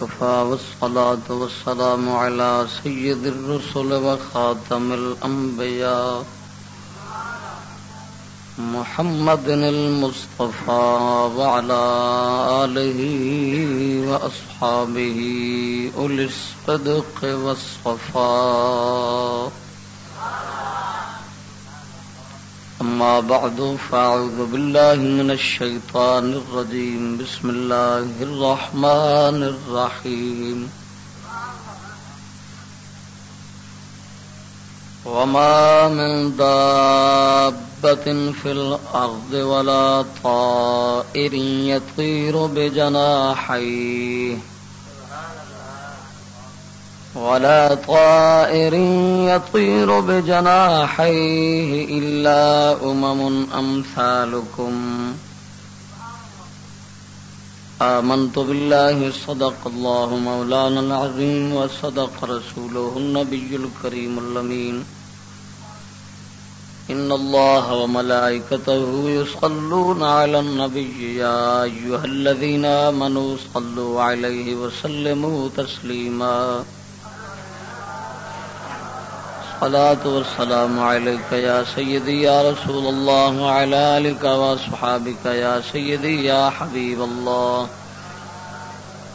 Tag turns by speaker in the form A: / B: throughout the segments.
A: كفى والصلاة والسلام على سيد الرسل وخاتم الأنبياء محمد المصطفى وعلى آله وأصحابه أولي الصدق والصفاء أما بعد، فأعوذ بالله من الشيطان الرجيم. بسم الله الرحمن الرحيم. وما من دابة في الأرض ولا طائر يطير بجناحيه. ولا طائر يطير بجناحيه إلا أمم أمثالكم. آمنت بالله، صدق الله مولانا العظيم، وصدق رسوله النبي الكريم اللمين إن الله وملائكته يصلون على النبي، يا أيها الذين آمنوا صلوا عليه وسلموا تسليماً. الصلاة والسلام عليك يا سيدي يا رسول الله وعلى آلك وصحابك يا سيدي يا حبيب الله.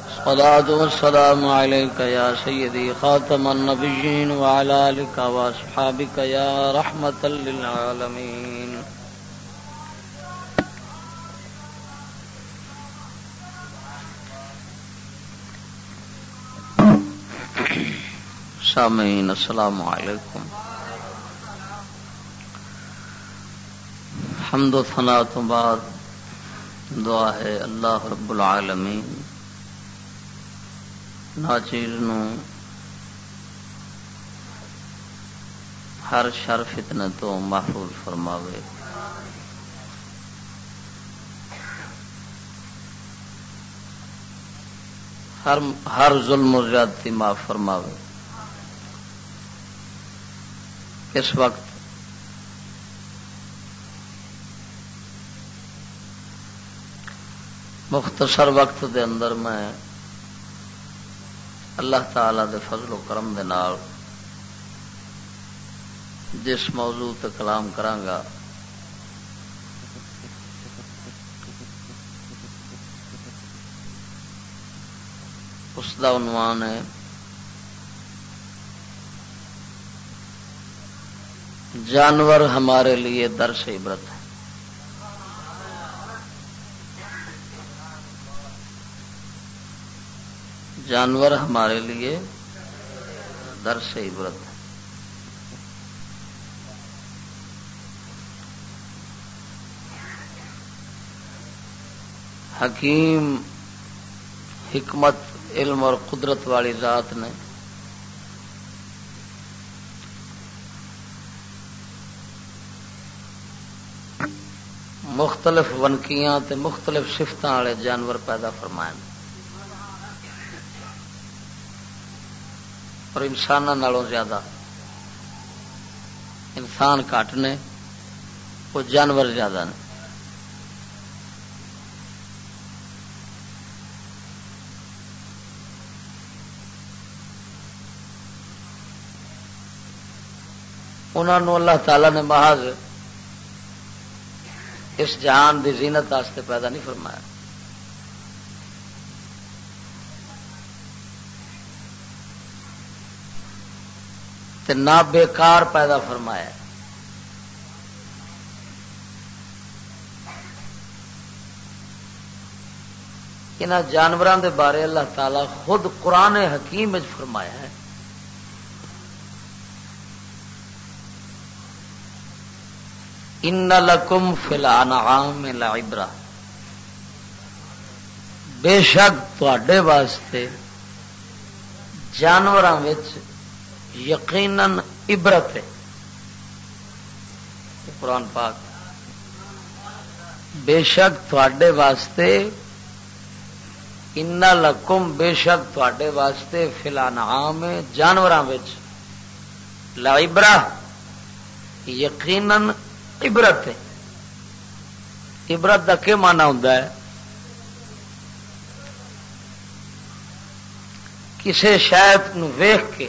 A: الصلاة والسلام عليك يا سيدي خاتم النبيين وعلى آلك وصحابك يا رحمة للعالمين. سامعین، السلام علیکم. حمد و ثنا تو بعد دعا ہے اللہ رب العالمین۔ ناچیر نو ہر شر فتنے تو محفوظ فرماوے۔ ہر ہر ظلم و زیادتی معاف فرماوے۔ اس وقت مختصر وقت دے اندر میں اللہ تعالی دے فضل و کرم دے نال جس موضوع تے کلام کرانگا، اس کا عنوان ہے جانور ہمارے لیے در سے عبرت ہے۔ جانور ہمارے لیے در سے عبرت ہے۔ حکیم حکمت، علم اور قدرت والی ذات نے مختلف ونکیاں تے مختلف سفت والے جانور پیدا فرمائے اور انسانوں زیادہ انسان کٹ نے، وہ جانور زیادہ نے۔ انہوں اللہ تعالی نے محض اس جہان دی زینت واسطے پیدا نہیں فرمایا۔ تے نہ بیکار پیدا فرمایا۔ ان جانوروں دے بارے اللہ تعالی خود قرآن حکیم فرمایا ہے۔ ان لکم فلانعام لعبرہ بے شک تے واسطے جانوروں یقیناً عبرت ہے۔ قرآن پاک۔ بے شک تے واسطے ان لکم بے شک تے واسطے فلانعام جانوروں لعبرہ یقیناً عبرت عبرت کا کیا مانا ہوں کسی شاید ویخ کے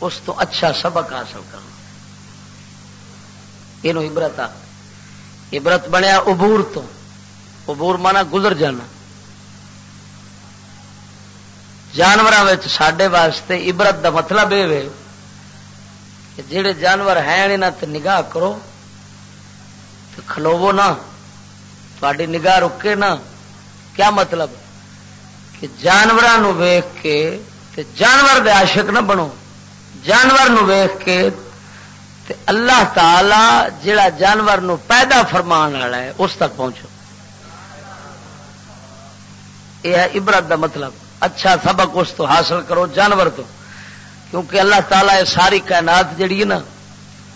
A: اس تو اچھا سبق حاصل کرنا۔ یہ عبرت آ۔ عبرت بنیا عبور تو۔ عبور مانا گزر جانا۔ جانوروں سڈے واسطے عبرت دا مطلب یہ کہ جڑے جانور ہیں تے نگاہ کرو تو کھلوو نہ تاری نگاہ رکے نہ کیا مطلب؟ کہ جانوروں ویخ کے تے جانور دے عاشق نہ بنو۔ جانور ویخ کے تے اللہ تعالی جڑا جانور نو پیدا فرمان والا ہے، اس تک پہنچو۔ یہ ہے عبرت دا مطلب۔ اچھا سبق اس تو حاصل کرو، جانور تو۔ کیونکہ اللہ تعالیٰ یہ ساری کائنات جڑی ہے نا،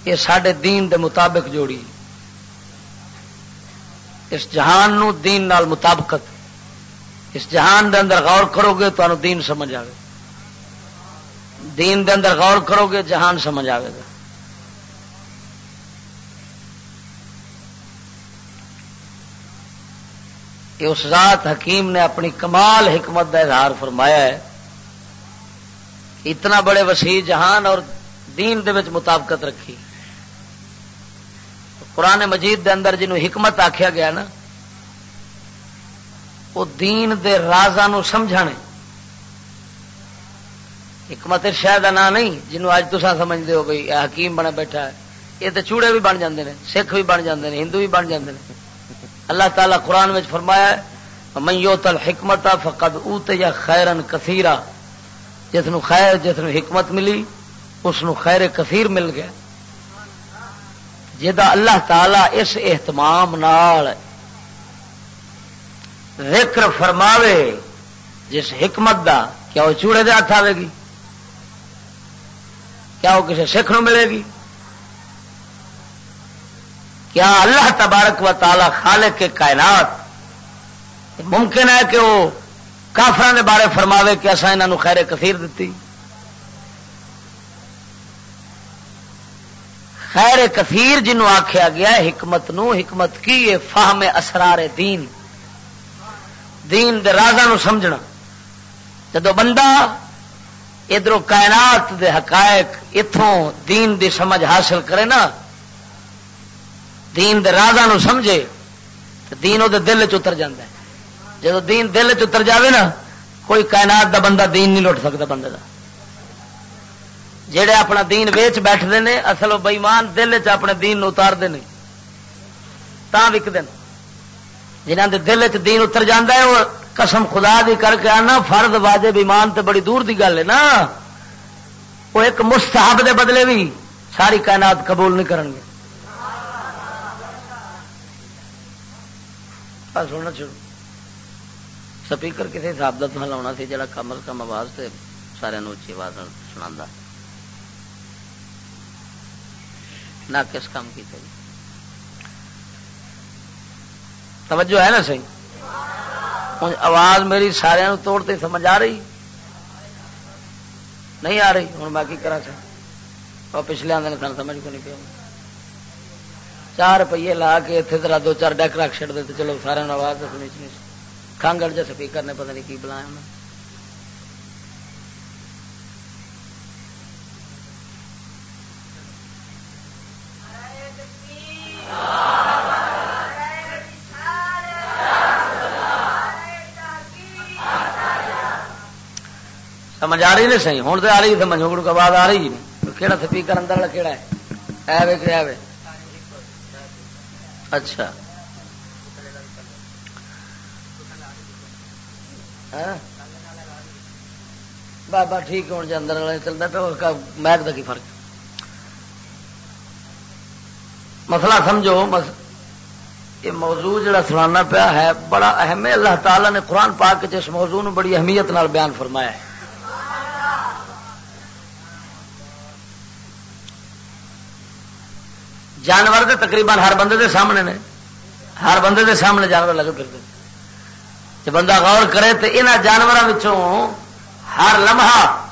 A: یہ سڈے دین دے مطابق جوڑی اس جہان نو دین نال مطابقت، اس جہان دے اندر غور کرو گے تو دین سمجھ آئے دین دے اندر غور کرو گے، جہان سمجھ آئے گا۔ اس ذات حکیم نے اپنی کمال حکمت کا اظہار فرمایا ہے۔ اتنا بڑے وسیع جہان اور دین دے وچ مطابقت رکھی۔ قرآن مجید دے اندر جنہوں حکمت آخیا گیا نا، وہ دین دے رازا سمجھانے۔ حکمت شاید کا نام نہیں، جنہوں اج تسا سمجھتے ہو بھائی حکیم بنا بیٹھا ہے۔ یہ تو چوڑے بھی بن جاندے ہیں سکھ بھی بن جاندے ہیں ہندو بھی بن جاندے ہیں اللہ تعالیٰ قرآن میں فرمایا میو تل حکمت فقد اوت یا خیرن کثیرا۔ جس خیر، جس حکمت ملی، اس خیر کثیر مل گیا۔ جا اللہ تعالی اس اہتمام نال ذکر فرماوے، جس حکمت دا کیا وہ چوڑے دے ہاتھ آئے گی؟ کیا وہ کسی سکھ نو ملے گی؟ کیا اللہ تبارک و تعالی خالق کے کائنات ممکن ہے کہ وہ کافر بارے فرماوے کہ اصا یہاں خیر کثیر دیتی خیر کثیر جنوں آخیا گیا حکمت نو، حکمت کی یہ فاہم اسرار دین۔ دین دے رازا نو سمجھنا۔ جدو بندہ ادھر کائنات دے حقائق اتوں دین دی سمجھ حاصل کرے نا، دین دے رازا نو سمجھے، تو دین وہ دل چتر جا جب دین دل چتر جاوے نا، کوئی کائنات دا بندہ دین نہیں لٹ سکتا بندے دا۔ جڑے اپنا دین ویچ بیٹھتے ہیں، اصل وہ بئیمان دل چ اپنے دین اتارتے ہیں تا وکد جنہ دے دل چ دین اتر جانا ہے، وہ قسم خدا دی کر کے آنا، فرد واجب ایمان تے بڑی دور دی گل ہے نا۔ وہ ایک مستحب دے بدلے بھی ساری کائنات قبول نہیں کریں گے۔ سننا چھوڑ سپیکر کسی حساب کا تو لاؤنا سی جا کم از کم آواز سے سارے اچھی آواز سنا نہ کس کام کی تھی۔ توجہ ہے نا صحیح؟ آواز میری سارے توڑتے سمجھ آ رہی۔ نہیں آ رہی۔ ہوں میں کی کرا سر پچھلے آدھے سن سمجھ کو نہیں پیا؟ چار روپیے لا کے اتنے طرح دو چار ڈیک رکھ چڑ چلو سارے آواز سنی سنی کانگڑ جا سپیکر نے پتہ نہیں کی بلایا انہیں سمجھ آ رہی نہیں صحیح؟ ہوں تو آ رہی سمجھ ہوں آواز آ رہی نہیں۔ کہڑا سپیکر اندر والا کہڑا ہے؟ ہے اچھا۔ ہاں؟ بابا ٹھیک ہوں جی اندر چلتا پہ میک کا کی فرق مسئلہ سمجھو یہ موضوع جڑا سنانا پیا ہے، بڑا اہم ہے۔ اللہ تعالی نے قرآن پاک جس موضوع نو بڑی اہمیت نال بیان فرمایا ہے۔ جانور تو تقریباً ہر بندے دے سامنے نے، ہر بندے دے سامنے جانور لگے پھرتے بندہ غور کرے تو یہاں جانوروں ہر لمحہ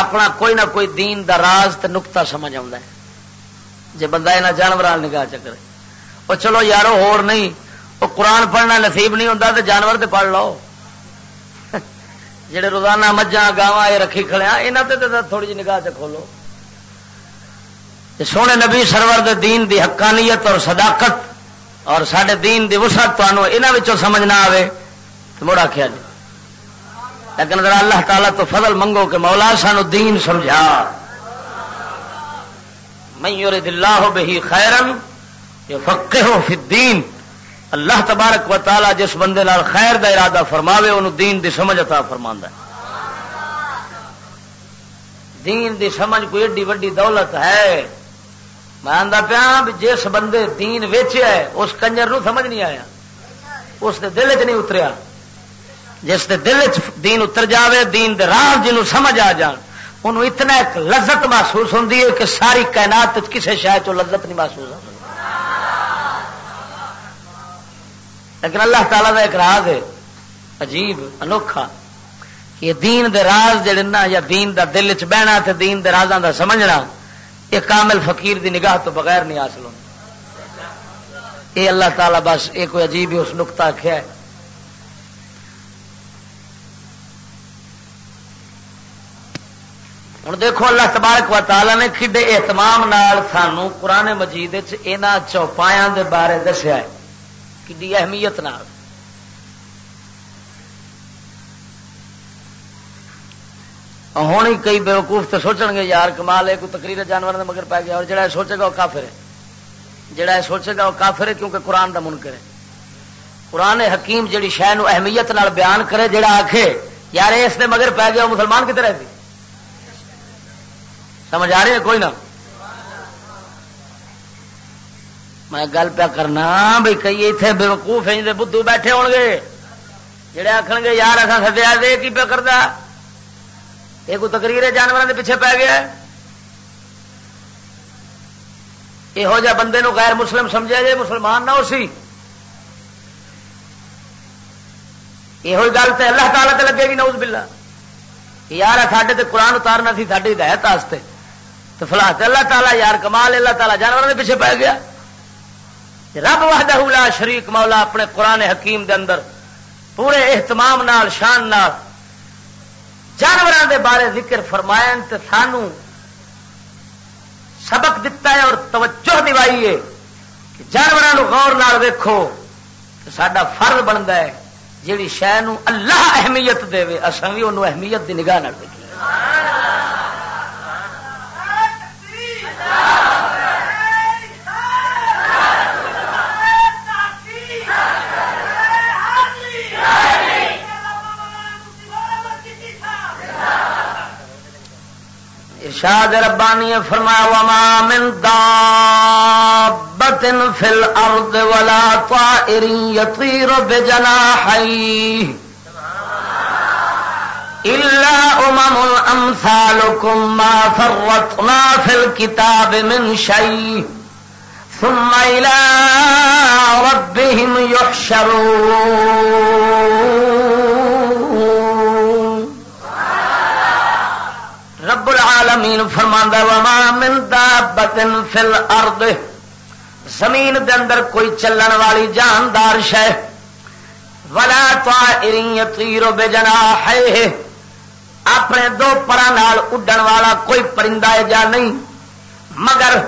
A: اپنا کوئی نہ کوئی دین دا راز تے نکتا سمجھ آتا ہے۔ جی بندہ یہاں جانور نگاہ چکر وہ چلو یارو ہور نہیں وہ قرآن پڑھنا نصیب نہیں ہوتا تو جانور تے پڑھ لو۔ جڑے روزانہ مجھا گاواں یہ رکھی کھڑے ہیں یہاں تے تھوڑی جی نگاہ سے کھولو۔ سونے نبی سرور دے دین دی حقانیت اور صداقت اور سڈے دین دی وسعت تمہوں یہاں سمجھ نہ آئے تو مڑا کیا جی لیکن اگر اللہ تعالیٰ تو فضل منگو کہ مولا سانو دین سمجھا۔ میں یورد اللہ بہی خیرن یہ فقے ہو فی الدین۔ اللہ تبارک و تعالی جس بندے نال خیر دا ارادہ فرماوے، انہوں دین دی سمجھ عطا فرماندا ہے۔ دین دی سمجھ کوئی ایڈی وڈی دولت ہے۔ میں آندا پیا جس بندے دین ویچیا ہے، اس کنجر نو سمجھ نہیں آیا۔ اس دے دل چ نہیں اتریا۔ جس دے دل چ دین اتر جاوے، دین دے راہ جنوں سمجھ آ جان، انہوں اتنا ایک لذت محسوس ہوتی ہے کہ ساری کائنات کسی شاید چ لذت نہیں محسوس ہوتی لیکن اللہ تعالیٰ کا ایک راز ہے، عجیب، انوکھا یہ دین دے راز جڑے نا، یا دین دا دل چ بہنا تے دین دے رازاں دا سمجھنا، یہ کامل فقیر دی نگاہ تو بغیر نہیں حاصل ہوتا یہ اللہ تعالیٰ، بس یہ کوئی عجیب ہی اس نقطہ آخیا ہے۔ ہوں دیکھو اللہ تبارک و تعالی نے کھڈے اہتمام نال سانو قرآن مجید چوپایا دے بارے دسیا ہے۔ کھی اہمیت نال۔ ہوں ہی کئی بےوقوف تو سوچن گے، یار کمال ہے، کوئی تقریر جانور نے مگر پی گیا۔ اور جڑا سوچے گا وہ کافر ہے۔ جڑا سوچے گا وہ کافر ہے کیونکہ قرآن کا منکر ہے۔ قرآن حکیم جڑی شہ اہمیت نال بیان کرے، جڑا آخے یار اس نے مگر پی گیا، وہ مسلمان کتنے رہتی؟ سمجھ آ رہی ہے کوئی نہ؟ میں گل پیا کرنا بھائی کئی اتنے بے وقوف بدھو بیٹھے ہو گے جڑے آخر گے، یار اصا سدیا دے، کی پیا کرتا یہ کوئی تقریر جانوروں کے پیچھے پی گیا یہو جہ بندے نو غیر مسلم سمجھا جائے مسلمان نہ ہو سی۔ یہ گل تو اللہ تعالیٰ تے لگے گی نوز بلا یار ساڈے تے قرآن اتارنا سی ساری ہدایت تو فلاح اللہ تعالیٰ یار کمال اللہ تعالیٰ جانوروں کے پیچھے پی گیا۔ رب وحدہ لا شریک مولا اپنے قرآن حکیم دے اندر پورے اہتمام نال، شان نال جانوروں دے بارے ذکر فرمایا تو سانو سبق دتا ہے اور توجہ دوائی ہے کہ جانوروں غور نال ویکھو تو سڈا فرض بنتا ہے، جیڑی شہ اللہ اہمیت دے اصل بھی انہوں اہمیت دی نگاہ دیکھیے ارشاد ربانی فرمایا، وما من دابت فی الارض ولا طائر یطیر بجناحیه إلا أمم أمثالكم ما فرطنا في الكتاب من شيء ثم إلى ربهم يحشرون العالمین فرما وما من دابت فی الارض زمین دے اندر کوئی چلن والی جاندار شہ ولا طائر بے جناح اپنے دو پرا نال اڈن والا کوئی پرندہ جا نہیں۔ مگر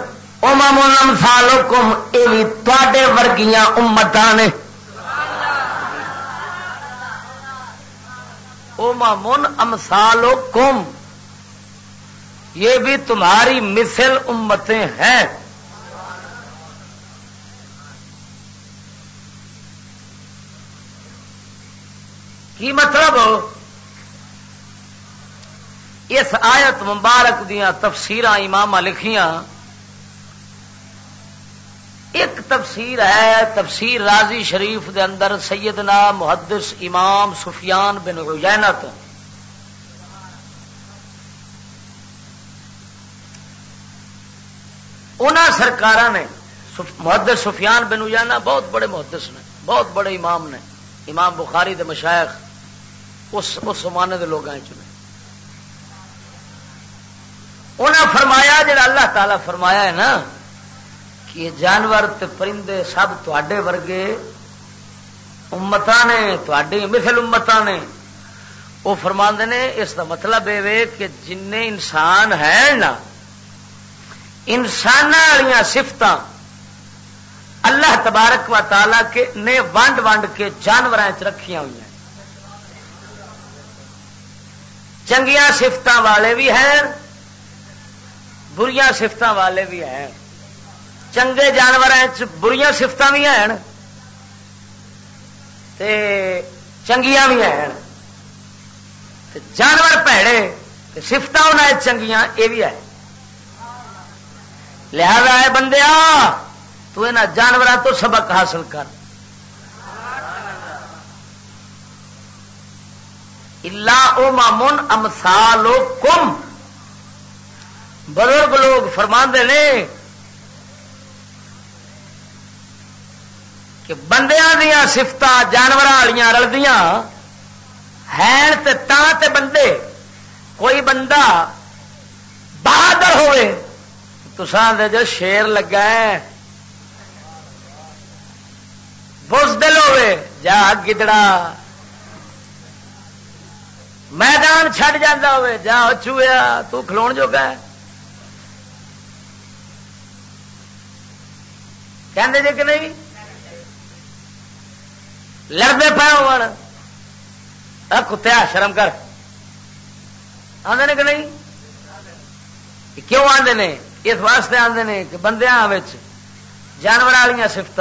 A: امام امثالکم اے بھی تے ورگیاں امتاں نے۔ امام امثالکم یہ بھی تمہاری مثل امتیں ہیں۔ کی مطلب؟ اس آیت مبارک دیا تفسیر امام لکھیاں۔ ایک تفسیر ہے، تفسیر راضی شریف دے اندر سیدنا محدث امام سفیان بن عجینت ان سرکار نے محدث سفیان بن اجانا بہت بڑے محدث نے، بہت بڑے امام نے، امام بخاری دے مشائق اس زمانے کے لوگ چنے انہیں فرمایا جا اللہ تعالی فرمایا ہے نا، کہ جانور تے پرندے سب تے ورگے امت نے مثل امت نے۔ وہ فرما نے، اس کا مطلب یہ کہ جن انسان ہے نا انسان والی سفت اللہ تبارک و تعالی کے نے ونڈ ونڈ کے جانور رکھیا ہوئی چنگیا سفت والے بھی ہیں بری سفت والے بھی ہیں۔ چنگے جانور بری سفت بھی ہیں۔ چنگیا بھی ہیں۔ جانور پیڑے سفت چنگیا یہ بھی ہے لہذا ہے بندیا تو جانوروں تو سبق حاصل کر۔ اللہ او مامن کم بزرگ لوگ فرما نے کہ بندیا دیا سفت جانور والیا رلدیاں ہیں تے بندے، کوئی بندہ بہادر ہوئے تو سر جو شیر لگا ہے بزدل ہوئے جا گدڑا۔ میدان چھڈ جانا ہوئے جا چویا تو کھلو جو گا کہ جی کہ نہیں؟ لڑتے پے ہو کتیا شرم کر۔ آدھے کہ نہیں؟ کیوں آدھے نے؟ اس واسطے آدھے نے کہ بندیا جانور والی سفت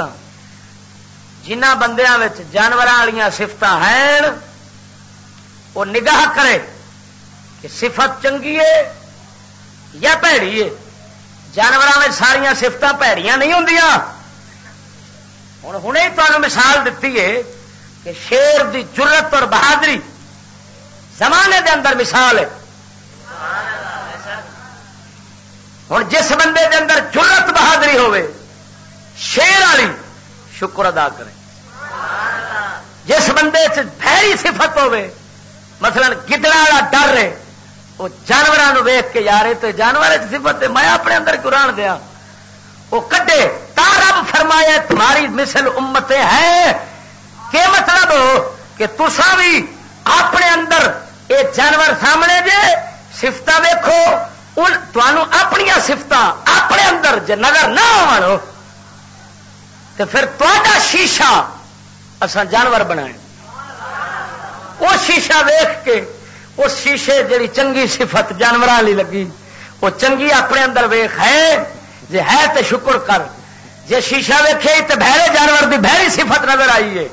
A: جنہ بندیا جانور والی سفت ہیں، وہ نگاہ کرے کہ صفت چنگی ہے یا پیڑی ہے۔ جانوروں میں ساریا سفت پیڑیاں نہیں ہوں ہوں ہوں تمہیں مثال دیتی ہے کہ شیر دی جرت اور بہادری زمانے دے اندر مثال ہے۔ ہوں جس بندے دے اندر جرت بہادری ہوے شیر والی شکر ادا کرے جس بندے چیری صفت ہوے مثلا گدڑا والا ڈر ہے وہ جانوروں ویخ کے یار تو جانور صفت میں اپنے اندر قرآن دیا۔ وہ کٹے تارب فرمایا، تمہاری مثل امتیں ہیں۔ کہ مطلب؟ کہ تسا بھی اپنے اندر یہ جانور سامنے جے سفت ویکو اپنی سفت اپنے اندر جے نظر نہ آو تو پھر تا شیشہ اسان جانور بنا وہ شیشہ ویخ کے اس شیشے جڑی چنگی صفت جانور والی لگی وہ چنگی اپنے اندر ویخ ہے جی ہے تو شکر کر جی شیشہ ویکے تو بہرے جانور کی بہری صفت نظر آئی ہے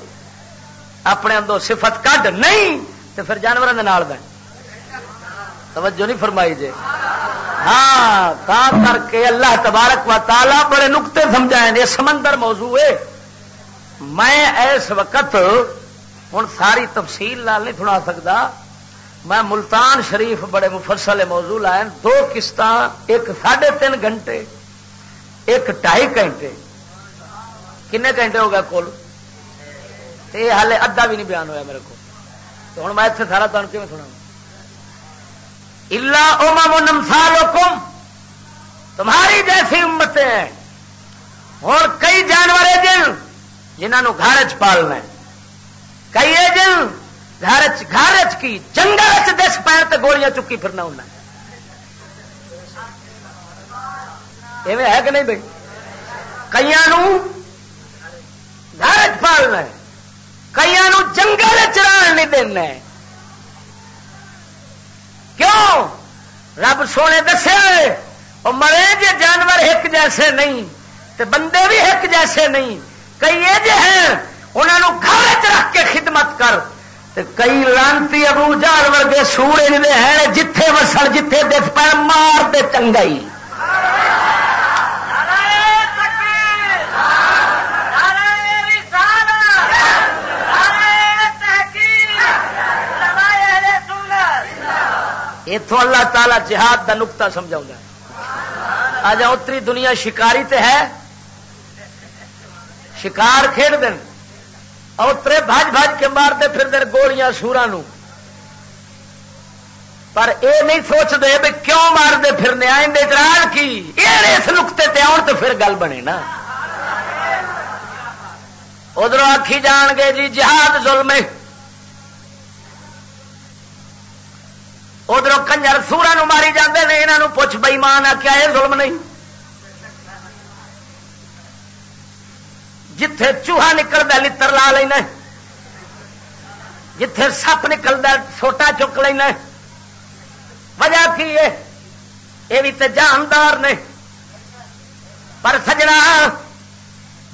A: اپنے اندر صفت کڈ نہیں تو پھر جانوروں کے نال توجہ نہیں فرمائی جی ہاں تا کر کے اللہ تبارک و تعالی بڑے نقطے سمجھائے یہ سمندر موضوع ہے۔ میں اس وقت ہوں ساری تفصیل لال نہیں سنا سکتا۔ میں ملتان شریف بڑے مفصل موضوع لائے دو قسط ایک ساڑھے تین گھنٹے، ایک ڈھائی گھنٹے۔ کنے گھنٹے ہو گئے کل یہ ہالے ادھا بھی نہیں بیان ہوا میرے کو ہوں میں اتنے سارا تمہیں کیون سنا اللہ امام نمسال حکم تمہاری جیسی امتیں ہیں۔ اور کئی جانور جن جنہوں گھر چ پالنا کئی جن گھر گھر کی، جنگل چ دس پیر تے گولیاں چکی پھرنا ہونا ایویں ہے کہ نہیں بھائی کئی گھر چ پالنا کئی جنگل چران نہیں دینا کیوں؟ رب سونے دسے اور مرے جے جانور ایک جیسے نہیں، تے بندے بھی ایک جیسے نہیں۔ کئی یہ ہیں انہوں گھر رکھ کے خدمت کر۔ تے کئی لانتی ابو جانور کے سورے ہیں، جتھے وسل جتھے دس پہ مار دے چنگائی۔ اتوں اللہ تعالی جہاد کا نقتا سمجھا آج اتری دنیا شکاری تے ہے۔ شکار کھیل دن اترے بج بج کے مارتے پھر دن گولیاں سورا پر اے نہیں سوچتے بھی کیوں مارتے پھرنے؟ آئندے اترال کی؟ یہ اس نقطے تے آن تو پھر گل بنے نا۔ ادھر آخی جان گے جی جہاد ظلم ادھر کنجر سورا ماری جاندے نے یہاں پوچھ بئی مان آ کیا یہ ظلم نہیں۔ جتھے چوہا نکلتا لڑ لا لینا جتھے سپ نکلتا چھوٹا چک لینا وجہ کی ہے؟ یہ بھی تو جاندار نے۔ پر سجنا،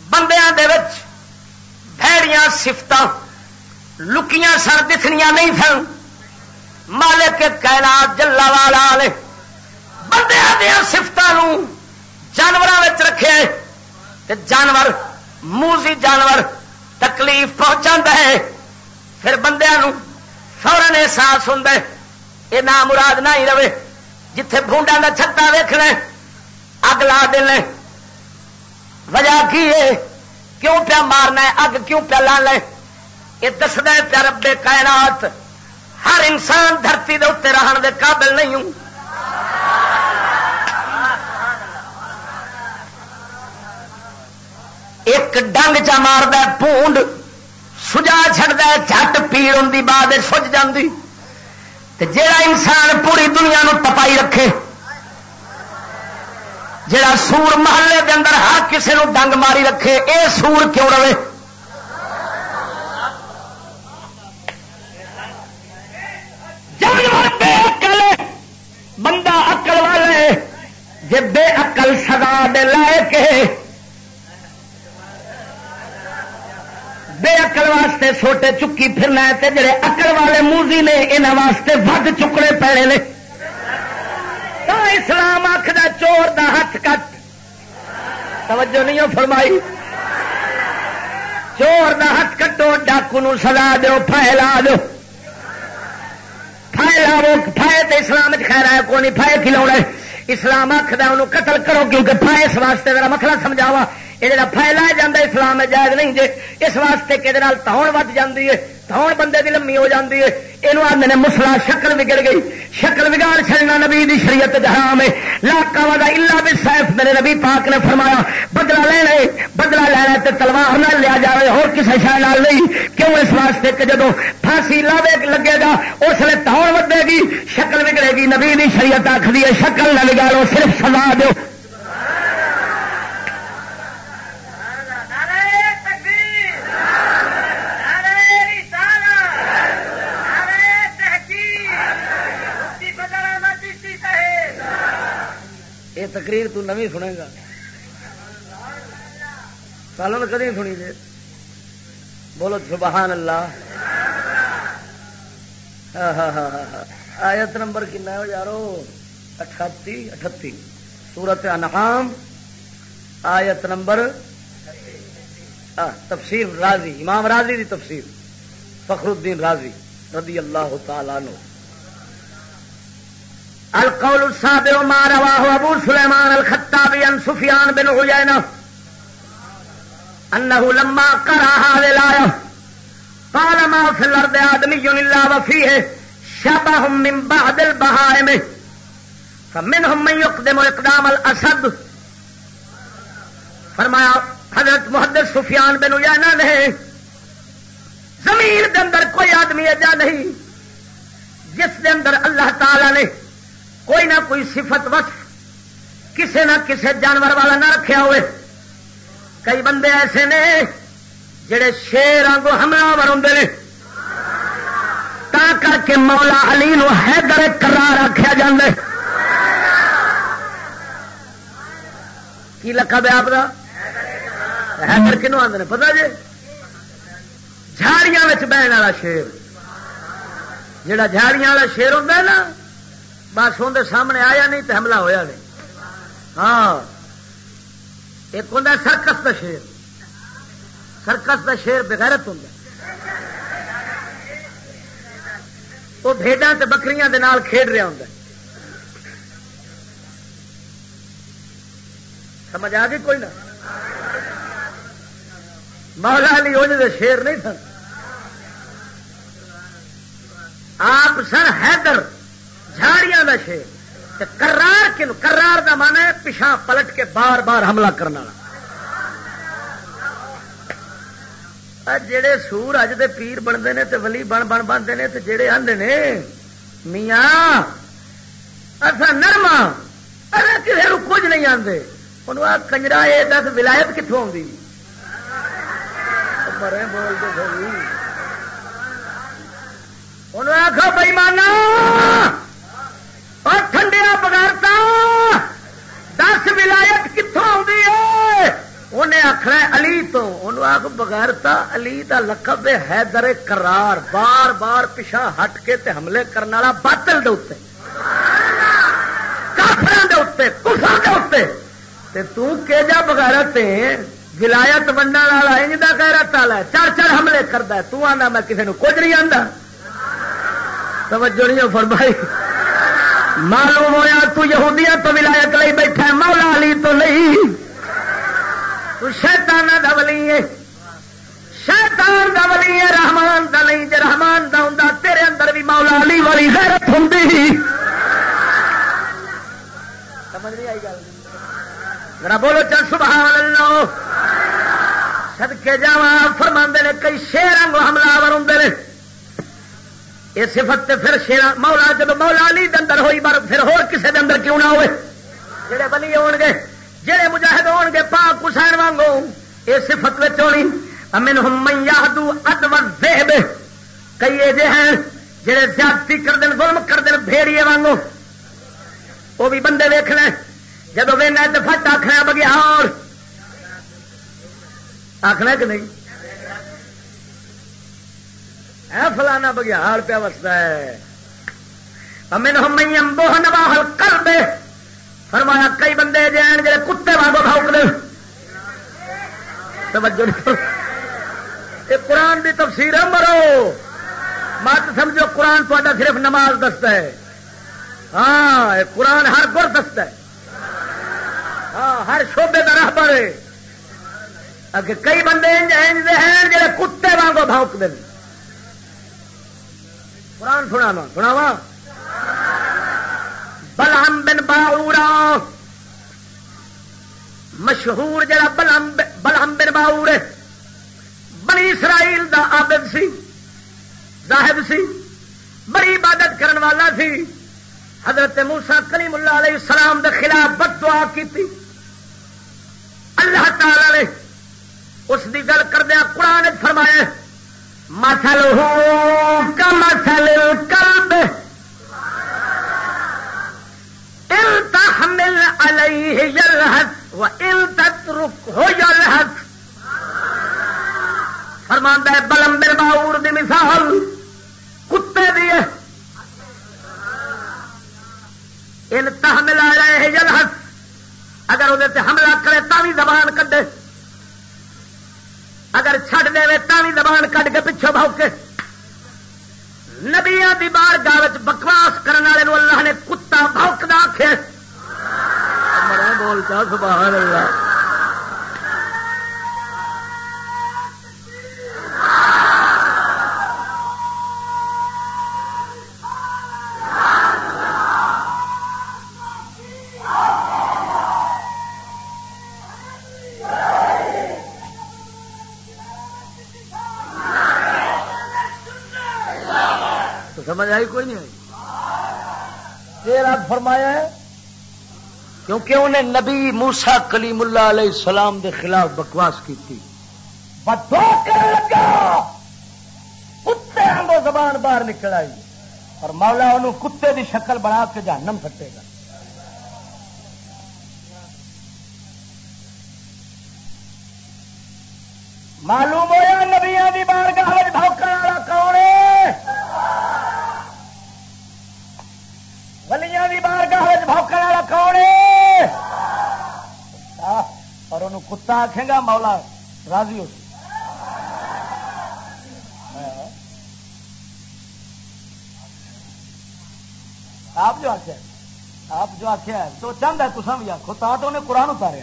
A: بندیاں دے وچ بھڑیاں سفت لکیاں سن دکھنیاں نہیں سن۔ مالک کائنات جلا والا نے دیا سفتوں جانوروں رکھے جانور، موزی جانور تکلیف پہنچا ہے۔ پھر بندیا فورن احساس ہوں یہ نام مراد نہ ہی رہے، جتھے بونڈا کا چھتا ویخنا اگ لا دیں وجہ کی ہے؟ کیوں پیا مارنا ہے؟ اگ کیوں پیا لانا یہ دسد پیا ربے کائنات ہر انسان دھرتی دے اتنے رہن دے قابل نہیں ہوں۔ ایک ڈنگ چا مار پونڈ۔ سجا چڑتا جٹ پیڑ ہوں بعد سج جاندی۔ جا انسان پوری دنیا نو تپائی رکھے جڑا سور محلے دے اندر ہر کسی نو ڈنگ ماری رکھے، اے سور کیوں رہے؟ بے اکل بندہ اکل والے جی بے اکل سدا دے لائے کے بے اکل واسطے سوٹے چکی پھرنا ہے جڑے اکل والے موزی نے یہاں واسطے ود چکنے پینے نے۔ تو اسلام آخر چور دا ہاتھ کٹ۔ توجہ نہیں فرمائی؟ چور دا ہاتھ کٹو، ڈاکو سزا دو پھیلا دو فائے لاو فائے تو اسلام خیر ہے کون فائے کھلا اسلام آخر انہوں قتل کرو، کیونکہ فائے اس واسطے میرا مسئلہ سمجھاوا۔ یہ جا فائلہ جا اسلام جائز نہیں جی اس واسطے کہ تاؤن ود جاتی ہے۔ تاؤن بندے کی لمبی ہو جاتی ہے۔ یہ آدھے مسلا شکل بگڑ گئی۔ شکل بگاڑ چڑنا نبی دی شریعت جہام ہے۔ لاکا وا الا بھی سیف میرے نبی پاک نے فرمایا بدلا لینا بدلا لینا تے تلوار نہ لیا جائے اور کسی شہر نہیں۔ کیوں اس واسطے کہ جدو پھانسی لاوے لگے گا، اس لیے تاؤن ودے گی، شکل بگڑے گی۔ نبی دی شریعت آخری ہے، شکل نہ بگاڑو، صرف سزا دو تقریر تو نوی سنے گا۔ سالوں کدی سنی دے بولو سبحان اللہ۔ ہاں ہاں ہاں آیت نمبر کنا ہے یارو؟ اٹھتی اٹھتی۔ سورت انعام، آیت نمبر تفسیر راضی، امام راضی دی تفسیر، فخر الدین راضی، رضی اللہ تعالیٰ نو القول الصابر ما رواه ابو سليمان الخطابي عن سفيان بن عيينة انه لما قرأ هذه الآية قال ما في الارض آدمي الا وفيه شبه من بعض البهائم، فمنهم من يقدم اقدام الاسد فرمایا، حضرت محدث سفیان بن عیینہ نے زمین کے اندر کوئی آدمی ایجا نہیں، جس کے اندر اللہ تعالی نے کوئی نہ کوئی صفت وصف کسے نہ کسے جانور والا نہ رکھا ہوئے۔ کئی بندے ایسے نے جڑے شیر آگوں حملہ ور ہوں نے۔ تا کر کے مولا علی نو حیدر کرار آخیا جا کی لکھا بیا آپ کا حیدر کنو آدھے پتا جی؟ جھاڑیاں بہن والا شیر۔ جڑا جھاڑیاں والا شیر ہوتا ہے نا بس اندر سامنے آیا نہیں تو حملہ ہویا نہیں۔ ہاں۔ ایک ہوں سرکس کا شیر۔ سرکس کا شیر بغیرت ہوں وہ بھیڈا بکری کھیڈ رہا ہوں سمجھ آ گئی کوئی نہ؟ مولا علی وہ شیر نہیں سن۔ آپ سن حیدر۔ جھاڑیاں دا شیر کرار کن کرار دا مانا ہے پچھا پلٹ کے بار بار حملہ کرنا جڑے سور اج دے پیر بنتے ہیں تے ولی بن بن بنتے ہیں تے جڑے آدھے نے، میاں اصا نرما اگر کسی کو کچھ نہیں آتے انہوں آ کنجرا یہ دس ولایت کتوں آتی مرے بولتے انہوں آخو بئی مانا اور ٹھنڈیا بغیرتا دس ولایت کتوں آتی ہے؟ انہیں علی تو، انہوں آخ بغیرتا علی دا لقب ہے در کرار بار بار پیچھا ہٹ کے تے حملے کرنے والا باطل دے کافر کفر دے تے جا بغیرت ولایت ونڈا والا، انج دا غیرت والا چار چار حملے کردا تو آندا میں کسی نو کچھ نہیں آندا۔ توجہ نہیں فرمائی۔ معلوم ہوا تو یہودیاں تو ولایت لئی بیٹھا ہے، مولا علی تو نہیں۔ تو شیطان دا ولی ہے۔ شیطان دا ولی ہے، رحمان دا نہیں۔ جے رحمان دا ہوندا، تیرے اندر بھی مولا علی والی غیرت ہوندی سمجھ نہیں آئی گل؟ ذرا بولو چل سبحان اللہ سدکے جا فرما نے کئی شیر انگ حملہ ہوں نے۔ یہ صفت تے پھر شیر مولا جب مولا علی دندر ہوئی بار پھر ہو کسے دندر کیوں نہ ہوئے؟ جڑے بلی ہو گے، جڑے مجاہد ہو گے، پاک حسین وانگو یہ صفت میں ہونی امن ہم یادو اد ویب کئی ایجے ہیں، جڑے زیادتی کر دین ظلم کر دین بھیڑیے وانگو وہ بھی بندے ویخ لیں جب وینا تو فٹ آخنا بگیار آخنا کہ نہیں؟ فلانا بگیار پیا وستا ہے۔ ہم بوہ نواہل کر دے فرمایا کئی بندے جان جی کتے واگو بھاؤک دے یہ قرآن کی تفسیر ہے، مرو۔ مت سمجھو، قرآن تا صرف نماز دستا ہے۔ ہاں قرآن ہر گر دستا ہے۔ ہاں ہر شوبے کا راہ پر کئی بندے ہیں جڑے کتے وانگو بھونک دیں قرآن سنا سناوا؟ بلام بن باورا۔ مشہور جڑا بلام بلام بن باور، بنی اسرائیل دا عابد سی، زاہد سی، بڑی عبادت کرن والا سی۔ حضرت موسا کلیم اللہ علیہ السلام دے خلاف بد دعا کی اللہ تعالی نے اس کی گل کردیا قرآن فرمایا مسل ہو کا مسل کلب ان تحمل علیہ یلحس و ان تترک ہو یلحس فرماندا ہے، بلم بن باور دی مثال، کتے دی ہے۔ ان تحمل علیہ یلحس اگر وہ حملہ کرے تا بھی زبان کڈے۔ اگر چھڈ دے تا بھی زبان کٹ کے پچھو بہو کے۔ نبیا کی بار گاہ بکواس کرنے والے اللہ نے کتا بہت بول بولتا سبحان اللہ۔ سمجھ آئی کوئی نہیں آئی۔ تیرا فرمایا ہے، کیونکہ انہیں نبی موسا کلیم اللہ علیہ السلام دے خلاف بکواس کی تھی کتے وہ زبان باہر نکل آئی۔ اور مولا انہوں کتے دی شکل بنا کے جہنم سٹے گا۔ معلوم ہوا نبیا کی بار گاہ بھوکنے والا کون ہے ولیاں دی بار گاہ بھوکنے والا کون اور کتا آخے گا مولا راضی ہو آپ جو آخیا آپ جو آخیا ہے تو چند ہے تصا بھی آخو تا تو انہیں قرآن اتارے۔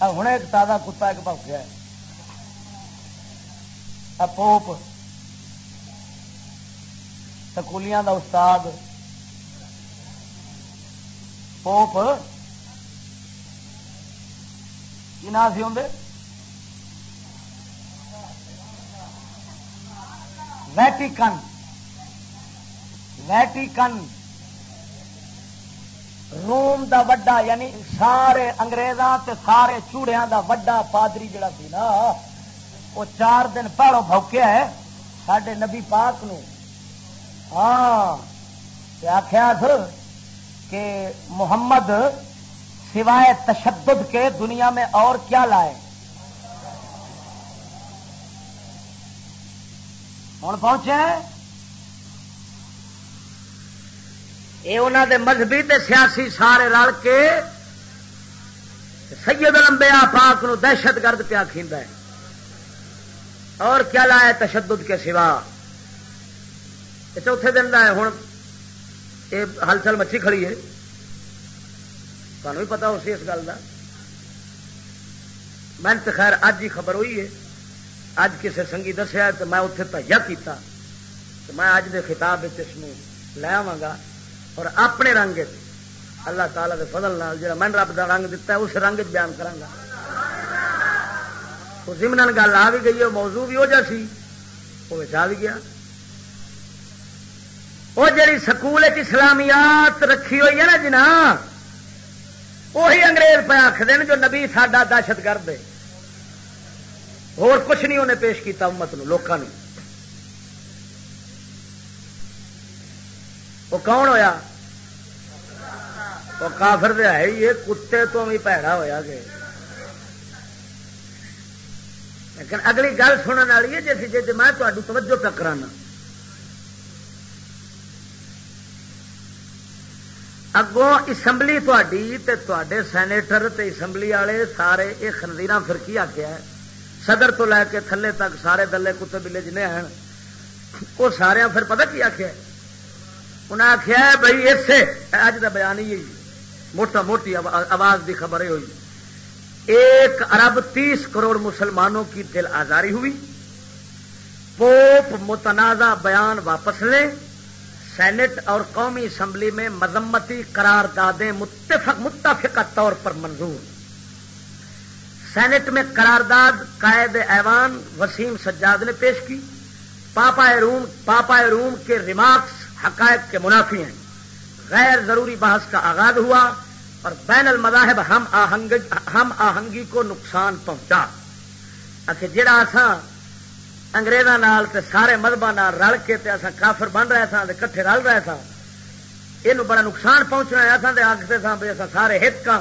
A: ہوں ایک تازہ کتا، ایک پاس ہے۔ پوپ، سکولیاں دا استاد پوپ کی نام سی ہوں ویٹیکن ویٹیکن، روم دا وڈا یعنی سارے انگریزاں تے سارے چوڑیاں دا وڈا پادری جڑا سی نا وہ چار دن پہلو بوکیا ہے سڈے نبی پاک نو ہاں آخیا کہ محمد سوائے تشدد کے دنیا میں اور کیا لائے؟ ہوں پہنچے یہ انہوں دے مذہبی تے سیاسی سارے رل کے سید لمبیا پاک نو دہشت گرد پیا کھیندا ہے۔ اور کیا لایا تشدد کے سوا؟ چوتھے دن کا ہے، ہوں یہ ہلچل مچھی کھڑی ہے تمہیں بھی پتا اسی اس گل کا میں تو خیر اج ہی خبر ہوئی ہے اج کسی سنگھی دسیا تو میں اتنے تہیا کیا میں اج دے خطاب اس لے آوا گا اور اپنے رنگ اللہ تعالی کے فضل نال جا میں رب کا رنگ دتا ہے اس رنگ بیان کرا سمن گل آ بھی گئی ہے موضوع بھی ہو جا سی وہ آ بھی گیا وہ جڑی سکول اسلامیات رکھی ہوئی ہے نا جی جنا وہی انگریز پہ آخ دین جو نبی ساڈا دہشت گرد ہے۔ اور کچھ نہیں انہیں پیش کیا امت لوگوں نے وہ کون ہویا؟ وہ کافر دے ہے یہ کتے تو بھی پیڑا ہوا گئے لیکن اگلی گل سننے والی ہے جیسی جی میں توجہ پہ کرانا اگوں اسمبلی تے سینیٹر تے اسمبلی والے سارے یہ خندیر فرقی آخیا ہے؟ صدر تو لے کے تھلے تک سارے دلے کتے بلے جنے ہیں۔ وہ سارے پھر پتہ کی آخیا انہیں آخیا بھائی اسے اج کا بیان ہی موٹا موٹی آواز کی خبر ہوئی۔ ایک ارب تیس کروڑ مسلمانوں کی دل آزاری ہوئی۔ پوپ متنازع بیان واپس لیں۔ سینٹ اور قومی اسمبلی میں مذمتی قرار دادیں متفق متفقہ طور پر منظور۔ سینٹ میں قرارداد قائد ایوان وسیم سجاد نے پیش کی۔ پاپا روم پاپا روم کے ریمارکس حقائق کے منافی ہیں۔ غیر ضروری بحث کا آغاز ہوا اور بین المذاہب ہم آہنگ ہم آہنگی کو نقصان پہنچا۔ اچھا جڑا آسان اگریزوں تے سارے مذہب رل کے تے اساں کافر بن رہے تھا کٹھے رل رہے تھا یہ بڑا نقصان پہنچنا ہے اصل آختے سا بھی اصا سارے ہت کا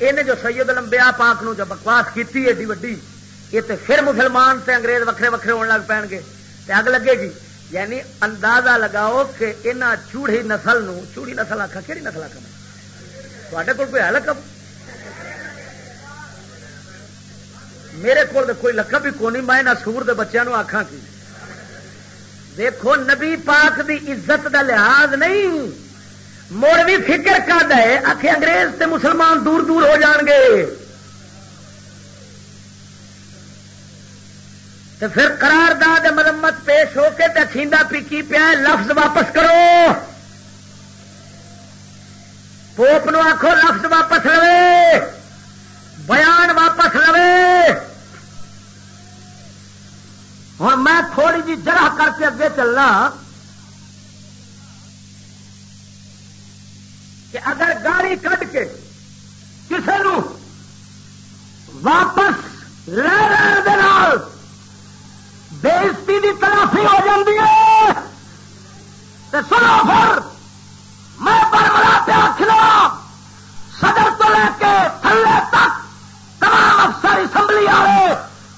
A: یہ جو سید لمبیا پاک نو جو بکواس کی ایڈی وڈی، یہ تے پھر مسلمان تے انگریز وکھرے وکھرے ہونے لگ پے گے۔ تے اگ لگے گی یعنی اندازہ لگاؤ کہ یہاں چوڑی نسل نو، چوڑی نسل آخا کہڑی نسل آخا تے کوئی ہے لقب؟ میرے کو کوئی لقب بھی کونی، میں نہ سور دے بچوں آخا کی۔ دیکھو، نبی پاک دی عزت دا لحاظ نہیں۔ مڑ بھی فکر کر دے آخ انگریز تے مسلمان دور دور ہو جان گے۔ تو پھر قرارداد مرمت پیش ہو کے کھیندا پیکی پیا، لفظ واپس کرو۔ پوپ نو آخو لفظ واپس لو بیان واپس لو ہوں میں تھوڑی جی جرح کر کے اگے چلنا۔ کہ اگر گاڑی کٹ کے کسی واپس لے لین بےزتی کی تلافی ہو جاتی ہے تو سنو پھر، میں برملا پہ آخلا صدر تو لے کے تھلے تک تمام اسمبلی والے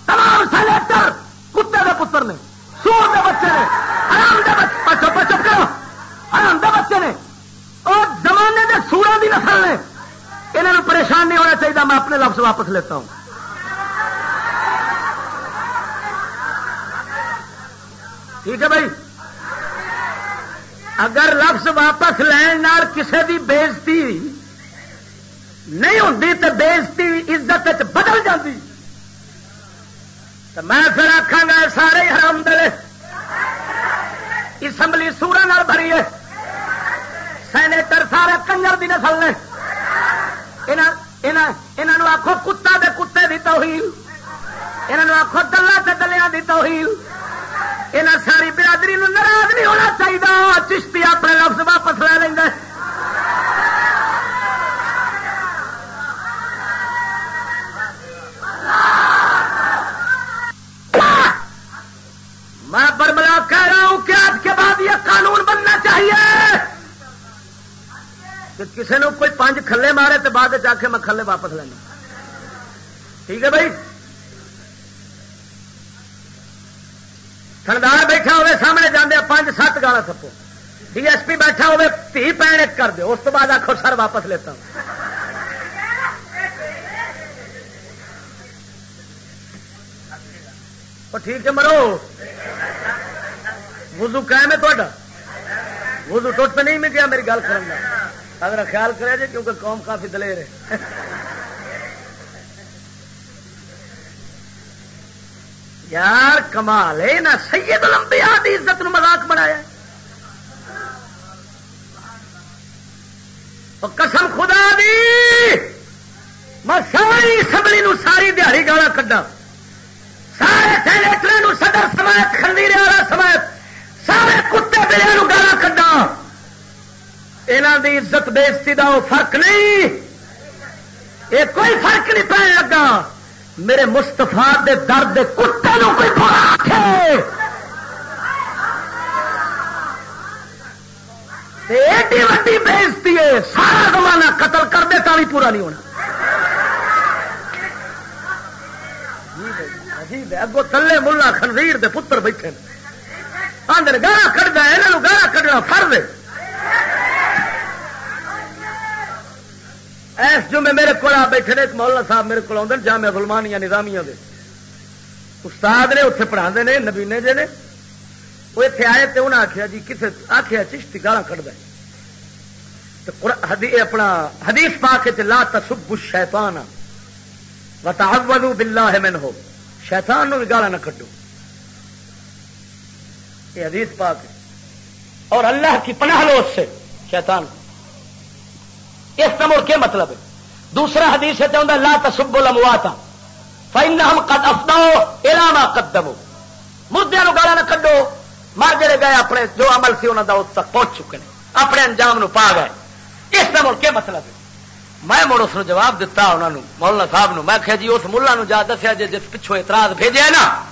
A: تمام سینیٹر، کتے دے پتر نے، سور دے بچے نے آرام دے بچے چپ چپ کرو۔ آرام دے بچے نے۔ اور زمانے دے سورا دی نسل نے۔ انہوں پریشان نہیں ہونا چاہیے میں اپنے لفظ واپس لیتا ہوں۔ ٹھیک ہے بھائی؟ اگر لفظ واپس لین کسی کی بےزتی نہیں ہوتی تو بےزتی عزت بدل جاتی تو میں پھر آخا گا سارے حرام دلے۔ اسمبلی سورا بھری ہے سینیٹر سارے کنجر کی نسل نے۔ انہوں آخو کتا دے کتے کی توہیل انہوں آخو دلہ دلیا کی توہیل یہاں ساری برادری ناراض نہیں ہونا چاہیے چشتی اپنے لفظ واپس لے لیں کہہ رہا ہوں کہ آج کے بعد یہ قانون بننا چاہیے کہ کسی نے کوئی پانچ کھلے مارے تو بعد جا کے میں کھلے واپس لینا۔ ٹھیک ہے بھائی؟ تھندار بیٹھا ہوئے سامنے جانے پانچ سات گالا سپو۔ ڈی ایس پی بیٹھا ہوئے، تھی پین ایک کر دو اس کے بعد آخو سر واپس لیتا ہوں۔ ٹھیک ہے، مرو۔ وضو قائم ہے تا وضو ٹوٹ تو نہیں میں کیا میری گل کرنا اگر خیال کرے جی کیونکہ قوم کافی دلیر ہے۔ یار کمال ہے نہ سید الانبیاء دی عزت نو مذاق بنایا قسم خدا دی، میں ساری سبلی نو ساری دیہی گالا کڈا سارے سینیٹر صدر سمیت خندیرے والا سمیت سارے کتے بلے گالا کڈا یہاں دی عزت بےزتی کا وہ فرق نہیں۔ یہ کوئی فرق نہیں پہن لگا۔ میرے مستفا دے درد کتے نو کوئی ایڈی وی بےزتی ہے، سارا زمانہ قتل کر دے تا بھی پورا نہیں ہونا۔ اگو تھلے ملا خنزیر دے پتر بیٹھے آدھے گاہ کھڑا یہاں گاہ کھڈنا فرد ایس جو میں میرے کو بیٹھے نے مولانا صاحب میرے کو آدھے جامع گلمانیا نظامیاں دے۔ استاد نے اتنے پڑھا نے نبینے جے نے۔ وہ اتنے آئے تو انہیں آخیا جی کتنے آخیا چشتی گالا کھڑ اپنا حدیث پا کے لا تصب شیطان وتعوذوا باللہ من ہو شیطان نو بھی گالا نہ کھڈو۔ یہ حدیث پاک اور اللہ کی پناہ لو اس سے، شیطان۔ اس کا مڑ کیا مطلب ہے۔ دوسرا حدیث ہے چاہتا لا تصب الاموات۔ فإن ہم قد افناؤ الاما قدمو مردے نو گالا نہ کڈو۔ مر جڑے گئے اپنے، جو عمل سی انہوں کا اس تک پہنچ چکے ہیں اپنے انجام نو پا گئے۔ اس کا مڑ کیا مطلب ہے۔ میں مڑ اس جواب دتا انہوں نے مولانا صاحب نو۔ میں آخیا جی اس ملا جا دسیا جی جس پچھو اعتراض بھیجا نا،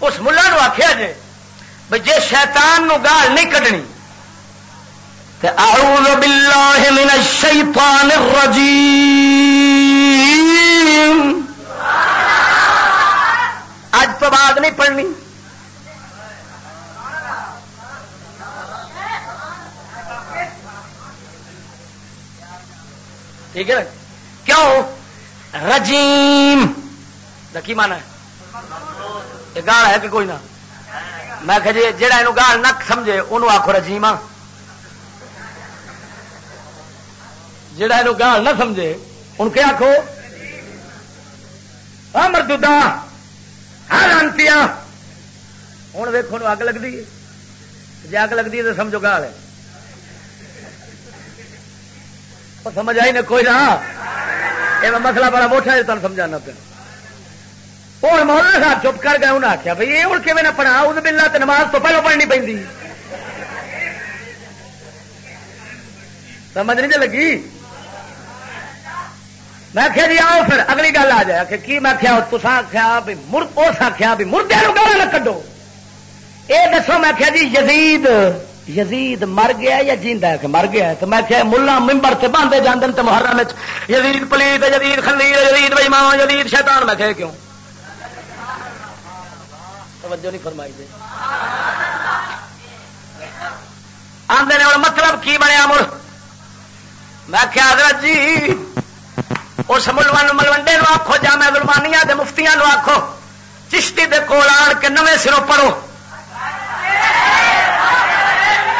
A: اس ملا آخیا جی بھائی جی شیطان نو گال نہیں کڈنی اعوذ باللہ من الشیطان الرجیم۔ اج تو بعد نہیں پڑھنی۔ ٹھیک ہے کیوں؟ رجیم۔ کی مانا ہے؟ یہ گال ہے کہ کوئی نہ۔ میں کہ جی جہاں یہ گال نہ سمجھے انہوں آخو رجیم جہاں یہ گال نہ سمجھے ان کے آخو مردہ ہر ہوں ویکو اگ لگتی ہے۔ جی اگ لگتی ہے تو سمجھو گال ہے۔ سمجھ آئی نا کوئی نہ۔ یہ مسئلہ بڑا موٹا ہے تمہیں سمجھانا پیا۔ ہوں مولانا صاحب چپ کر گئے انہیں آخیا بھائی یہ ہوں کہ نہ پڑھا اس بلا تو نماز تو پہلو پڑھنی پی سمجھ نہیں جی لگی؟ میں آخیا جی آؤ پھر، اگلی گل آ جائے کہ کی میں آخیا تسا آخیا بھی اس آخیا بھی مردے گالا نہ کڈو۔ یہ دسو، میں آخیا جی یزید یزید مر گیا یا جیندا ہے؟ کہ مر گیا تو میں کہ ملا ممبر سے باندھے جانے تو محرم یزید پلیت، یزید خلیر یزید بئی ماں یزید شیطان، میں کہ کیوں؟ توجہ نہیں فرمائی جی۔ دے آدھے نے مطلب کی بنیا مڑ؟ میں کیا حضرت جی اس ملوان ملوڈے نو آخو جا میں گلمانیا مفتیاں آخو چشتی دے کول آن کے نویں سروں پڑھو۔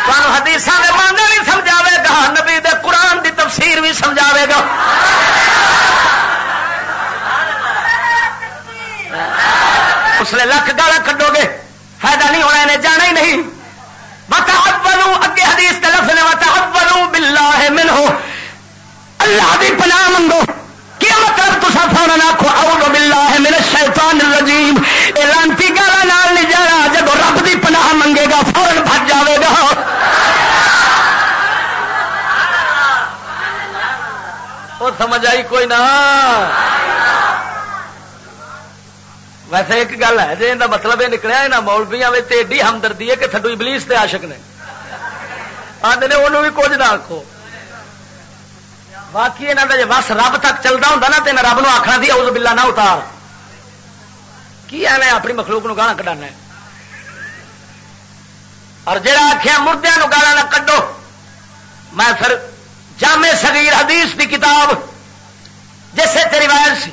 A: تمہوں حدیث کے ماننے بھی سمجھا گا، نبی دے قرآن دی تفسیر بھی سمجھا گا۔ اس لیے لکھ گالا کڈو گے۔ فائدہ نہیں ہونا انہیں جانا ہی نہیں۔ بتا بتحبلو اگے حدیث کا لفظ نے بتحبلو باللہ منہو اللہ بھی پنا منگو کیا مطلب تسا فون آخو آؤ رو بلا ہے میرے الرجیم۔ اے ایلانتی گالا نال نہیں جانا، جب رب دی پنا منگے گا فورن بھج جاوے گا۔ سمجھ آئی کوئی نہ۔ ویسے ایک گل ہے جی مطلب یہ نکلیا یہاں مولبیا ایڈی ہمدردی ہے کہ تھڈو ابلیس تے عاشق نے۔ آدھے نے انہوں بھی کچھ نہ آخو باقی یہاں کا جی بس رب تک چلتا ہوں نا تو رب نو آخنا دی اس بلا نہ اتار۔ کی ایویں اپنی مخلوق نو گانا کٹانا اور جڑا آخیا مردوں گالا نہ کڈو۔ میں پھر جامع صغیر حدیث دی کتاب جسے روایت سی۔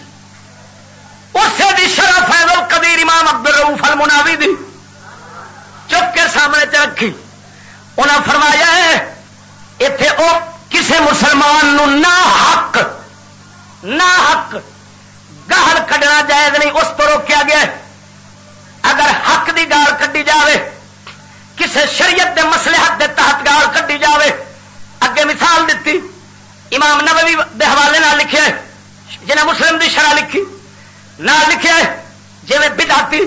A: اسے دی شرف ہے کبیر امام عبد الروف المناوی دی۔ چپ کے سامنے چ رکھی۔ انہیں فرمایا ہے اتے وہ کسی مسلمان نو نہ حق نہ حق گال کڈنا جائز نہیں، اس تو روکیا گیا اگر حق دی گال کڈی جاوے کسی شریعت دے مسلحت دے تحت گال کڈی جاوے۔ اگے مثال دیتی امام نبوی دے حوالے نہ لکھے جنہیں مسلم دی شرح لکھی۔ نہ لکھے جی بداتی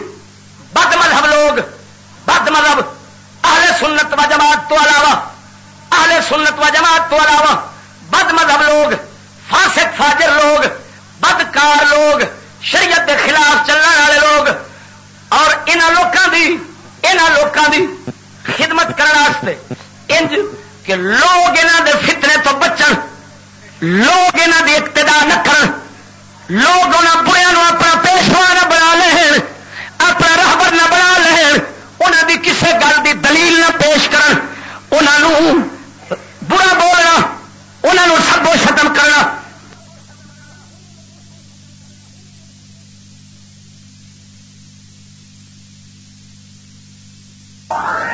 A: بد مذہب لوگ، بد مذہب۔ اہل سنت و جماعت تو علاوہ، اہل سنت و جماعت تو علاوہ، بد مذہب لوگ، فاسق، فاجر لوگ، بدکار لوگ، شریعت کے خلاف چلنے والے لوگ۔ اور لوگوں دی لوگوں دی خدمت کرنے انج کہ لوگ انہوں دے فتنے تو بچن، لوگ انہوں دی اقتدا نہ کرن۔ لوگ انہوں بریا اپنا پیشوا نہ بنا لین اپنا رحبر نہ بنا لین انہوں دی کسے گل دی دلیل نہ پیش کرن انہوں برا بولنا انہوں سبو ختم کرنا All right.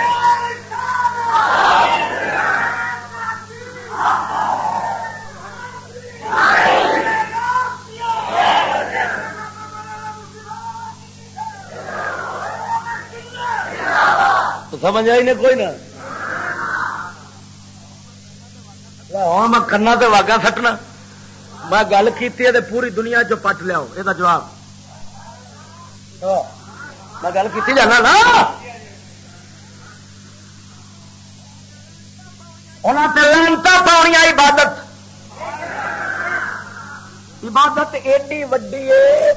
A: سمجھ آئی نے کوئی نہ ہوں میں کرنا تو واگا سٹنا۔ میں گل کی پوری دنیا چ پٹ لیا یہ جواب۔ میں گل کی جانا نا۔ لانتا پاؤنیا عبادت۔ عبادت ایڈی وڈی ہے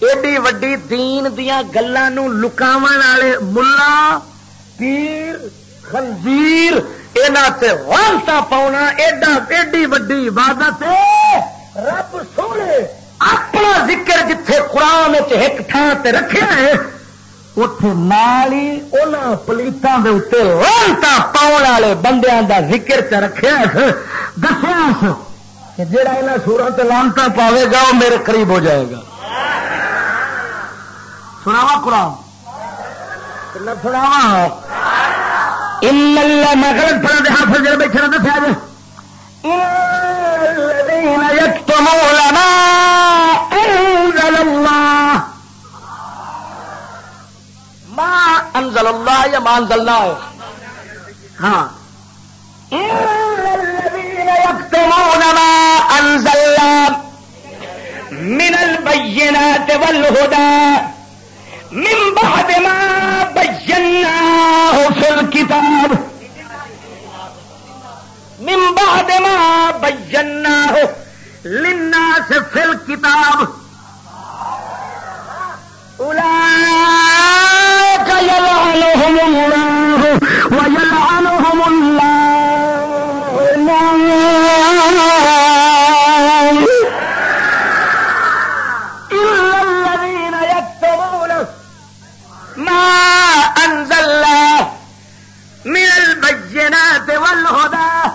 A: ایڈی وڈی دین دیا گلوں لکاو والے ملا۔ پیر خنزیر یہاں پاؤنا ایڈا ایڈی وڈی عبادت رب سونے، اپنا ذکر جتھے قرآن ایک تھان سے رکھے اتے نال ہی ان پلیتوں کے اتنے لانتا پاؤن والے بندیاں دا ذکر چ رکھا دسیا کہ جہاں یہاں سورا لانتا پاوے گا وہ میرے قریب ہو جائے گا۔ سناوا قرآن۔ سناوا میں غلط پڑا دے حافظ جڑے بیٹھے دسیا جی اللہ یا ماں انزلنا ہے ہاں. يكتمون ما أنزل من البينات والهدى. من بعد ما بيناه في الكتاب. من بعد ما بيناه للناس في الكتاب. أولئك يلعنهم الله ويلعنهم الله. البينات والهدى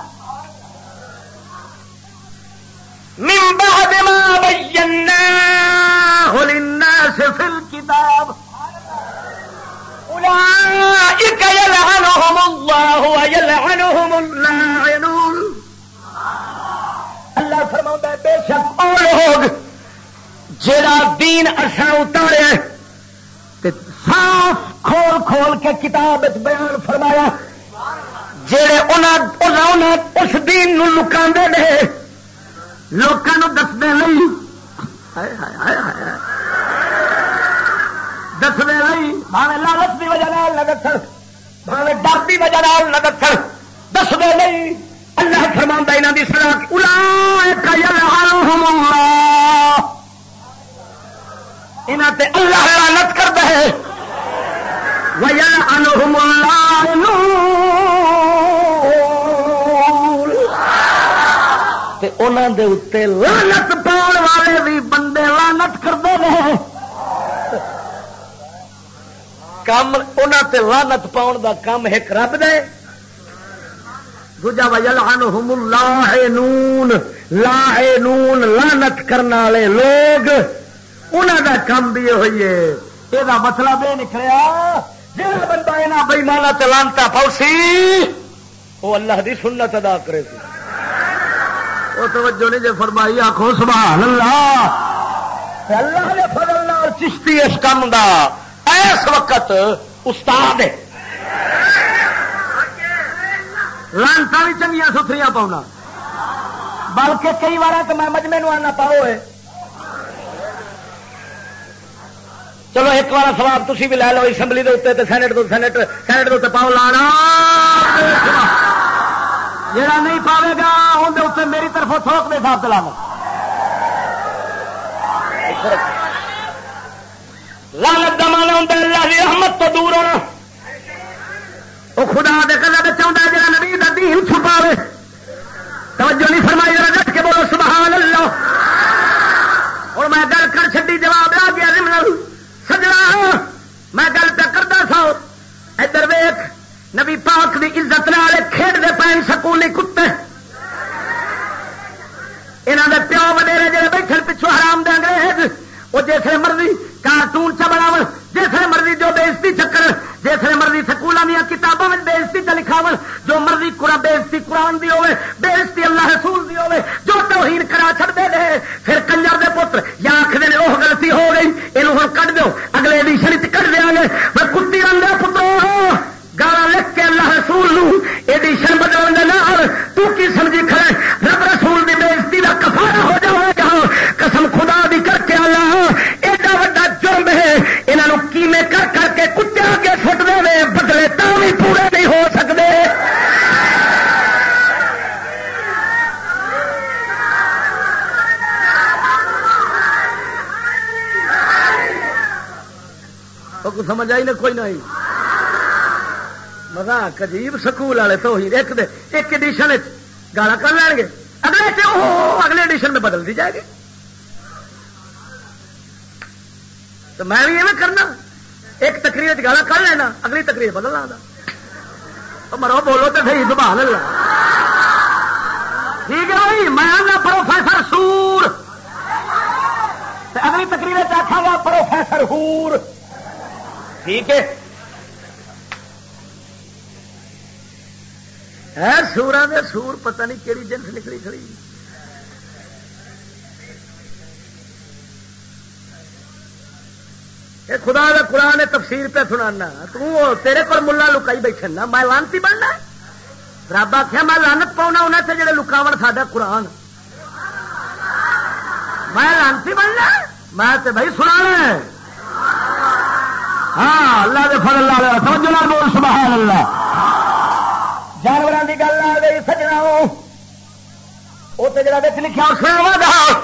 A: من بعد ما بيناه للناس في الكتاب. أولئك يلعنهم الله ويلعنهم اللاعنون. اللہ فرما بے شک اور لوگ جڑا دین اصا اتارے صاف کھول کھول کے کتاب بیان فرمایا جڑے اس دین لکا دے لوگوں دستے نہیں۔ دستے نہیں، بھاوے لالچ کی وجہ نہ دس بھاوے ڈر کی وجہ نہ دس دستے نہیں، اللہ فرما یہاں کی سزا۔ یہاں تے اللہ لانت کرتا ہے۔ ویل انہم انہوں دے اتنے لانت پاؤ والے بھی بندے لانت کرتے ہیں۔ کام انہوں تے لانت پاؤن دا کام ایک رب دے۔ دوجا وجل عنہم نون لا نون لانت کرنے والے لوگ۔ انہوں دا کام بھی ہوئی ہے۔ یہ مطلب یہ نکلیا جا بندہ یہاں بئیمانہ لانتا پاؤسی وہ اللہ دی سنت ادا کرے سی۔ وہ توجہ نہیں جی فرمائی، آخو، سبحان اللہ۔ اللہ نے فضل نال چشتی اس کام دا۔ اس وقت استاد ہے۔ لانتا بھی چنگیا ستھریاں پاؤنا بلکہ کئی بار تو میں مجمے آنا پاؤ چلو، ایک بار سواب تھی بھی لے لو، اسمبلی کے اتنے سینٹ تو سینٹ سینٹ کے اتنے پاؤ لانا۔ جا نہیں پاوے گا اندر اتنے میری طرف تھوک کے حساب لانا لالت دمانا ہوں اللہ کی رحمت تو دور ہونا۔ وہ خدا دے کلا بچا جا نبی کا دین چھپا توجہ نہیں فرمائی رٹ کے بولو سبحان اللہ۔ اور میں گل کر چڈی جواب آ گیا سجنا میں گل پہ کرتا سا ادھر ویخ نبی پاک کی عزت نال کھیڈتے پے سکولی کتے۔ یہاں کے پیو وڈیرے جڑے بیٹھے پچھو حرام دے انگریز وہ جیسے مرضی کارٹون چ بناو جیسے مرضی جو بےزتی چکر، جیسے مرضی سکولوں دیا کتابوں میں بےزتی چ لکھاو جو مرضی قرآن بےزتی قرآن دی ہوے بےزتی اللہ رسول دی ہوے جو توہین کرا چڑھتے ہیں پھر کنجر دے پتر، یا آخر وہ غلطی ہو گئی یہ ہوں کٹ دو اگلے ایڈیشن کٹ دیا گے۔ میں کتی رنگ پترو ہاں۔ گالا لکھ کے اللہ رسول ایڈیشن بدلنے کے تو کی سمجھی کھڑے؟ رب رسول کی بےزتی کا کفارا ہو جائے گا۔ قسم خدا بھی کر کے اللہ، ایڈا وا جرم ہے۔ یہاں کیمے کر کر کے کتے کے فٹ دے بدلے تو بھی پورے نہیں ہو سکتے سمجھ آئی نا، کوئی نہیں۔ مزاق عجیب سکول والے تو ہی ایک دے ایک ایڈیشن گالا کر لین گے اگلے اگلے ایڈیشن میں بدل دی جائے گی تو میں بھی ایویں کرنا ایک تقریر گالا کر لینا اگلی تقریر بدل لا مرو بولو تو صحیح سبحان اللہ ٹھیک ہے بھائی میں پروفیسر سور اگلی تقریر آخا گا پروفیسر ہور ٹھیک ہے ہے سورا دے سور پتہ نہیں کہڑی جنس نکلی کھڑی۔ یہ خدا کا قرآن تفسیر پہ سنانا۔ تو تیرے کو ملا لکائی بیٹھے نا، میں لانتی بننا رب آخیا میں لانت پاؤنا انہیں سے جڑے لکاو ساڈا قرآن۔ میں لانتی بننا میں تے بھائی سنا ہاں اللہ دے فضل اللہ سمجھ لال بول، سبحان اللہ۔ جانوروں گل آ گئی سجنا وہ تو جا لکھا سنا گا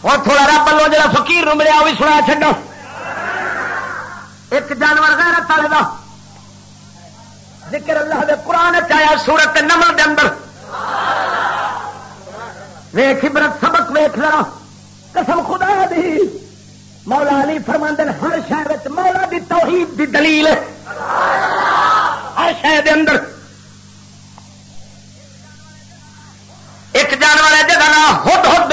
A: اور تھوڑا رب لو جا فکیر ملیا وہ بھی سنا چڈو ایک جانور غیرت والے کا ذکر اللہ دے قرآن چایا سورت نمل دے اندر۔ ویخ عبرت سبق ویخ لنا قسم خدا دی۔ مولا علی فرماندن ہر شہر مولا دی توحید دی دلیل۔ ہر شہر اندر۔ ایک جانور ہے جگہ نام ہد ہد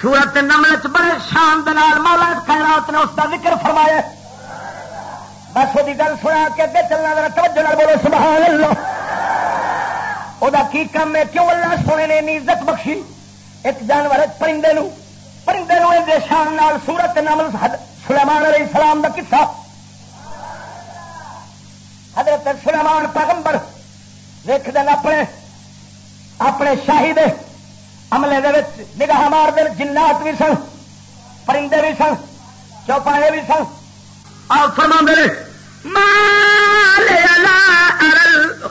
A: سورت نمل چ بڑے شان دال مولا خیرات نے اس کا ذکر فرمایا۔ بس وہ گل سنا کے اگے چلنا ذرا توجہ بولو، سبحان اللہ۔ وہ کی کام ہے؟ کیوں اللہ سونے نے عزت بخشی؟ ایک جانور پرندے نو پرندے نو شان نال سورت نمل سلیمان علیہ السلام کا کسا حضرت سلیمان پیغمبر ویخ دین اپنے اپنے شاہی دے۔ عملے دے وچ نگاہ مار دے جنات بھی سن، پرندے بھی سن چوپائے بھی سن۔ آ فرما میرے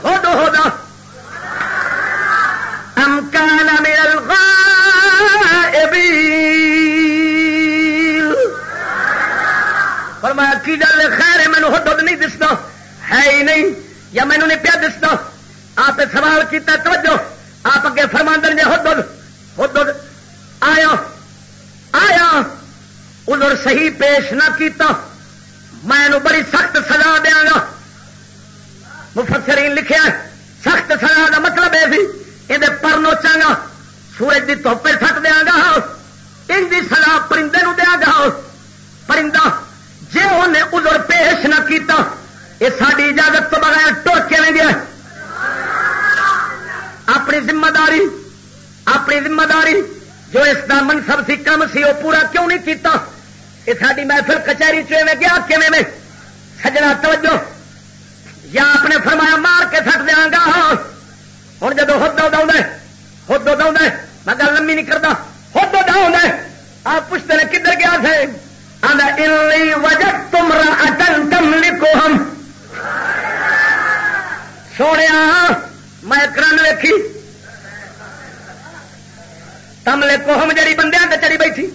A: ہو ہود ام كان من کی گل خیر مینو ہد نہیں دستا، ہے ہی نہیں، یا مینو نہیں پیا دستا؟ آپ سوال کیا توجہ۔ آپ اگے فرماندن جی ہد ہد آیا آیا۔ ادھر صحیح پیش نہ کیتا۔ میں بڑی سخت سزا دیا گا۔ مفسرین لکھیا سخت سزا کا مطلب یہ پر نوچا گا۔ سورج کی توپے سٹ دیا گا۔ ان کی سزا پرندے نو دیا گا۔ پرندہ جی انہیں ادھر پیش نہ کیتا، یہ ساری اجازت تو بغیر ٹر کے گیا اپنی ذمہ داری، اپنی ذمہ داری، جو اس کا منصب سی، کم سی، وہ پورا کیوں نہیں کیتا؟ یہ ساری محفل کچہری چویں گیا؟ کیون میں؟ سجنا توجہ۔ یا اپنے فرمایا مار کے سٹ دیا گا۔ ہوں جب ہدو دوں ہدو دوں میں گل لمبی نہیں کرتا ہدو دوں آپ پوچھتے ہیں کدھر گیا تھے وجہ تم اٹن تم لکھو ہم سونے میں کرن ویکھی۔ تم لکھو ہم جڑی بندے چڑی بیٹھی۔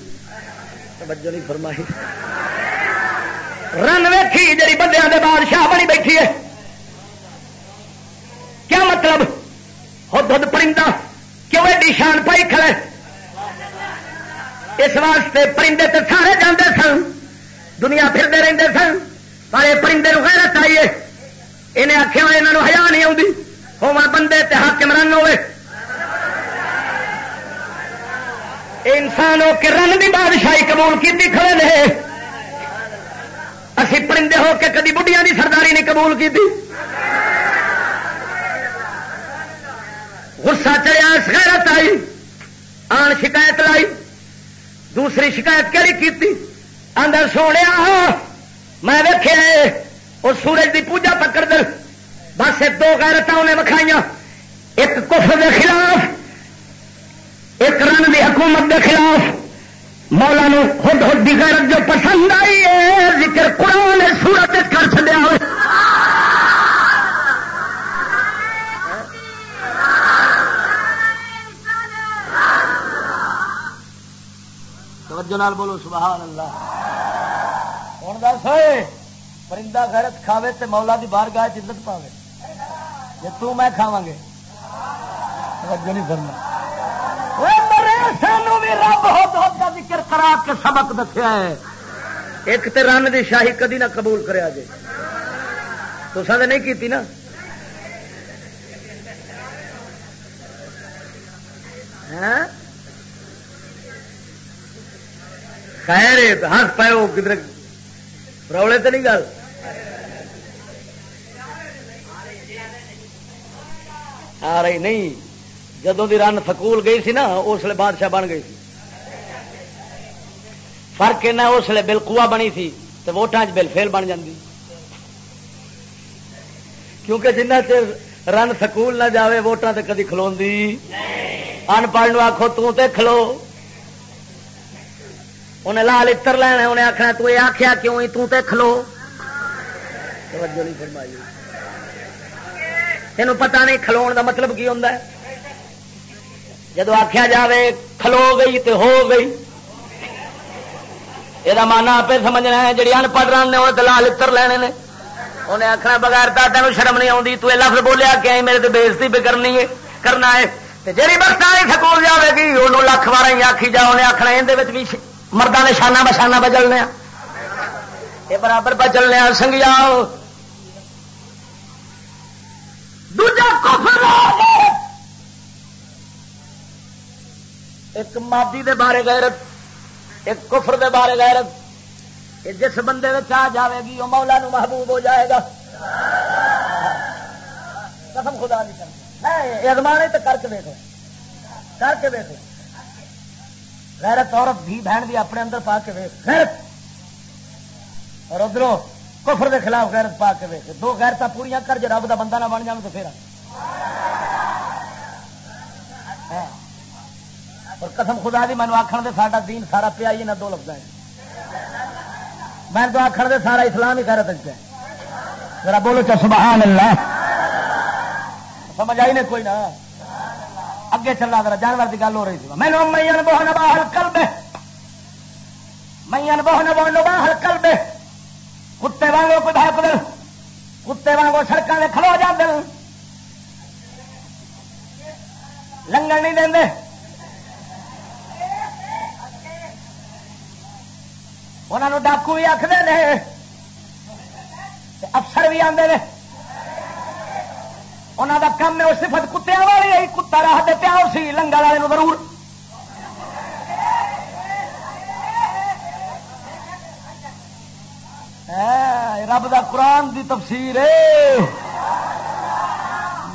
A: توجہ نہیں فرمائی۔ رن ویکھی جی بندے کے بادشاہ بنی بیٹھی ہے۔ کیا مطلب؟ ہد پرندہ۔ کیوں ایڈی شان پائی کھڑے اس واسطے پرندے تو سارے جانے سن۔ دنیا پھرتے رہتے سن۔ پر یہ پرندے غیرت آئیے انہیں آخیا یہاں ہزار نہیں آتی ہو بندے تے حاکم ہوئے انسان ہو کے رن کی بادشاہی قبول کی کھڑے نے۔ اسی پرندے ہو کے کدی بڑھیا کی سرداری نہیں قبول کی غصہ چڑیا غیرت آئی۔ آن شکایت لائی۔ دوسری شکایت کہڑی کی اندر سونے میں دیکھے وہ سورج کی پوجا پکڑ دل بس دو گیرت انہیں وکھائی ایک کفر کے خلاف، ایک رن کی حکومت کے خلاف۔ مولا نو خود خود کی غیرت جو پسند آئی ہے، ذکر قرآن سورت کر چلیا ہو نال بولو، سبحان اللہ۔ ہوں دس پرندہ غیرت کھاوے تے مولا دی بار گاہ عزت پاوے۔ جی تو میں کھاواں گے۔ توجہ نہیں کرنا سانو بھی رب ہو کا ذکر کرا کے سبق دسیا ہے۔ ایک تے رن دی شاہی کدی نہ قبول کرے جی تو سب نہیں کیتی نا؟ ہاں؟ خیر ہاتھ پاؤ کدھر؟ روڑے تو نہیں گل؟ آ رہی نہیں۔ جدو دی رن سکول گئی سی نا، اس لیے بادشاہ بن گئی سی۔ فرق ایسا اس لیے بل کوا بنی سی تو ووٹان چ بل فیل بن جاتی کیونکہ جنہ چر رن سکول نہ جاوے ووٹان تے کدی کھلو ان پڑھ آخو کھلو۔ انہیں لال اتر لینا انہیں آخنا تو یہ آخیا کیوں؟ تے کھلو۔ توجہ نہیں فرمائی۔ تینوں پتا نہیں کھلو دا مطلب کی ہوتا ہے؟ جدو آخیا جائے کھلو گئی تو ہو گئی یہ مانا آپ سمجھنا ہے جی ان پڑھ رہے ہیں دلال اتر لینے نے۔ انہیں آخنا بغیر تا تین شرم نہیں آتی تو لفظ بولیا کہ میرے تو بےزتی بھی کرنی ہے، کرنا ہے۔ جی بخت والی سکول جائے گی انہوں لکھ بار ہی آخی جا انہیں آخنا یہ بھی مردوں نے شانہ بشانہ بچلنے یہ برابر بچلنے سنگیا دوجا کفر ایک مادی دے بارے غیرت، ایک کفر دے بارے غیرت یہ جس بندے آ جاوے گی، وہ مولا نو محبوب ہو جائے گا۔ قسم خدا نہیں کر ازمانے تو کر کے دیکھ کر کے دیکھ غیرت عورت بھی بہن بھی اپنے اندر پا کے ویک غیرت۔ اور ادھر کفر دے خلاف غیرت پا کے ویک دو غیرت پوریا کر جب رب دا بندہ نہ بن جائے تو پھر۔ ہاں۔ اور قسم خدا دی مینو آخر دے ساڈا دین سارا پیا ہی نہ دو لفظ میں تو آخر دے سارا اسلام ہی کر دے ذرا بولو چا سبحان اللہ۔ سمجھ آئی نہیں کوئی نہ؟ اگے چلا ذرا، جانور کی گل ہو رہی تھی میں مین بہن باہر کل بے مین بہن بہن باہر کل بے وانگو کوئی بھائی بدل کتے وانگو سڑکوں میں کھلو جاتے لنگن نہیں دیں انہوں ڈاکو بھی آخر افسر بھی آتے ہیں انہوں کا کم ہے وہ صفت کتیا والی کتا راہ دے پیا سی، لنگر والے ضرور۔ رب دا قرآن دی تفسیر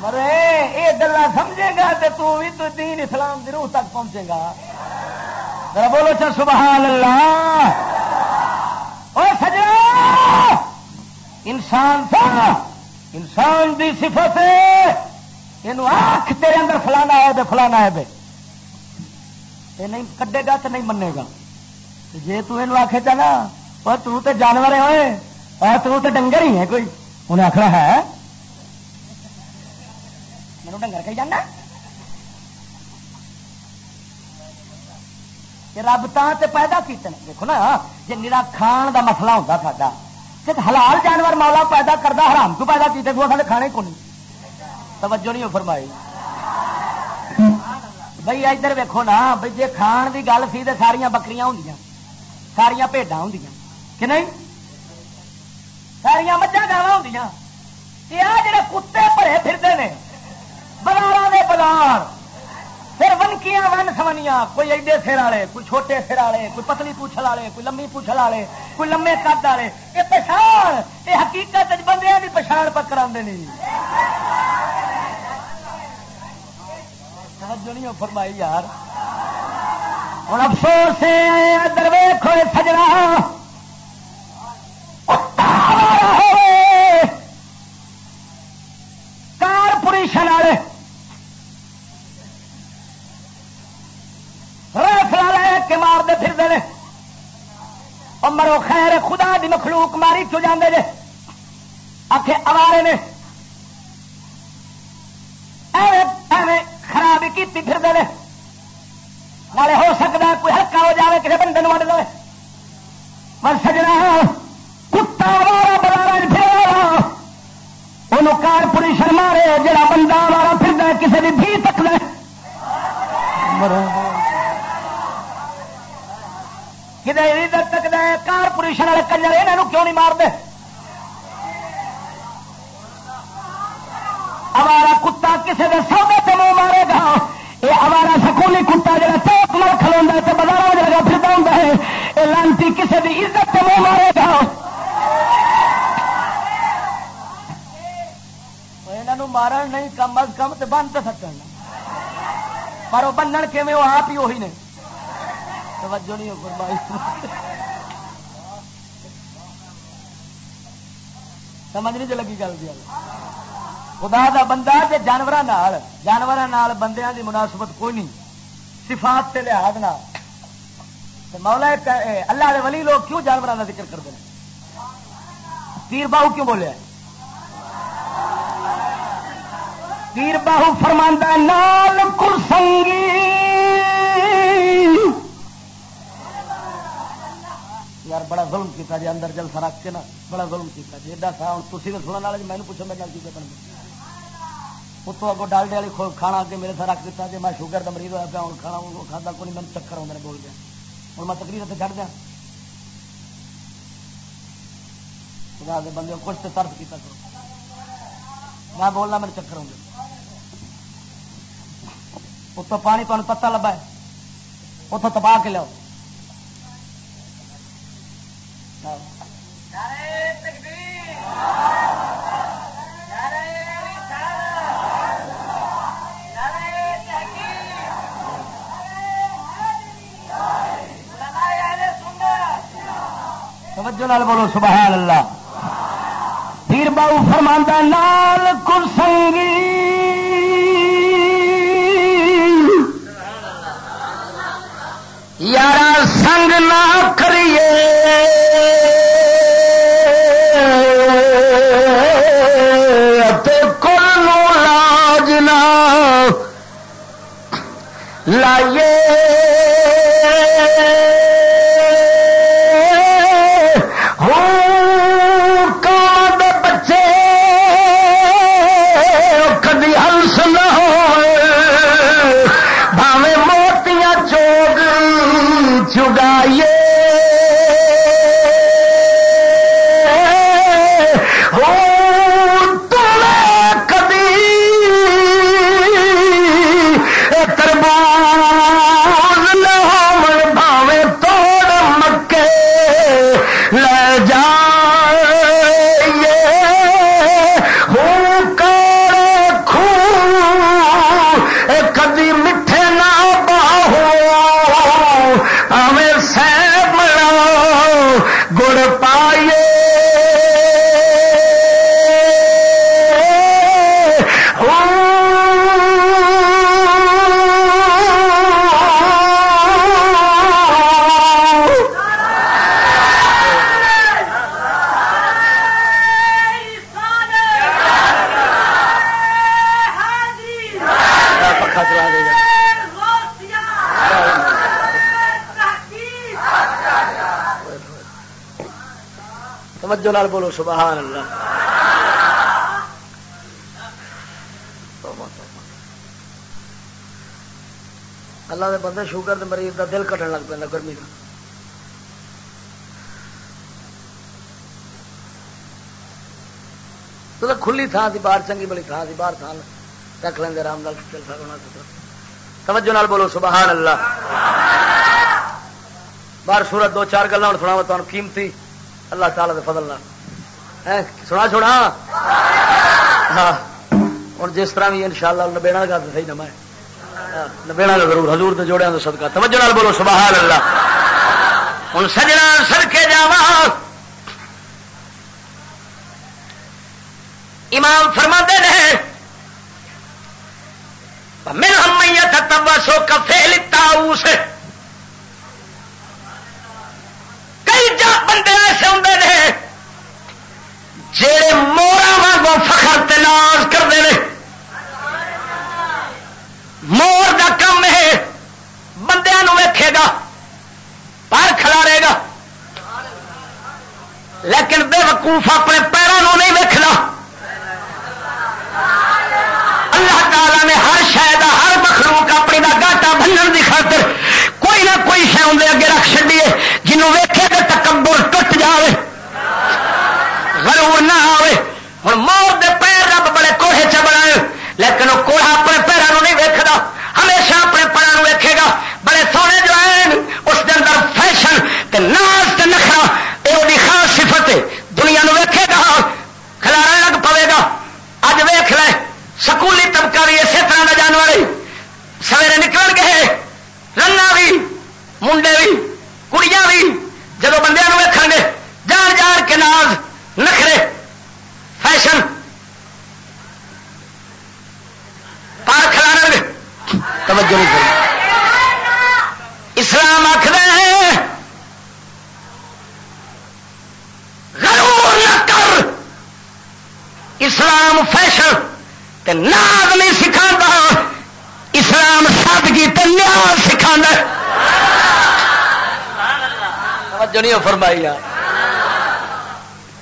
A: مرے یہ گلا سمجھے گا تو بھی تو دین اسلام دی روح تک پہنچے گا۔ بولو چل سبحان اللہ۔ اور سجا انسان تھا، انسان دی صفت یہ آخ تیرے اندر فلانا ہے فلانا ہے بے۔ یہ نہیں کڈے گا تو نہیں منے گا۔ جی تین آخے چاہنا اور تو تے جانور ہوئے اور تو تے ڈنگر ہی ہے کوئی انہیں آخر ہے میرے ڈنگر کہیں جانا رب تے پیدا کیتے دیکھو نا جی میرا کھان دا مسئلہ ہوتا سا حلال جانور مولا پیدا کرتا حرام تو پیدا کیتے وہ سارے کھانے کو نہیں توجہ نہیں فرمائی بھائی ادھر ویکو نا بھائی جی کھان دی گل سی تو ساریا بکریاں ہوں ساریا بھڈا ہوں کہ نہیں؟ ساریا مجھا گاوا ہوں یہ جڑے کتے بھرے پھرتے ہیں بازار کے بازار۔ پھر ونکیاں ون سمنیاں، کوئی ایڈے سر والے کوئی چھوٹے سر والے کوئی پتلی پوچھل والے کوئی لمبی پوچھل والے کوئی لمے قد والے یہ پچھان یہ حقیقت بندے کی پچھان پکڑا نہیں نہیں فرمائی یار۔ ہوں افسوس درویخ ہوئے سجنا۔ کارپوریشن والے فلا لے کے مارتے پھرتے ہیں مرو خیر خدا دی مخلوق ماری چو جاندے جے آخے اوارے نے ایویں خراب کی پھرتے ہیں والے ہو سکتا کوئی ہلکا ہو جائے کسی بندے وڈ دے پر سجنا کتا وارا بازار پھر وہ کارپوریشن مارے جڑا بندہ وارا پھر کسی بھی بھی تک دے کدے عزت تک دے کارپوریشن والے کنجر یہاں کیوں نہیں مارتے؟ ہمارا کتا کسی کے سونے سے منہ مارے گا۔ یہ ہمارا سکولی کتا جا چوک مر کھلوا تو بازار جگہ پھر ہوں یہ لانتی کسی کی عزت سے منہ مارے گا۔ مارن نہیں، کم از کم تو بن تو سکن پر وہ بنن کے وہ آپ ہی وہی نے۔ توجہ نہیں ہو فرمائی۔ سمجھ نہیں جو لگی گل دیا خدا دا بندہ جی جانور جانور بندیاں دی مناسبت کوئی نہیں۔ صفات سے لحاظ نہ مولا اللہ دے ولی لوگ کیوں جانوروں کا ذکر کرتے ہیں؟ پیر باہو کیوں بولے ہیں؟ پیر باہو فرماندہ نال کرسنگی۔ یار بڑا ظلم کیتا جی اندر جلسہ رکھ کے نا، بڑا ظلم کیتا جی ایڈا سا جی، ہوں تھی تو سننے والے میں پوچھو میرے کی بن اتوں اگوں ڈالڈے والی کھانا کے میرے ساتھ رکھ دیتا جی میں شوگر کا مریض ہوا پیا ہوں کھانا کھانا کو نہیں میں چکر آدھے بول گیا۔ ہوں میں تقریر سے چڑھ دیا۔ خدا دے بندے کچھ تو ترس کیا کرو۔ میں بولنا میرے چکر آؤں اتوں پانی تمہیں پتا لبا ہے اتوں تباہ کے لیاؤ توجہ نال بولو سبحان اللہ پیر باؤ فرماندہ نال کرسنگی یار سنگ نہ کریے۔ کل لاج نہ لائیے۔ نال بولو، سبحان اللہ۔ اللہ دے بندے شوگر دے مریض دا دل کٹن لگ پہ گرمی کا تو کھلی تھان سی باہر، چنگی بڑی تھان سی باہر تھان رکھ لیں آرام لال چل سکنا توجہ نال بولو، سبحان اللہ۔ باہر سورت دو چار گلا ہوں سنا تمہیں قیمتی اللہ تعالی دے فضل نہ سنا، چھوڑا۔ ہاں۔ ہوں، جس طرح بھی ان شاء اللہ نبےڑا گا تو صحیح نہ میں ہاں، نبےڑا گا ضرور، حضور دے جوڑے صدقہ۔ توجہ نال بولو سبحان اللہ ہوں سجنا سر کے جا امام فرما دے رہے میرا میت تبا سو کفے لتا اسے کئی جا بندے ایسے ہوں نے جڑے مورا واگوں فخر تلاش کرتے ہیں مور کا کم ہے بندیا ویکھے گا پر کھلارے گا۔ لیکن بے وقوف اپنے پیروں نہیں ویکنا اللہ تعالی نے ہر شاید ہر مخلوق اپنی کا گاٹا بننے کی خاطر کوئی نہ کوئی شہ اندر اگے رکھ چڈیے جنوں ویکے تو تکبر ٹوٹ جائے غرور نہ آئے ہوں موت دے پیر رب بڑے کوڑے چ بنا لیکن وہ کوڑا اپنے پیروں نہیں ویکتا ہمیشہ اپنے پیروں ویکھے گا بڑے سونے جو ہیں اس کے اندر فیشن تے ناز تے نخرا یہ وہ خاص صفت ہے دنیا نو ویکھے گا کھلارا لگ پوے گا اج ویخ لے سکولی طبقہ بھی اسی طرح کا جانور سویرے نکل گئے رنگا بھی منڈے بھی کڑیاں بھی جب بندے ویکھ گے جان جان کے ناز نخرے فیشن پار کھلا گے توجہ نہیں کریں اسلام آخر غرور نہ کر اسلام فیشن ناز نہیں سکھا اسلام سادگی نیاز سکھا نہیں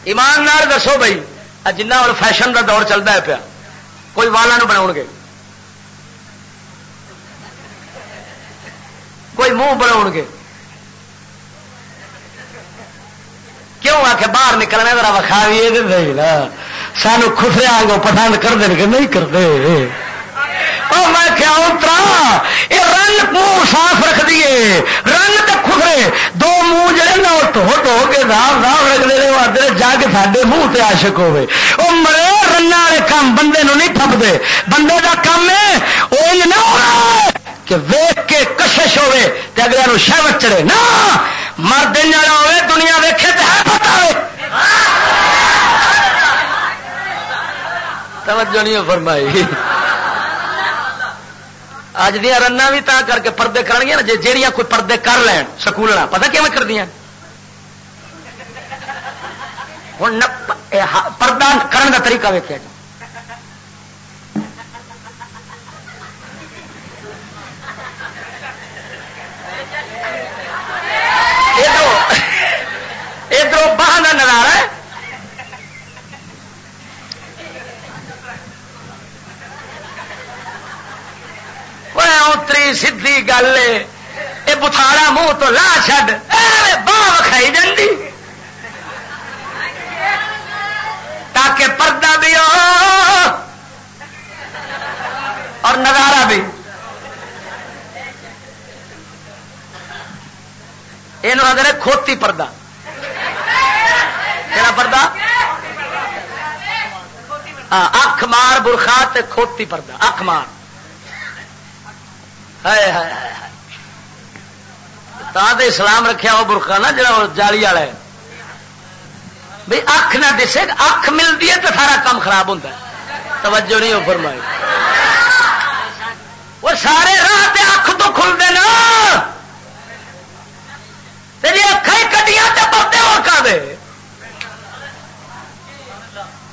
A: ایماندار دسو بھائی جنہ ہوں فیشن کا دور چلتا ہے پیا۔ کوئی والا بنا گے۔ کوئی منہ بنا گے۔ کیوں آ کے باہر نکلنے ذرا وکھا بھی سانو خسرے آگوں پسند کر دیں کہ نہیں کرتے میں کیا اترا یہ رنگ منہ صاف رکھ دیے رنگ تو خسرے دو منہ جڑے نا دھو دھو کے صاف صاف رکھتے ہیں آدھے جگ ساڈے منہ تے عاشق ہوے وہ مرے رنگ والے کام بندے نو نہیں تھپتے بندے کا کام ہے وہ نہ کہ ویک کے کشش ہوے تے اگلے شہوت چڑے نہ، مرد جڑا ہوے دنیا ویکھے تو ہے پتا ہوے توجہ نہیں فرمائی۔ اج دیا رن بھی تا کر کے پردے کر نا جی جہیا کوئی پردے کر لین سکول پتا کیون کر دیا ہوں پردہ کرنے کا طریقہ ویکیا جی ادھر باہر کا نظارہ ہے۔ اتری سی گل یہ بخارا منہ تو لا چڈ باہ کھائی جی تاکہ پردہ بھی ہو۔ اور نظارہ بھی۔ یہ آدھے کھوتی پردہ۔ کہڑا پردہ؟ اکھ مار برخا کھوتی پردہ۔ اکھ مار۔ اسلام رکھا وہ برخا نا جا جالی والا ہے۔ بھائی اکھ نہ دسے، اکھ ملتی ہے تو سارا کام خراب ہوتا ہے۔ توجہ نہیں ہو فرمائی۔ وہ سارے راہ اکھ تو کھلتے نا۔ تیری اکھا ہی کٹیاں تو پتے ہو کر دے۔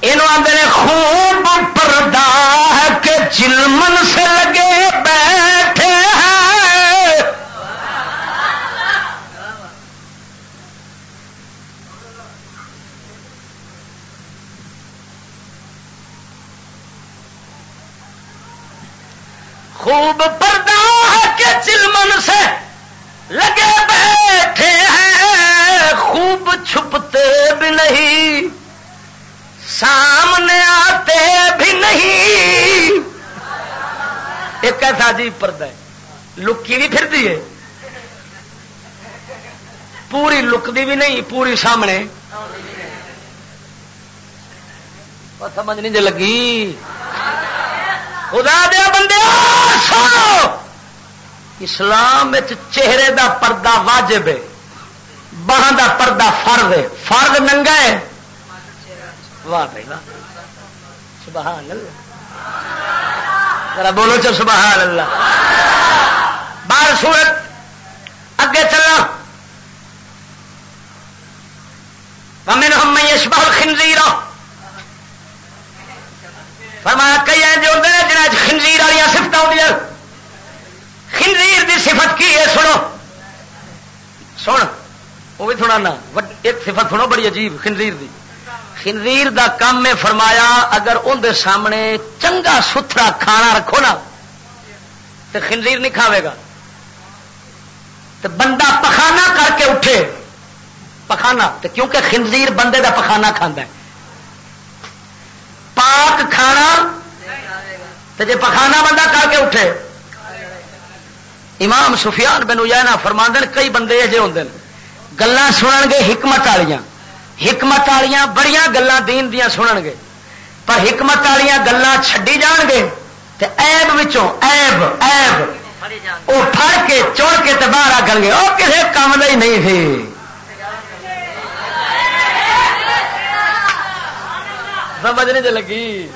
A: یہ آدھے خوب پردہ ہے کہ چلمن سے لگے بیٹھے خوب پردہ کے چلمن سے لگے بیٹھے ہیں، خوب چھپتے بھی نہیں، سامنے آتے بھی نہیں۔ ایک ایسا عجیب پردہ ہے، لکی بھی پھر ہے۔ پوری لکتی بھی نہیں، پوری سامنے۔ سمجھ نہیں جی لگی۔ خدا دیا بندے سو اسلام چہرے دا پردہ واجب ہے باہر دا پردہ فرد ہے۔ فرد ننگا ہے۔ واہ بھائی، واہ۔ سبحان اللہ۔ ذرا بولو چل سبحان اللہ۔ بار سورت اگے چلنا ممن ہم یشبہ خنزیر فرمایا کئی ہیں جو ہوتے ہیں جنہیں خنزیر والی سفت آدی خنزیر دی صفت کی ہے، سنو۔ سن، وہ بھی تھوڑا ایک صفت سنو، بڑی عجیب، خنزیر دی۔ خنزیر دا کام میں فرمایا، اگر اندر سامنے چنگا ستھرا کھانا رکھو نا تو خنزیر نہیں کھاوے گا۔ تو بندہ پخانا کر کے اٹھے۔ پخانا تو کیونکہ خنزیر بندے دا پخانا کھانا ہے۔ پاک کھانا تو جی پخانا بندہ کر کے اٹھے امام سفیان بن اجائنا فرماندن، کئی بندے ایجے ہوں گلا سنن گے حکمت والیاں حکمت والیا بڑی گلیں دین دیا سنن گے۔ پر حکمت والیا گلان چڈی جان گے۔ ایب وچوں ایب ایب وہ پھڑ کے چڑ کے تو باہر آ گے وہ کسی کام ہی نہیں تھی۔ سمجھ نہیں لگی۔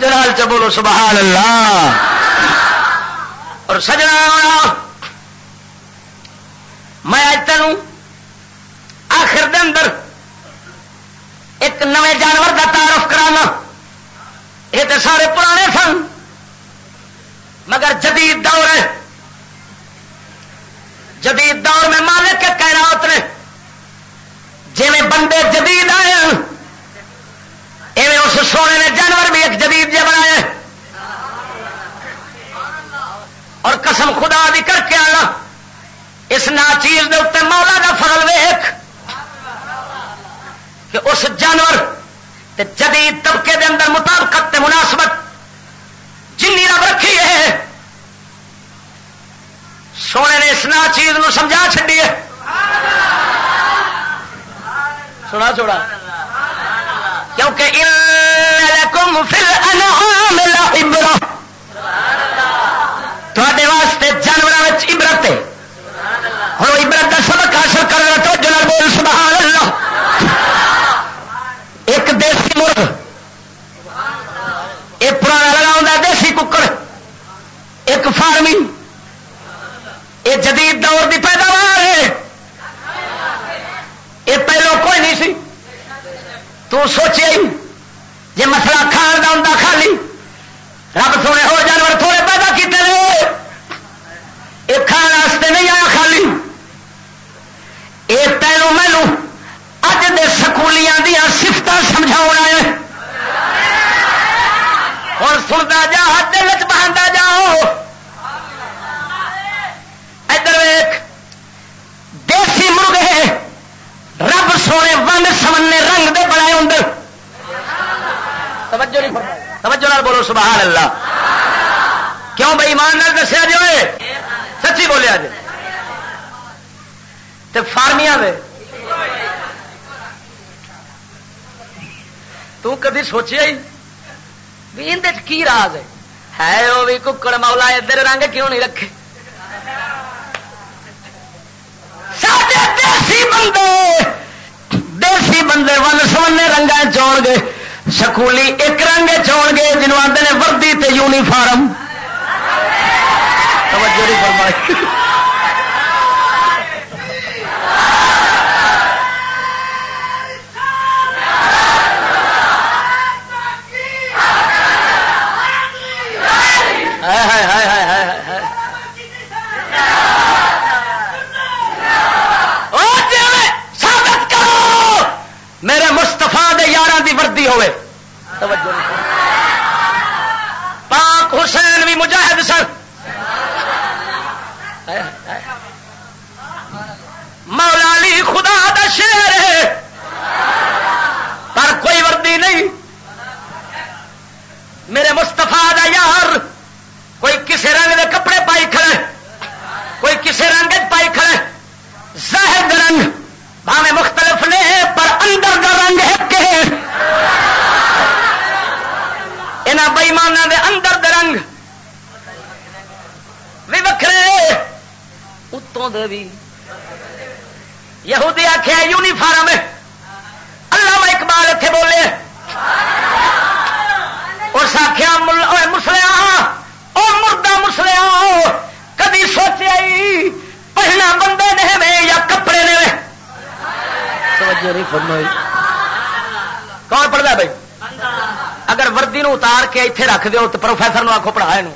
A: جلال چ بولو، سبحان اللہ۔ اور سجنا میں اج آخر دے اندر ایک نئے جانور کا تعارف کرانا۔ یہ تو سارے پرانے سن، مگر جدید دور ہے جدید دور میں مالک کے کائنات نے جی بندے جدید آئے ایویں اس سونے نے جانور بھی ایک جدید جہ بنایا اور قسم خدا بھی کر کے آنا۔ اس نا چیز اتنے مولا کا فضل ویخ کہ اس جانور تے جدید طبقے دے اندر مطابقت تے مناسبت جن رب رکھی ہے۔ سونے نے اس نا چیز نو سمجھا چڈی ہے۔ سنا چھوڑا۔ کیونکہ تھوڑے واسطے جانوروں میں عبرت ہے ہوں عبرت کا سبق حاصل کرنا تو جنرل بول سبحان اللہ ایک دیسی مرغ یہ پرانا لگا دیسی ککڑ ایک فارمنگ یہ جدید دور کی پیداوار ہے یہ پہلو کوئی نہیں سی تو سوچے جی مسئلہ کھان کا ہوں خالی رب سونے ہو جانور تھوڑے پیدا کیتے ہیں یہ کھان واسطے نہیں آیا خالی یہ پہلو مینو اج دے سکولیاں دیا سفت سمجھا ہے اور سنتا جا دل چ جاؤ ادھر ویک دیسی مرغے رب سونے ونڈ سمنے رنگ دے بڑے ہوں توجہ نہیں توجہ نال بولو سبحان اللہ کیوں بھائی ایمان نال دسیا جی جو سچی بولیا جی۔ فارمیا میں تو کدی سوچیا ہی بھی اندر کی راز ہے؟ ہے وہ بھی ککڑ مولا، ادھر رنگ کیوں نہیں رکھے؟ دیسی بندے! دیسی بندے ون سمنے رنگا چوڑ گئے سکولی ایک رنگ چوڑ گئے جنوب آتے ہیں وردی تے یونیفارم۔ توجہ نہیں فرمائی۔ یار پاک حسین بھی مجاہد سن۔ مولا علی خدا دا شیر ہے۔ پر کوئی وردی نہیں۔ میرے مستفا دا یار، کوئی کسی رنگ دے کپڑے پائی کھڑے کوئی کسی رنگ پائی کھڑے زہد رنگ بھاوے مختلف نے پر اندر دا رنگ ہے یہاں بئیمانہ دے اندر دے رنگ بھی وکھرے اتوں دے بھی یہودی آخیا یونیفارم۔ اللہ اقبال اتنے بولے۔ اس آخیا مسلیا مردہ مسلیا کدی سوچیا پہنا بندے نے میں یا کپڑے نے کون پڑھتا بھائی؟ اگر وردی نو اتار کے اتنے رکھ دو تو پروفیسر نو آخو پڑھا یہ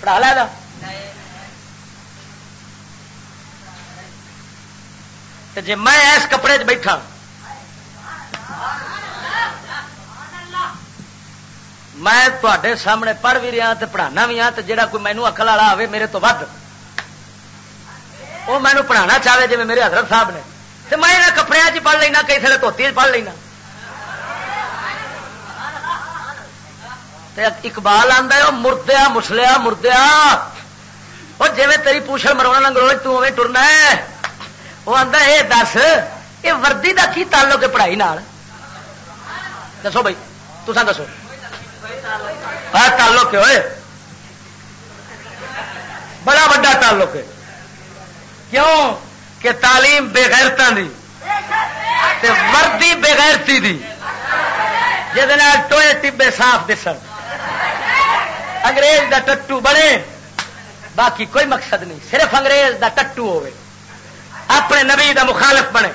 A: پڑھا جی میں اس کپڑے چ بیٹھا میں تے سامنے پڑھ بھی رہا پڑھانا بھی ہاں تو جا کوئی مینو اکل والا آئے میرے تو ود۔ وہ مینو پڑھانا چاہے جی میرے حضرت صاحب نے۔ تو میں یہاں کپڑے چ پڑھ لینا کئی تھے دھوتی پڑھ لینا۔ اقبال آتا ہے مردیا، مسلیا، مردیا۔ وہ جی تیری پوچھل مرونا لنگڑ تمہیں ٹرنا ہے۔ وہ آتا یہ دس یہ وردی کا کی تعلق ہے پڑھائی دسو بھائی تسا دسو تعلق ہوئے بڑا وا تعلق ہے کیوں کہ تعلیم بےغیرتا دی وردی بےغیرتی دی ٹوئے ٹبے صاف دس انگریز دا ٹٹو بنے باقی کوئی مقصد نہیں صرف انگریز دا ٹٹو ہوئے اپنے نبی دا مخالف بنے،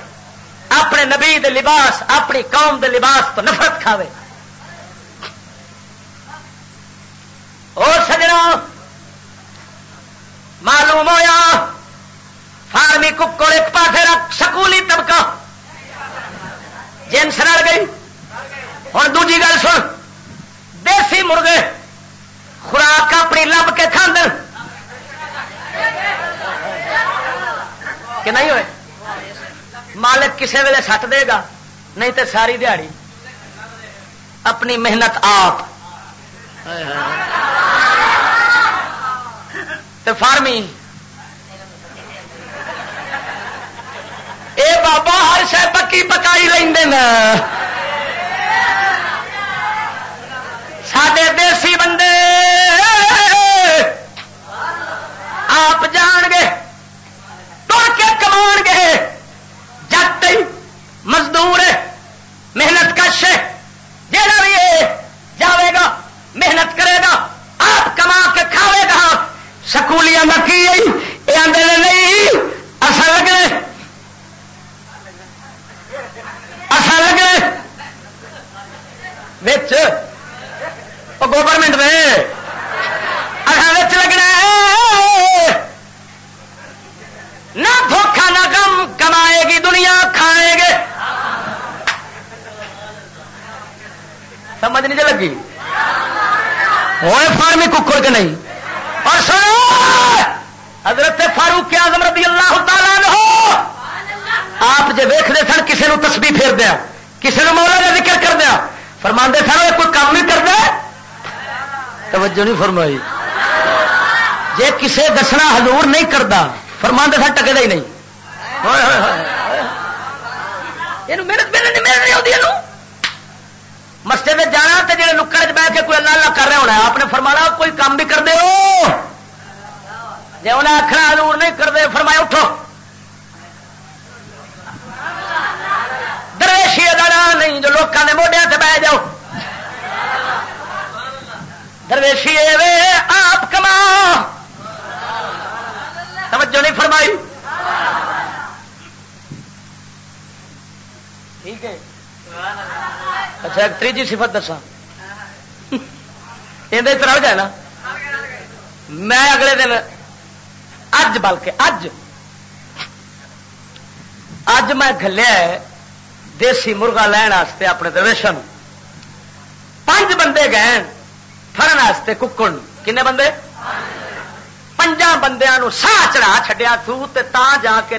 A: اپنے نبی دے لباس، اپنی قوم دے لباس تو نفرت کھاوے۔ اور سجنا، معلوم ہوا فارمی ککڑ ایک پاس رکھ سکولی طبقہ۔ جنس رل گئی۔ ہوں دوجی گل سن، دیسی مرغے خوراک اپنی لب کے کھاند کہ نہیں ہوئے? مالک کسی ویلے سٹ دے گا؟ نہیں تو ساری دیہڑی اپنی محنت آپ۔ فارمی۔ اے بابا ہر شہ پکی پکائی لینا سڈے دیسی بندے۔ آپ جان گے۔ تر کے کما گے جت مزدور محنت کش جہاں بھی جاوے گا، محنت کرے گا، آپ کما کے کھاوے گا۔ سکولیاں کا کی یہ آدھے نہیں، اصل لگنے اصل لگنے گورنمنٹ میں۔ اصل لگنا نہ دھوکھا نہ کمائے گی، دنیا کھائے گے۔ سمجھ نہیں لگی؟ ہوئے فارمی ککڑ کے نہیں۔ اور سنو، حضرت فاروق اعظم رضی اللہ تعالیٰ ہو آپ جب ویختے سن کسی نے تسبی پھیر دیا کسی نے مولا کا ذکر کر دیا فرما سن کوئی کام نہیں کرتا؟ توجہ نہیں فرمائی۔ جی کسے دسنا حضور نہیں کرتا فرما سن ٹکے ہی نہیں محنت محنت نہیں آتی مسجد میں جانا تو جی نکڑ چ بہ کے کوئی اللہ اللہ کر رہا ہونا آپ نے فرمایا کوئی کام بھی کر دے ہو جی انہیں آخر دور نہیں کرتے فرمایا اٹھو درویشی ادا نہیں جو لوگوں نے موڈیا سے بہ جاؤ درویشی وے آپ کما توجہ نہیں فرمائی ٹھیک ہے؟ اچھا تیجی سفت دسا یہ رل گیا نا؟ میں اگلے دن اج بلکہ اج اج میں گلیا دیسی مرغا لین اپنے درویشن پانچ بندے گئے فرن ککڑ۔ کنے بندے؟ پنجا بندیا سا چڑھا چڈیا تا جا کے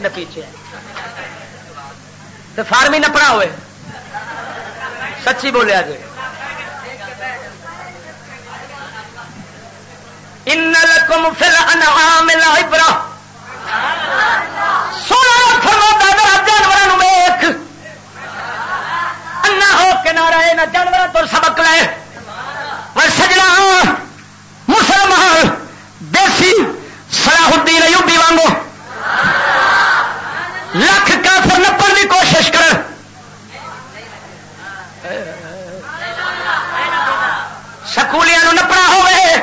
A: نپیچے فارمی نپنا ہوئے۔ سچی بولیا جی ان لکم فل انعام العبرہ۔ سونا فرما جانوروں ویخ انا ہو کے نہ نہ جانوروں تو سبق لے۔ پر سجنا ہاں، مسلمان ہاں، دیسی صلاح الدین ایوبی وانگو۔ لکھ کافر نپن کی کوشش کر سکولیاں نپنا ہوئے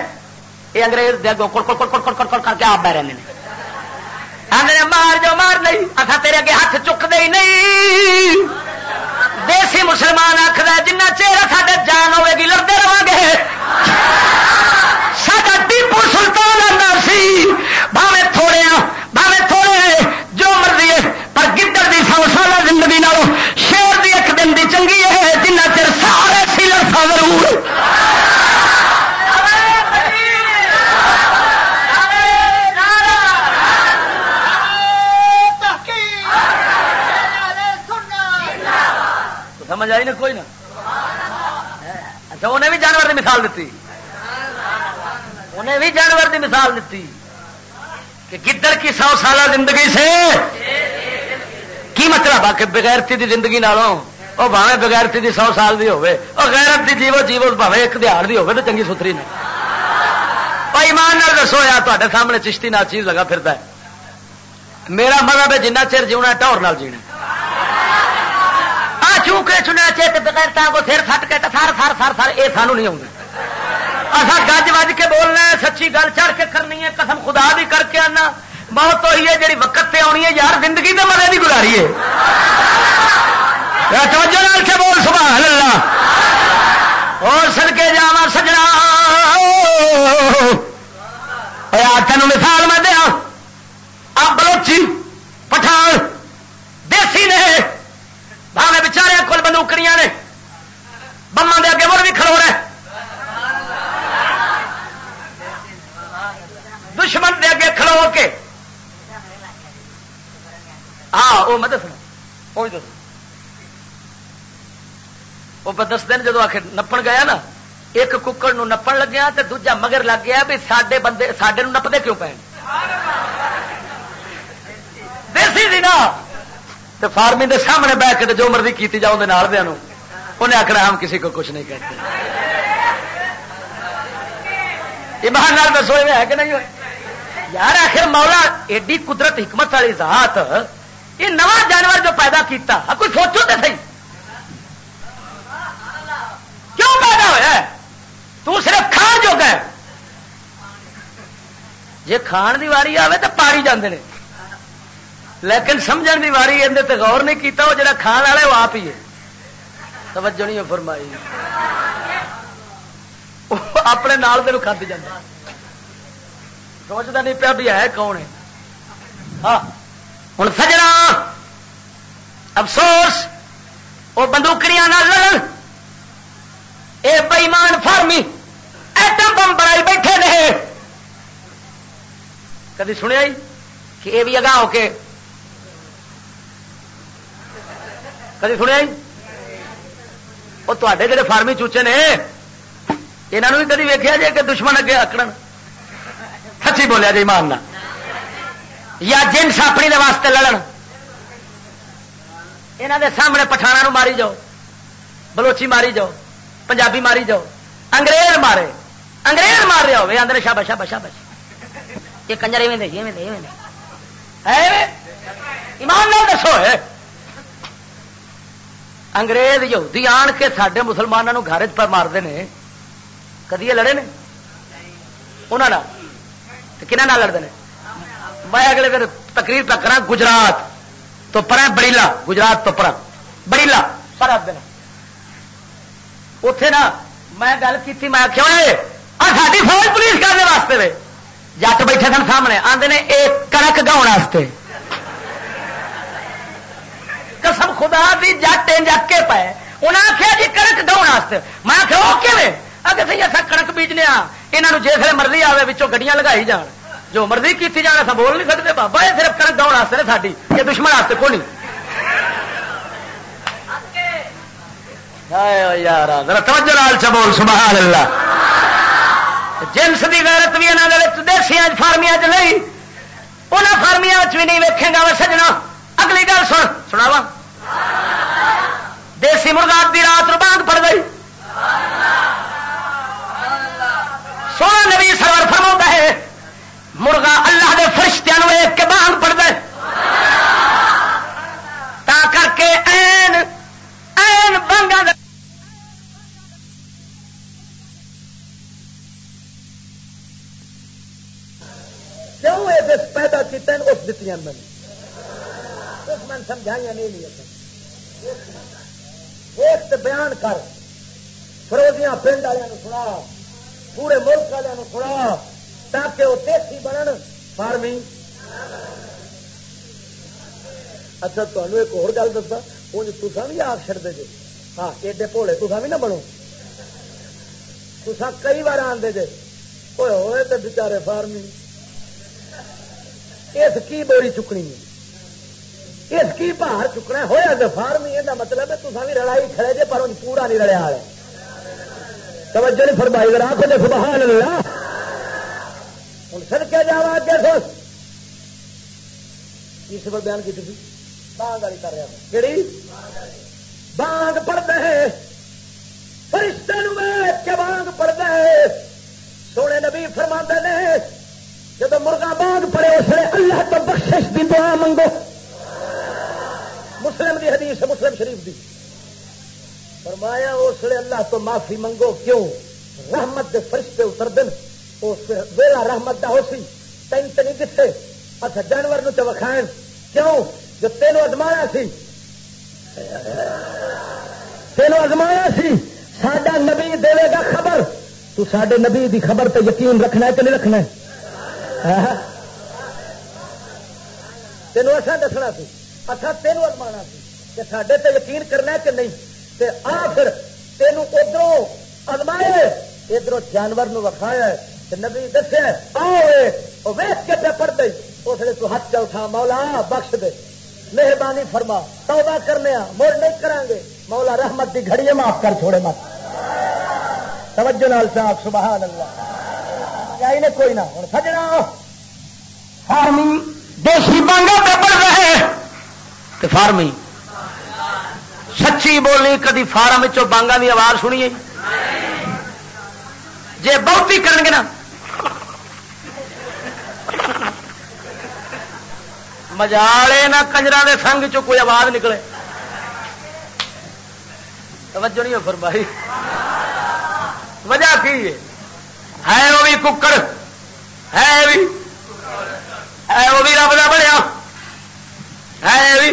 A: یہ انگریز دے کڑ کڑ کڑ کڑ کڑ کر کے آپ بہ رہے ہیں۔ آدھے مار جو مار نہیں اصا تیرے اگے ہاتھ چکتے ہی نہیں۔ دیسی مسلمان آخر جنہ چہرہ ساڈے جان ہوے گی لڑتے رہے گے۔ سا ٹیپو سلطان آتا سی۔ بھاوے تھوڑے بھاوے تھوڑے جو مرضی ہے۔ پر گدڑ کی سو سالہ زندگی نالوں شیر دی ایک دن دی چنگی ہے جنہ چر سارے سیلر سا ضرور سمجھ آئی نا کوئی نا اچھا انہیں بھی جانور کی مثال دیتی انہیں بھی جانور کی مثال دیتی کہ گدڑ کی سو سالہ زندگی سے کی مطلب آ کہ بغیرتی دی زندگی نالوں وہ بھاوے بغیرتی دی سو سال دی ہوے اور غیرت دی جیو جیو بھاوے ایک دیہڑ دی ہوے تو چنگی ستری نے۔ ایمان دسو یا تے سامنے چشتی نہ چیز لگا پھرتا ہے۔ میرا مطلب ہے جنہ چر جیونا ٹور نال جینا چوکے چنیا چیت بغیر کو سر سٹ کے سر سر سر سر یہ سانو نہیں آؤں اصا گج وج کے بولنا ہے، سچی گل چڑھ کے کرنی ہے، قسم خدا بھی کر کے آنا۔ بہت ہوئی ہے جی وقت پہ آنی ہے، یار زندگی تو مزے کی گزاری ہے۔ توجہ کے بول، سبحان اللہ۔ اور سن کے جا سجنا تین مثال میں دیا۔ آپ بلوچی، پٹھان، دیسی نے۔ بھاوے بچارے کول بندوکڑیاں نے۔ بما دے اگے مر بھی کھلو رہے۔ دشمن دے اگے کھلو کے۔ ہاں وہ میں دسنا۔ وہ دس وہ دن جدو آخر نپن گیا نا، ایک ککڑ نو نپن لگیا تو دوجا مگر لگ گیا بھی سڈے بندے سڈے نپتے کیوں پے دیسی سی نا۔ تو فارمی دے سامنے بہ کے جو مرضی کی جاؤ دیا انہیں آخنا ہم کسی کو کچھ نہیں کہتے۔ ایمان دسو ہے کہ نہیں یار آخر مولا، ایڈی قدرت حکمت والی ذات یہ نواں جانور جو پیدا کیتا کوئی سوچو تو صحیح؟ کیوں پیدا ہوا تو صرف کھان جو گئے جی کھان دی واری آئے تو پاری جاندے نے۔ لیکن سمجھن کی واری اندر غور نہیں کیتا وہ جڑا کھان والا وہ آپ ہی ہے۔ توجہ نہیں فرمائی۔ اپنے نال دے کھد جانا سوچتا نہیں پیا بھی ہے کون ہے؟ ہاں۔ ہوں سجنا۔ افسوس وہ بندوکڑیاں نہ لڑن۔ اے بئیمان فارمی ایٹم بم بنائی بیٹھے رہے کدی سنیا جی کہ یہ بھی اگاں ہو کے؟ کدی سنیا جی؟ وہ تے جڑے فارمی چوچے نے یہاں بھی کدی ویکیا جی کہ دشمن اگے اکڑ سچی بولیا جی ماننا یا جنس اپنی دے واسطے لڑن۔ یہاں دے سامنے پٹھانا ماری جاؤ، بلوچی ماری جاؤ، پنجابی ماری جاؤ، انگریز مارے، انگریز مار رہا ہوے آدھے شابش شابش شابش یہ کنجر ایویں دے ایویں دے ایویں دے۔ ایمان نال دسو ہے۔ انگریز یہودی آن کے سڈے مسلمانوں گھر پر مارتے ہیں کدی لڑے نے؟ انہوں کنہ لڑتے ہیں میں اگلے دن تقریر پہ کرا گجرات تو پر بڑیلا گجرات تو پر بڑیلا پر دن۔ اتے نا میں گل کی میں آخیا ساری فوج پولیس کرنے واسطے جٹ بیٹھے سن سامنے آتے ہیں ایک کنک گاؤں قسم خدا دی جٹ جگ کے پائے انہیں آخیا جی کنک گاؤں میں آخیا وہ اگر سی اصا کڑک بیجنے یہاں جس مرضی آئے گڈیاں لگائی جان۔ جو مرضی کی جان اصل بول نہیں سکتے بابا یہ صرف کنک گاؤں واسطے ساری یہ دشمن واسطے کو نہیں یار توجہ لال چبول سبحان اللہ۔ جنس کی غیرت بھی یہاں دیسیا فارمیا چ نہیں۔ انہیں فارمیا بھی نہیں ویکے گا سجنا۔ اگلی گل سن سنا وا دیسی مرغا دی رات بانگ پڑ گئی۔ سونا نبی سرور فرما ہے مرغا اللہ دے فرشتوں ایک کے بانگ پڑ گئے تا کر کے این این بانگا
B: کیوں یہ پیدا کیتے ہیں؟ اس دیتی میں۔ اس میں سمجھائیاں نہیں لیا ایک تو بیان کر۔ فروزیاں پنڈ والوں سنا۔ پورے ملک والوں سنا۔ تاکہ وہ دیسی بنن۔ فارمنگ اچھا تمہیں ایک اور گل دسا وہ تصا بھی آپ چڑ جی ہاں ایڈے بھولے تصا بھی نہ بنو۔ تصا کئی بار آدھے جی ہوئے ہوئے تو بچارے فارمنگ اس کی بوری چکنی ہے۔ اس کی باہر چکنا ہوا دفار نہیں یہ مطلب ہے تصا بھی رڑائی کھڑے جے، پر پورا نہیں رڑیا توجہ نہیں فرمائی اگر سبحان اللہ۔ ہوں سر کیا جا اگے سوچ اس پر بیان کی تھی؟ بانگ والی کر رہا کہڑی بانگ پڑھتے ہیں فرشتے کے بانگ پڑھتے ہیں سونے نبی فرما نے جب مرغا باغ پڑے، اس نے اللہ تو بخشش دی دعا منگو۔ مسلم دی حدیث مسلم شریف دی۔ فرمایا، اس نے اللہ تو معافی منگو۔ کیوں؟ رحمت دے فرشتے اتر دن ویلا رحمت دا ہو سی تین تو نہیں اچھا جانور نو تو کیوں؟ جو تینوں ازمایا سی۔ تینوں ازمایا سی۔ سڈا نبی دے گا خبر۔ تو سڈے نبی دی خبر تے یقین رکھنا ہے کہ نہیں رکھنا ہے؟ تینوں اصا دسنا سی۔ اصا تینوں ازما سی کہ سڈے تے یقین کرنا کہ نہیں۔ تے آ پھر تینوں ادھر ازمائے ادھر جانور نو وکھایا نبی دسے آؤ ویس کے پہ پڑ گئی اس لیے تو ہاتھ اٹھا، مولا بخش دے، مہربانی فرما، توبہ کرنے مڑ نہیں کریں گے، مولا رحمت دی گھڑی معاف کر چھوڑے مت۔ توجہ نال صاحب، سبحان اللہ۔ آئی نے کوئی نہ ہوں سجنا۔ فارمی دیسی بانگا پہ پڑ رہے
A: فارمی۔ سچی بولنی، کدی فارم بانگا کی آواز سنی جی بہت ہی گے نا مجالے نہ کنجرا کے سنگ چ کوئی آواز نکلے؟ توجہ نہیں ہو فرمائی۔ وجہ کی ہے؟ ہے وہ بھی ککڑ، ہے بھی، ہے وہ بھی رب کا بنیا ہے بھی۔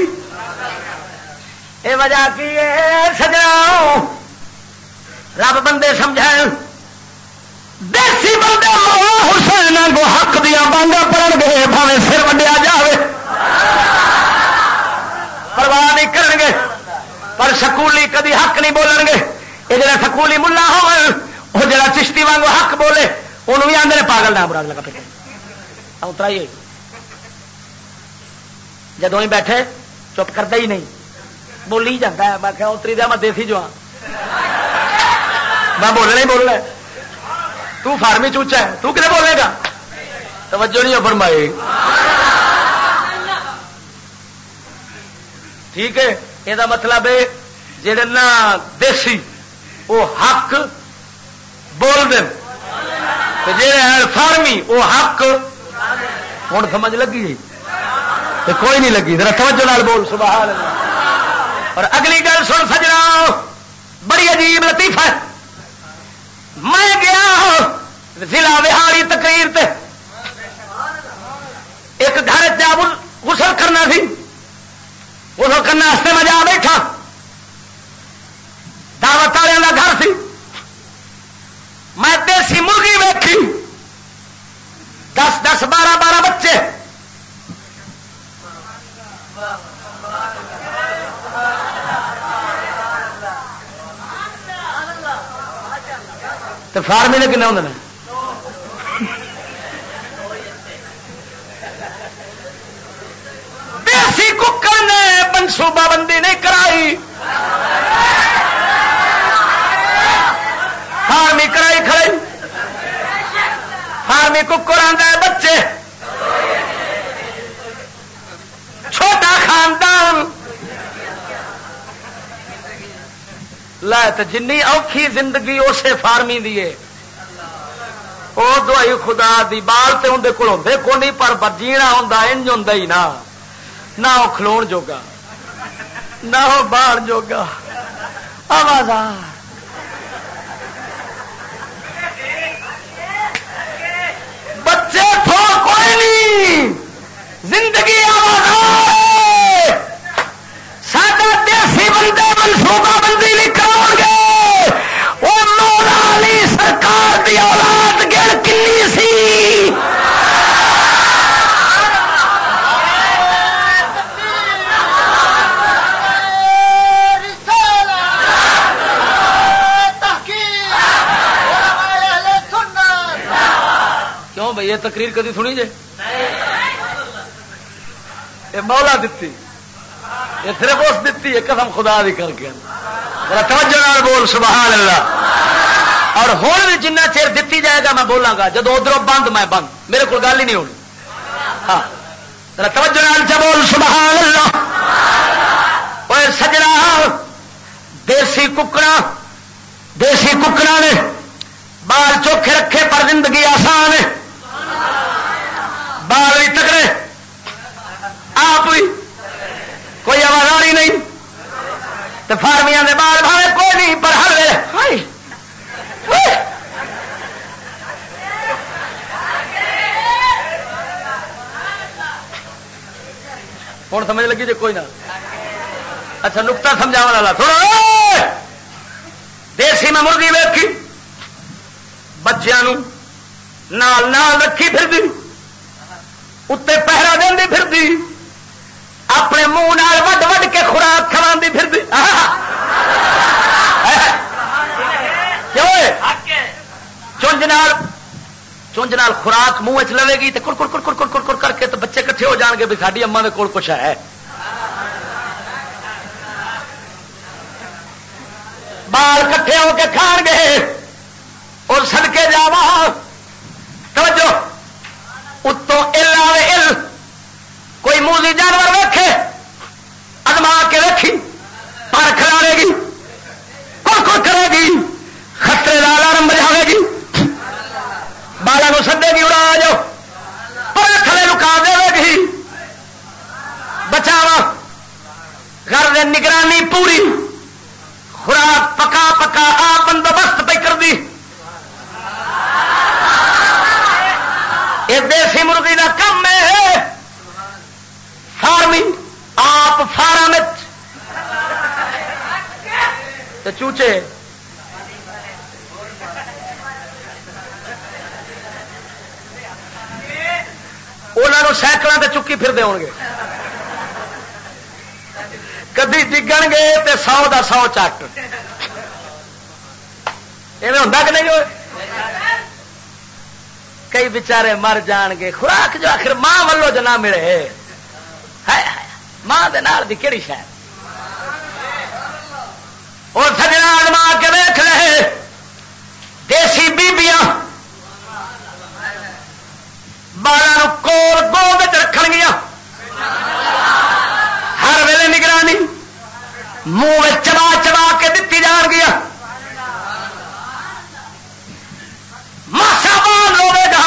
A: یہ وجہ کی سجا رب بندے سمجھا دیسی بندے حسین کو حق دیا بانگا پڑھ گے بھاوے سر وڈیا جائے پرواہ نہیں کرن گے پر سکولی کدی حق نہیں بولن گے یہ جڑا سکولی ملا ہو جڑا چشتی وانگو حق بولے انہوں بھی آدھے پاگل نہ براد لگا پہ اترا ہی جدو ہی بیٹھے چپ کرتا ہی نہیں بولی جاتا ہے میں کیا اتری دیا میں دیسی جو میں بولنا ہی بولنا تو فارمی چوچا ہے تو کتنے بولے گا توجہ نہیں فرمائی ٹھیک ہے؟ یہ مطلب ہے جہے نا دیسی وہ حق بول دیں جی فارمی وہ حق۔ ہوں سمجھ لگی؟ جی کوئی نہیں لگی۔ ذرا توجہ بول، سبحان اللہ۔ اور اگلی گل سن سجنا۔ بڑی عجیب لطیف ہے۔ میں گیا ہاں ضلع بہاری تقریر تے۔ ایک گھر جا غسل کرنا سی۔ غسل کرنے میں جا بیٹھا۔ دعوت والوں کا گھر سی۔ میں دیسی مرغی ویکھی۔ دس دس، بارہ بارہ بچے۔ تو فارمی نے کنے ہوں دیسی ککر نے منصوبہ بندی نہیں کرائی۔ فارمی کرائی کھڑی فارمی ککر آتا ہے بچے۔ چھوٹا خاندان۔ جن اوکھی زندگی اسے فارمی دیے وہ دوائی خدا دی بال تو اندر کول ہوتے کو نہیں، پر جینا ہوں انج ہوں ہی نہ نہ وہ کھلو جوگا۔ نہ وہ باہر جوگا۔ آواز بچے تھو کوئی نہیں۔ زندگی ساڈا دیسی بندے منصوبہ بندی نہیں کرو گے وہ مولا علی سرکار یہ تقریر کدی سنی جے؟ یہ مولا دیتی یہ صرف اس دیتی ہے قسم خدا دی کر کے۔ توجہ بول سبحان اللہ اور ہوں بھی جنہ چیر دیتی جائے گا میں بولاں گا۔ جب ادھر بند، میں بند۔ میرے کو گل ہی نہیں ہونی۔ ہاں۔ توجہ بول سبحان اللہ سجنا دیسی ککڑا دیسی ککڑا نے۔ بال چوکھے رکھے پر زندگی آسان ہے۔ بال بھی تکڑے۔ آپ بھی۔ کوئی آواز نہیں۔ تو فارمیا کے بال بھاوے، کوئی نہیں، پر ہر ہوں سمجھ لگی جی کوئی نہ۔ اچھا نکتا سمجھا والا۔ تھوڑا۔ دیسی میں مرغی ویکھی۔ بچوں نال نال رکھی پھر دی اتنے پہرا دینی پھر دی اپنے منہ وڈ وڈ کے خوراک کھوا پھر چونج نال چونج نال خوراک منہ چ لے گی تو کڑ کڑ کڑ کڑ کڑ کر کے تو بچے کٹھے ہو جان گے بھی ساری اما کے کول کچھ ہے بال کٹھے ہو کے کھان گے اور سڑکے جا توجہ اتوں ال آئے ال۔ کوئی مولی جانور ویکھے؟ ادما کے رکھی پر کھلارے گی؟ کڑ کڑ کرے گی؟ خطرے کا الارم بجاوے گی؟ بالا سدے گی، اڑا جاؤ پر تھلے لکا دے گی۔ بچاوا گھر نگرانی پوری۔ خوراک پکا پکا آ بندوبست پہ کر دی۔ یہ دیسی مرغی کا کم ہے۔ فارمنگ آپ فارم چوچے۔ انہوں سائیکلوں سے چکی پھر ہو گے۔ کدی ڈگن گے تو سو دا سو چٹ۔ ایویں کہ نہیں ہوئے؟ کئی بچارے مر جان گے۔ خوراک جو آخر ماں ولو جو نہ ملے۔ ماں دی کہڑی شاید اور سجنا آدما کے ویخ رہے دیسی بیبیاں بارہ کول گود رکھ گیا ہر ویلے نگرانی منہ چبا چبا کے دتی جان گیا ماسا بال ہوے گا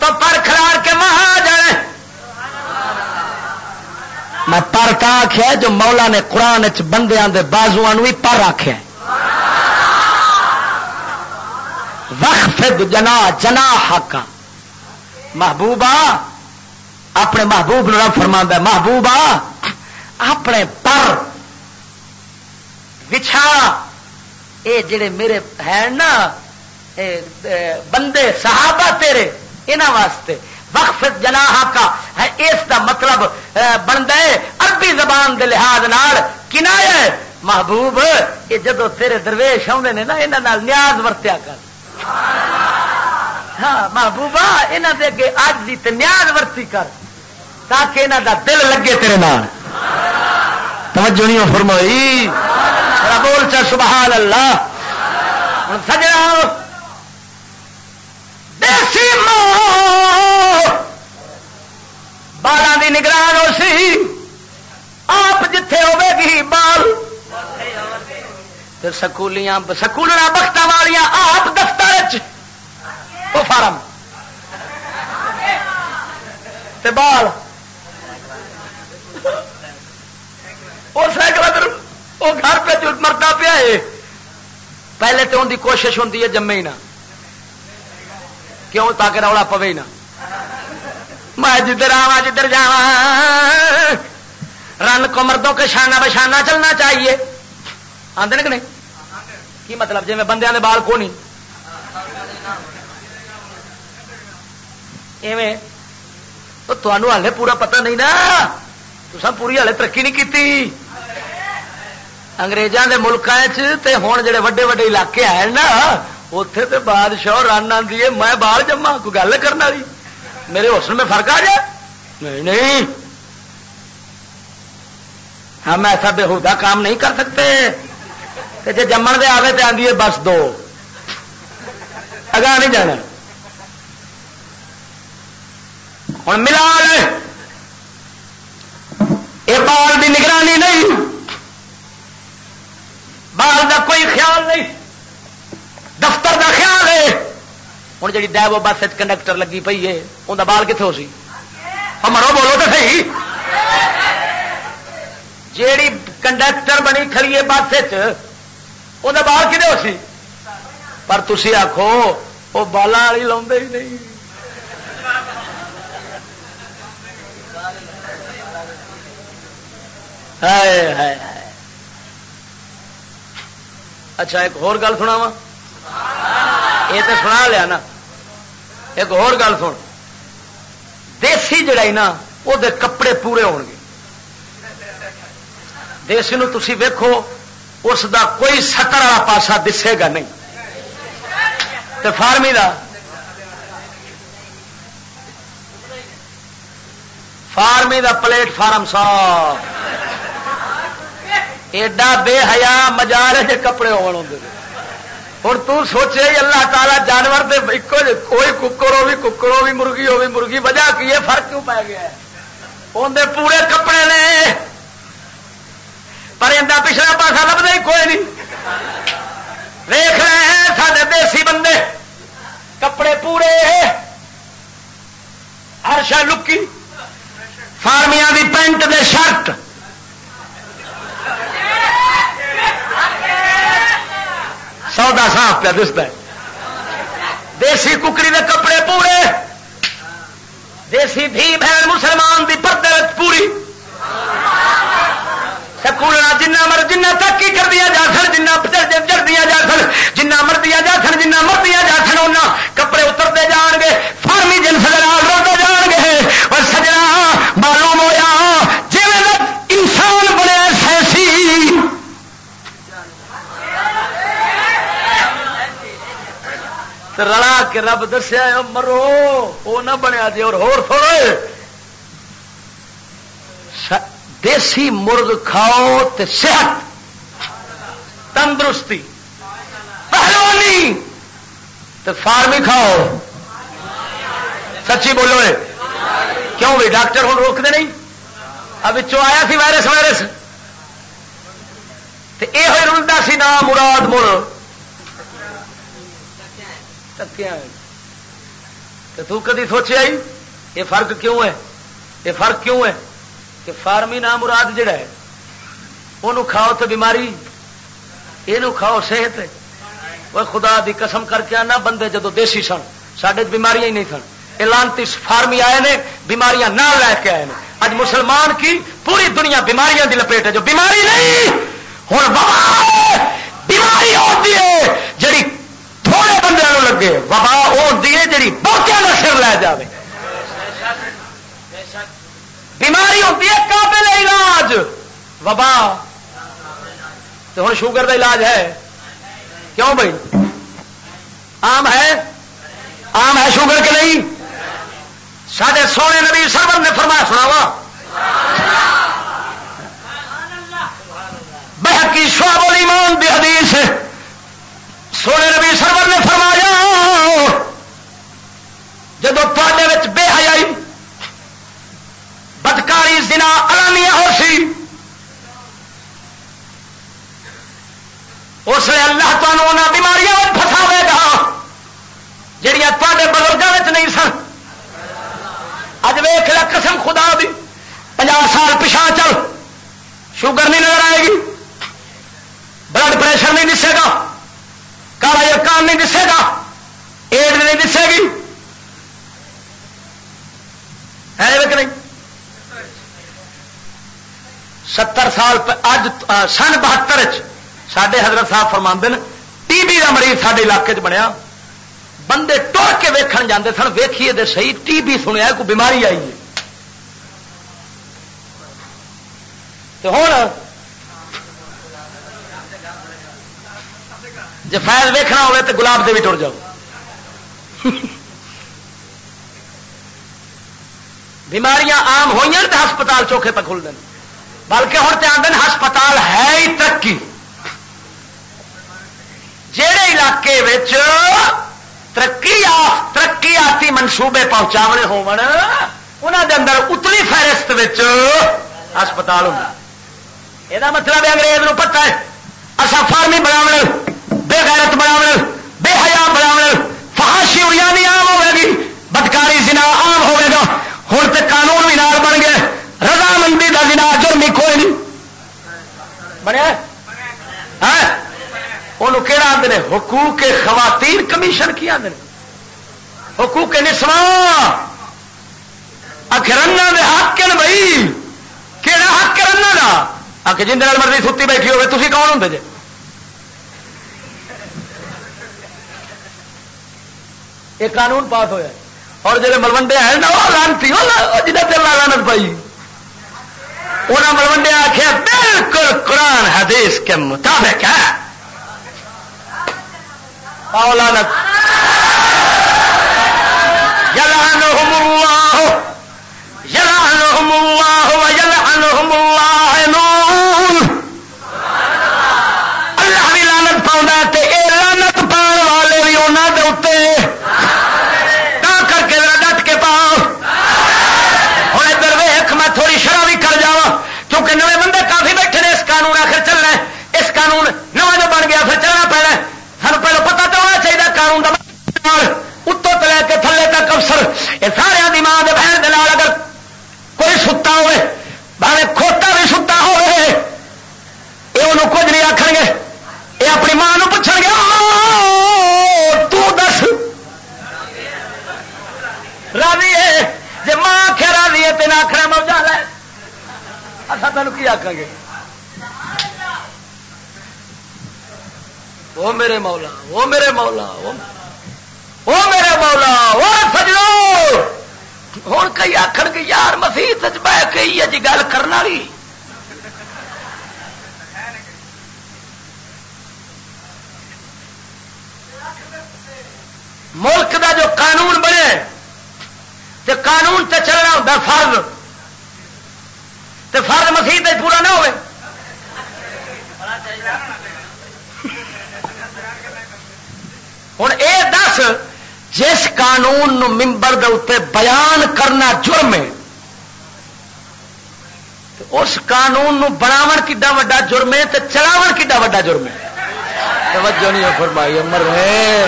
A: اتوں پر کھلار کے مہا جائے۔ میں پر کا آخیا جو مولا نے قرآن بندیا کے بازو بھی پر آخیا وقف جنا جنا حق۔ محبوبہ، اپنے محبوب نو فرما محبوبہ، اپنے پر بچھا۔ اے جڑے میرے ہیں نا بندے، صحابہ تیرے انہوں واسطے۔ وقف جناح کا اس کا مطلب بنتا ہے عربی زبان دے لحاظ نال۔ کنایا محبوب، یہ جدو تیرے درویش آدھے نے نا یہاں نیاز ورتیا کر۔ ہاں محبوبہ یہاں دے اگے اج کی نیاز ورتی کر۔ تاکہ یہاں دا دل لگے تیرے نال۔ توجہ نہیں فرمائی؟ بول چا، سبحان اللہ۔ سجنا۔ دیسی بالا دی نگران ہو سی آپ جتھے ہوے گی بال سکولیاں سکولنا بخت والیاں آپ دفتر وہ فارم بال وہ سائیکل وہ گھر پہ مرتا پیا ہے پہلے تو ان کی کوشش ہوتی ہے جمے ہی نہ کیوں تاکہ رولا پوے ہی نہ میں جدھر آوا جدھر جا رن کو مردوں کے شانہ بشانہ چلنا چاہیے۔ آدھے کہ نہیں؟ کی مطلب جی میں بندے کے بال کو نہیں تو تمہوں ہالے پورا پتہ نہیں نا۔ تو پوری ہالے ترقی نہیں کی اگریزوں کے ملک ہوں جڑے وڈے وڈے علاقے آئے نا اتے تو بادشاہ رن آتی ہے میں بال جما کوئی گل کرنا میرے حسن میں فرق آ جائے نہیں نہیں ہم ایسا بےحدہ کام نہیں کر سکتے جی جمن دے آئے تو آدھی ہے بس دو اگاں نہیں جانا ہوں ملا یہ بال کی نگرانی نہیں بال کا کوئی خیال نہیں دفتر کا خیال ہے۔ ہوں جی ڈیو بس کنڈکٹر لگی پی ہے انہیں بال کتوں سی؟ ہاں، مرو بولو تو صحیح۔ جیڑی کنڈکٹر بنی کھڑی ہے بس وہ بال کتنے ہو سی؟ پر تھی آخو وہ بالا والی لا ہی نہیں۔ اچھا ایک اور گل سنا وا یہ تو سنا لیا نا۔ ایک اور گل سن۔ دیسی جڑائی نا، وہ کپڑے پورے ہو گے۔ دیسی تھی ویکو اس دا کوئی سکر والا پاسا دسے گا نہیں۔ تو فارمی دا۔ فارمی دا پلیٹ فارم صاف۔ ایڈا بے حیا مزار ہے کپڑے ہوں ہوں سوچے اللہ تعالی جانور دے کوئی ککر ہو بھی ککر ہو بھی مرغی ہو بھی مرغی، وجہ کی ہے؟ فرق کیوں پی گیا اندر پورے کپڑے نے۔ پر اندر پچھلا پاسا لبدا ہی کوئی نہیں۔ دیکھ رہے ہیں سارے دیسی بندے۔ کپڑے پورے۔ ہر شا لکی۔ فارمیا دی پینٹ دے شرٹ۔ سودا صاف پہ دستا ہے۔ دیسی ککری دے کپڑے پورے۔ دیسی دھی بہن مسلمان دی پردے پوری۔ سکولنا جنہ مر جنہ ترقی کر دیا جا سن، جنہ چڑھ دیا جا سن، جنہ مر دیا جا سن، جنہ مر دیا جا سن کپڑے اترتے جان گے۔ فارمی جن سجنا روتے جان گے اور سجنا معلوم ہوا جی انسان بنے سیسی رلا کے رب دسیا مرو وہ نہ بنیا جی اور ہور تھوڑے۔ دیسی مرغ کھاؤ تے صحت۔ تندرستی۔ پہلوانی۔ تے فارمی کھاؤ۔ سچی بولو کیوں بھی ڈاکٹر ہوں روکتے نہیں؟ اب آیا سی وائرس وائرس۔ یہ رلتا سی نا مراد مڑ تو کدی سوچے آئی یہ فرق کیوں ہے؟ یہ فرق کیوں ہے؟ کہ فارمی نام مراد جڑا ہے وہ کھاؤ تو بیماری یہ کھاؤ صحت وہ خدا دی قسم کر کے آنا، بندے جدو دیسی سن سڈے بیماریاں ہی نہیں سن۔ اعلانتی فارمی آئے نے، بیماریاں نہ لے کے آئے ہیں اج مسلمان کی پوری دنیا بیماریاں دی لپیٹ ہے، جو بیماری نہیں ہوں بیماری ہوتی ہے، جڑی تھوڑے بندے لگے۔ وبا وہ ہوتی ہے جی بہت کا سر لے جائے بیماری ہوتی ہے قابل علاج۔ وبا۔ تو ہوں شوگر کا علاج ہے۔ کیوں بھائی؟ آم ہے؟ آم ہے شوگر کے نہیں؟ سارے سونے نبی سرور نے فرمایا سناوا بحقی شعب الایمان بھی حدیث سونے نبی سرور نے فرمایا جب تے بے حیائی، بدکاری، زنا الانیہ ہو سی، اس لیے اللہ تمہیں بیماریاں فساوے گا جہیا تے بزرگوں نہیں سن. اج ویخ ل قسم خدا دی پناہ سال پچھا چل، شوگر نہیں نظر آئے گی، بلڈ پریشر نہیں دسے گا۔ کالا یقان نہیں دسے گا، ایڈ نہیں دسے گی۔ ہے کہ نہیں؟ ستر سال اج سن بہتر سڈے حضرت صاحب فرما ٹی بی کا مریض سارے علاقے چ بنیا۔ بندے ٹر کے ویکھن جاندے سن، ویکھیے دے صحیح۔ ٹی بی سنیا کوئی بیماری آئی ہے۔ تو ہوں جی فائد ویکھنا ہوئے تو گلاب دے بھی ٹر جاؤ۔ بیماریاں آم ہوئی تو ہسپتال چوکھے پہ کھل دیں بلکہ ہوں تو آدھے ہسپتال ہے ہی ترقی۔ جہے علاقے ترقی ترقی آتی منصوبے پہنچاونے اندر اتلی فہرست ہسپتال ہوتا یہ مطلب انگریز نو پتا ہے اصا فارمی بناو بے غیرت بناو بے حیا بناو فہاشی اڑیا بھی یعنی آم ہوے گی جی، بدکاری، زنا آم ہوے گا ہوں تو قانون بھی نال بن گئے رضامندی کا زنا، جرمی کوئی نہیں۔ بنیا ہاں؟ انہوں کہڑا آدھے حقوق خواتین کمیشن کی آدھے حقوق نسواں۔ اخرنا دے حق نے بھائی؟ کہڑا حق کرنا کا آ کے جن مرضی ستی بیٹھی ہوگی تھی کون ہوں جی یہ قانون پاس ہوا اور جہے ملوڈے ہیں نا، وہ لانتی جنہیں دل لانت پائی۔ انہیں ملوڈے آخیا بالکل قرآن، حدیث کے مطابق ہے۔ لانت يلعنهم الله يلعنهم الله ويلعنهم اللاعنون اللہ بھی لانت پاؤں تے اے لانت پاؤ والے بھی انہوں دے اتنے تا کر کے ذرا ڈٹ کے پاؤ ہوں ادھر ویخ میں تھوڑی شرح بھی کر جا کیونکہ نئے بندے کافی بیٹھے نے اس قانون آخر چلنا ہے اس قانون نواں جو بن گیا پھر چلنا پینا سانو پہلو پتا تو ہونا چاہیے قانون کا اتوں تو لے کے تھلے تک افسر یہ سارے دی ماں بہن دے اگر کوئی ستا ہوے بھاوے کھوتا بھی ستا ہوے یہ انہوں کچھ نہیں آخ گے یہ اپنی ماں پوچھ گے تس راضی ہے جی ماں آخیا راضی ہے تین آخر موجہ لے۔ اصل تین کی آخ گے؟ وہ میرے مولا وہ میرے مولا وہ میرے مولا ہوں کئی آخر گی یار مسیح بہ گئی ہے جی گل کرنے والی۔ ملک دا جو قانون بنے تو قانون تے چلنا ہوتا فرض۔ تے فرض مسیح پورا نہ ہوئے۔ ہوں یہ دس جس قانون نو ممبر دے بیان کرنا جرم ہے اس قانون نو بناو کڈا وا جرم ہے تو چلاو کڈا وا جرم ہے؟ توجہ نہیں فرمائی امر ہے۔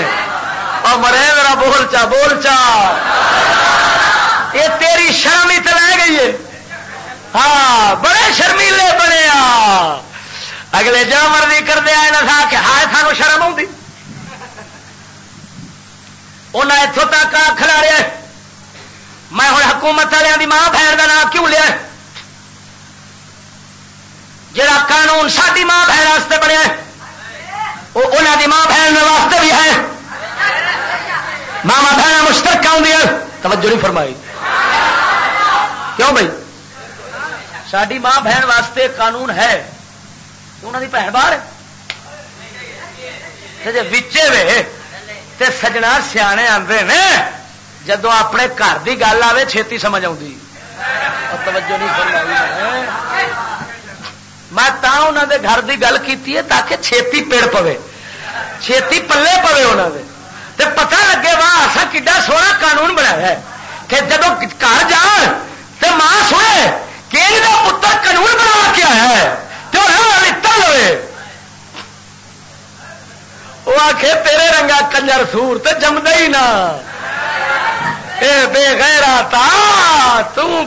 A: امر ہے میرا بول چا بول چا۔ یہ تیری شرم ہی تو رہ گئی ہے۔ ہاں بڑے شرمیلے بنے اگلے جا مرضی کر دیا نہ کہ ہائے سانو شرم آؤں انہیں اتوں تک آ کھلا رہا میں ہوں حکومت والوں کی ماں بہن کا نام کیوں لیا؟ جڑا قانون ساری ماں بہن واسطے بنیا وہ انہوں کی ماں بہن واسطے بھی ہے۔ ماوا بہن مشترک آدی توجہ نہیں فرمائی۔ کیوں بھائی؟ ساری ماں بہن واسطے قانون ہے۔ انہوں کی بہن باہر جی وچے وے تے سجنا سیانے آتے نے، جدو اپنے گھر کی گل آئے چھتی سمجھ آئی توجہ نہیں میں انہوں دے گھر کی گل کی تاکہ چھتی پیڑ پوے۔ چھتی پلے پوے انہوں نے تے پتہ لگے واہ اصا کڈا سونا قانون بنایا ہے کہ جب گھر جان تو ماں سنے کہ پتر قانون بنا کے آیا ہے؟ تو لوے وہ آخ تیرے رنگا کنجر سور تو جمد ہی نہ اے بے گہرا تا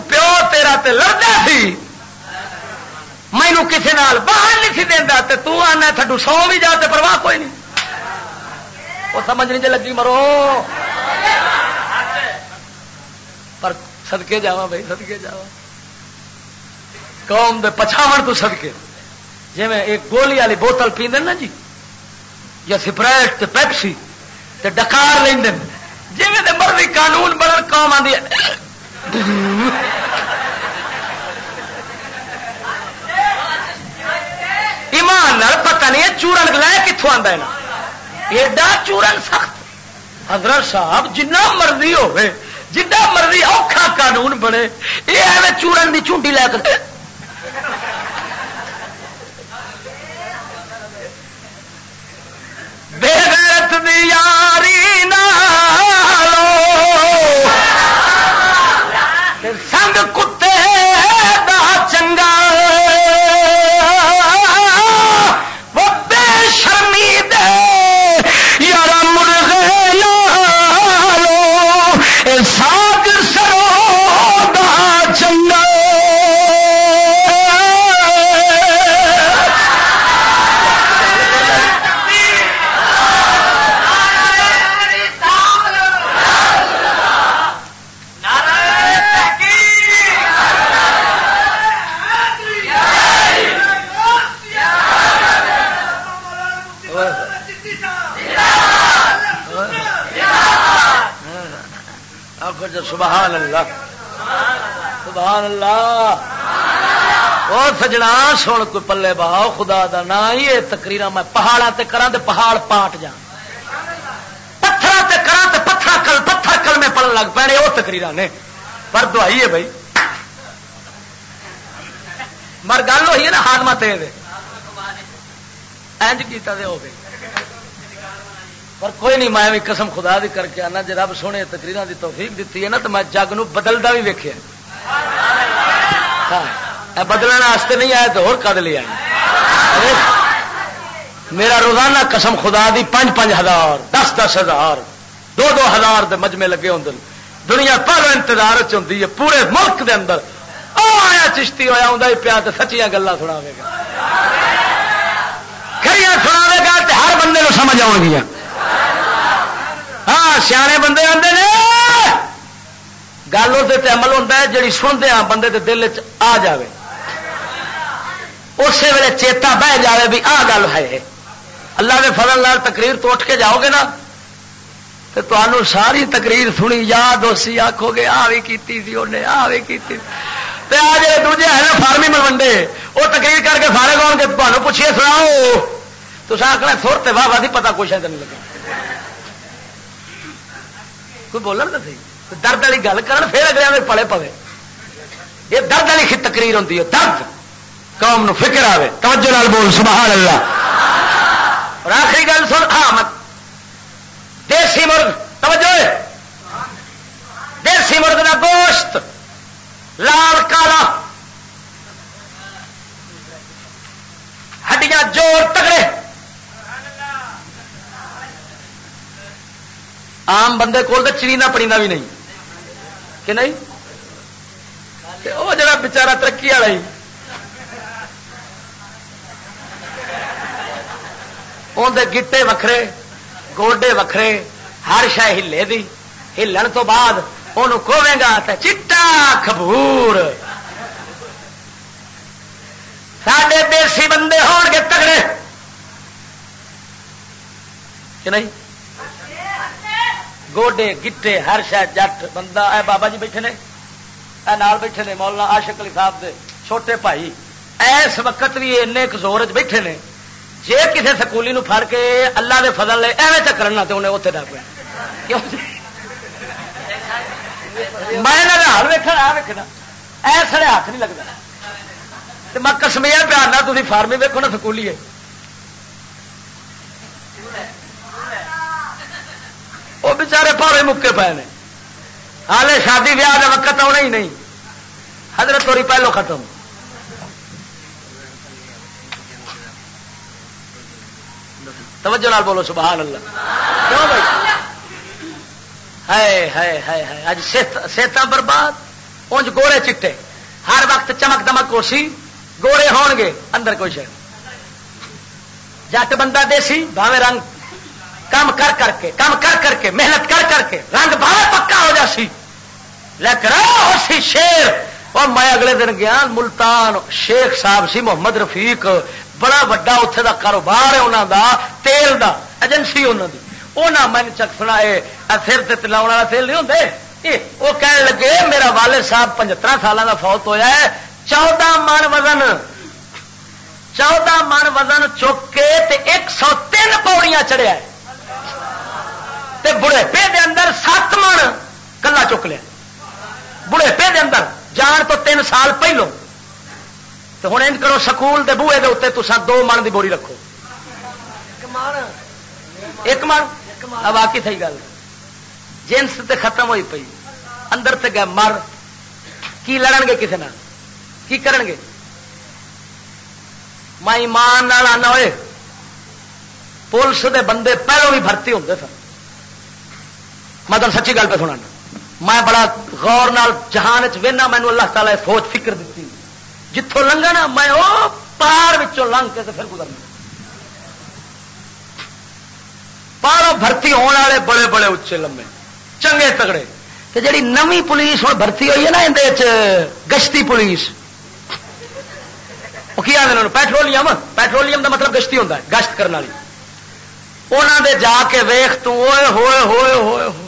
A: پیو تیرا تے لڑتا سی۔ مینو کسی نال باہر نہیں سی دینا تو آنا تھڈو سو بھی جا تے پرواہ کوئی نہیں۔ وہ سمجھ نہیں جی لگی مرو۔ پر سدکے جا بھائی سدکے جا قوم دے پچھاو تو سدکے جی میں ایک گولی والی بوتل پیندے نا جی؟ یا سپرائٹ پیپسی تے ڈکار لیں جی مرضی قانون بڑھ قوم آدھی ایمان پتہ نہیں چورن لے کتوں آتا ہے ایڈا چورن سخت۔ حضرت صاحب، جنہ مرضی ہوئے جنہ مرضی اوکھا قانون بنے یہ ایویں چورن کی چونڈی لے کر بے یاری نالو سجنا سن کوئی پلے بہاؤ، خدا دا نا یہ تقریر میں پہاڑا تے کرا تے پہاڑ پاٹ جا پتھر تے کرا تے پتھر کل پتھر کل میں پڑن لگ پے وہ تقریر نے. پر دعائی ہے بھائی. مر گل ہوئی ہے نا ہاتھ تے اینج کیتا دے ہو گئی پر کوئی نہیں، میں قسم خدا دی کر کے آنا جی رب سونے تقریر دی توفیق دیتی ہے نا، تو میں جگ نو بدلتا بھی ویکیا ہاں. بدلنے واسطے نہیں آیا تو ہو لیا میرا روزانہ قسم خدا دی پانچ پانچ ہزار، دس دس ہزار، دو دو ہزار دے مجمے لگے ہوں دنیا پہلو انتظار چی ہے، پورے ملک دے اندر۔ او آیا چشتی ہوا ہوں پیا تو سچیاں گلا سنا گا۔ کئی سنا گا ہر بندے کو سمجھ آن گیا۔ ہاں سیانے بندے آتے ہیں گل اس عمل ہوتا ہے جی سنتے ہیں بندے کے دل چ آ جائے اسی ویلے چیتا بہ جائے بھی آ گل ہے۔ اللہ کے فضل لال تقریر تو اٹھ کے جاؤ گے نا۔ تو تمہوں ساری تقریر سنی، یاد ہو سی آخو گے، آ بھی کی انہیں آ بھی آ دوجے ہے نا فارمی ملوڈے وہ تقریر کر کے سارے گاؤں کے تمہیں پوچھیے، سناؤ۔ تو آخنا سر تو واہ واہ پتا کچھ ہے نہیں لگا کوئی بولن تو سی درد والی گل کر پھر اگلے میں پڑے پوے۔ یہ درد والی تقریر ہوتی ہے، درد۔ قوم نو فکر آئے توجہ لال بول، سبحان اللہ۔ اور آخری گل سن، آمد۔ دیسی مرغ، توجہ دیسی مرغ کا گوشت، لال، کالا۔ ہڈیاں جوڑ، تگڑے۔ آم بندے کول تو چرینا پڑینا بھی نہیں۔ کہ نہیں؟ وہ جڑا بچارا ترقی والا ہی۔ اندر گٹے وکھرے گوڈے وکھرے ہر شہ ہلے دی ہلن تو بعد وہ کھوے گا تو چٹا کبور سڈے دیسی بندے ہون گے تگڑے کہ نہیں گوڈے گٹے ہر شاید جٹ بندہ اے بابا جی بیٹھے نے اے نال بیٹھے نے مولانا عاشق علی صاحب دے چھوٹے بھائی ایس وقت بھی این زور بیٹھے نے جی کسی سکولی نو کے اللہ دے فضل لے، ایویں چکرنا تو انہیں اتنے ڈر پیا۔ میں ہر ویکنا آ ویکنا ہاتھ نہیں لگتا میں کسمیا پیار نہ تھی فارمی ویکو نا سکولی ہے وہ بچارے پاوے مکے پے نے۔ ہالے شادی ویاہ کا وقت آنا ہی نہیں۔ حضرت توری پہلو ختم۔ توجہ نال بولو، سبحان اللہ۔ کیوں بھائی؟ ہے ہے ہے اج سیتا برباد انج گوڑے چٹے۔ ہر وقت چمک دمک کو سی گوڑے ہون گے، اندر کوئی شہر جٹ بندہ دیسی، بھاوے رنگ کام کر کر کے کام کر کر کے، محنت کر کر کے، رنگ بھاوے پکا ہو جا سی لیکن شیر۔ اور میں اگلے دن گیا ملتان شیخ صاحب سی، محمد رفیق بڑا وا اتے دا کاروبار ہے انہوں دا، تیل دا ایجنسی انہوں دی۔ انہیں میں چک سنا سر تلا والا تیل نہیں ہوتے وہ کہنے لگے، میرا والد صاحب پچہتر سالوں کا فوت ہوا ہے، چودہ من وزن، چودہ من وزن چک کے تے ایک سو تین پوڑیاں چڑھیا بڑھے پے دے اندر سات من کلا چک لیا۔ بڑھے پے دے اندر، جان تو تین سال پہلو۔ تو ہوں ان کرو سکول دے بوئے دے اتنے تسا دو من دی بوری رکھو۔ ایک من؟ اب آ کی تھی گل۔ جنس تے ختم ہوئی پی اندر تے گئے مر۔ کی لڑن گے کسی کی کرن گے؟ میں ایمان آنا ہوئے۔ پولیس دے بندے پہلو بھی بھرتی ہوتے سن۔ میں تم سچی گل پہ سنا میں بڑا غور نال جہان چہنا مینو اللہ تعالی سوچ فکر دیتی جتوں لنگا نا میں وہ پار لنگ کے پھر گزرنا۔ پاروں بھرتی ہونے والے بڑے بڑے اچے لمبے، چنگے تگڑے۔ تو جی نوی پولیس ہوں بھرتی ہوئی ہے نا اندر گشتی پولیس۔ وہ کیا پیٹرولیم۔ پیٹرولیم کا مطلب گشتی ہوتا ہے، گشت کرنے والی۔ انہوں دے جا کے ویخ تو ہوئے ہوئے ہوئے ہوئے۔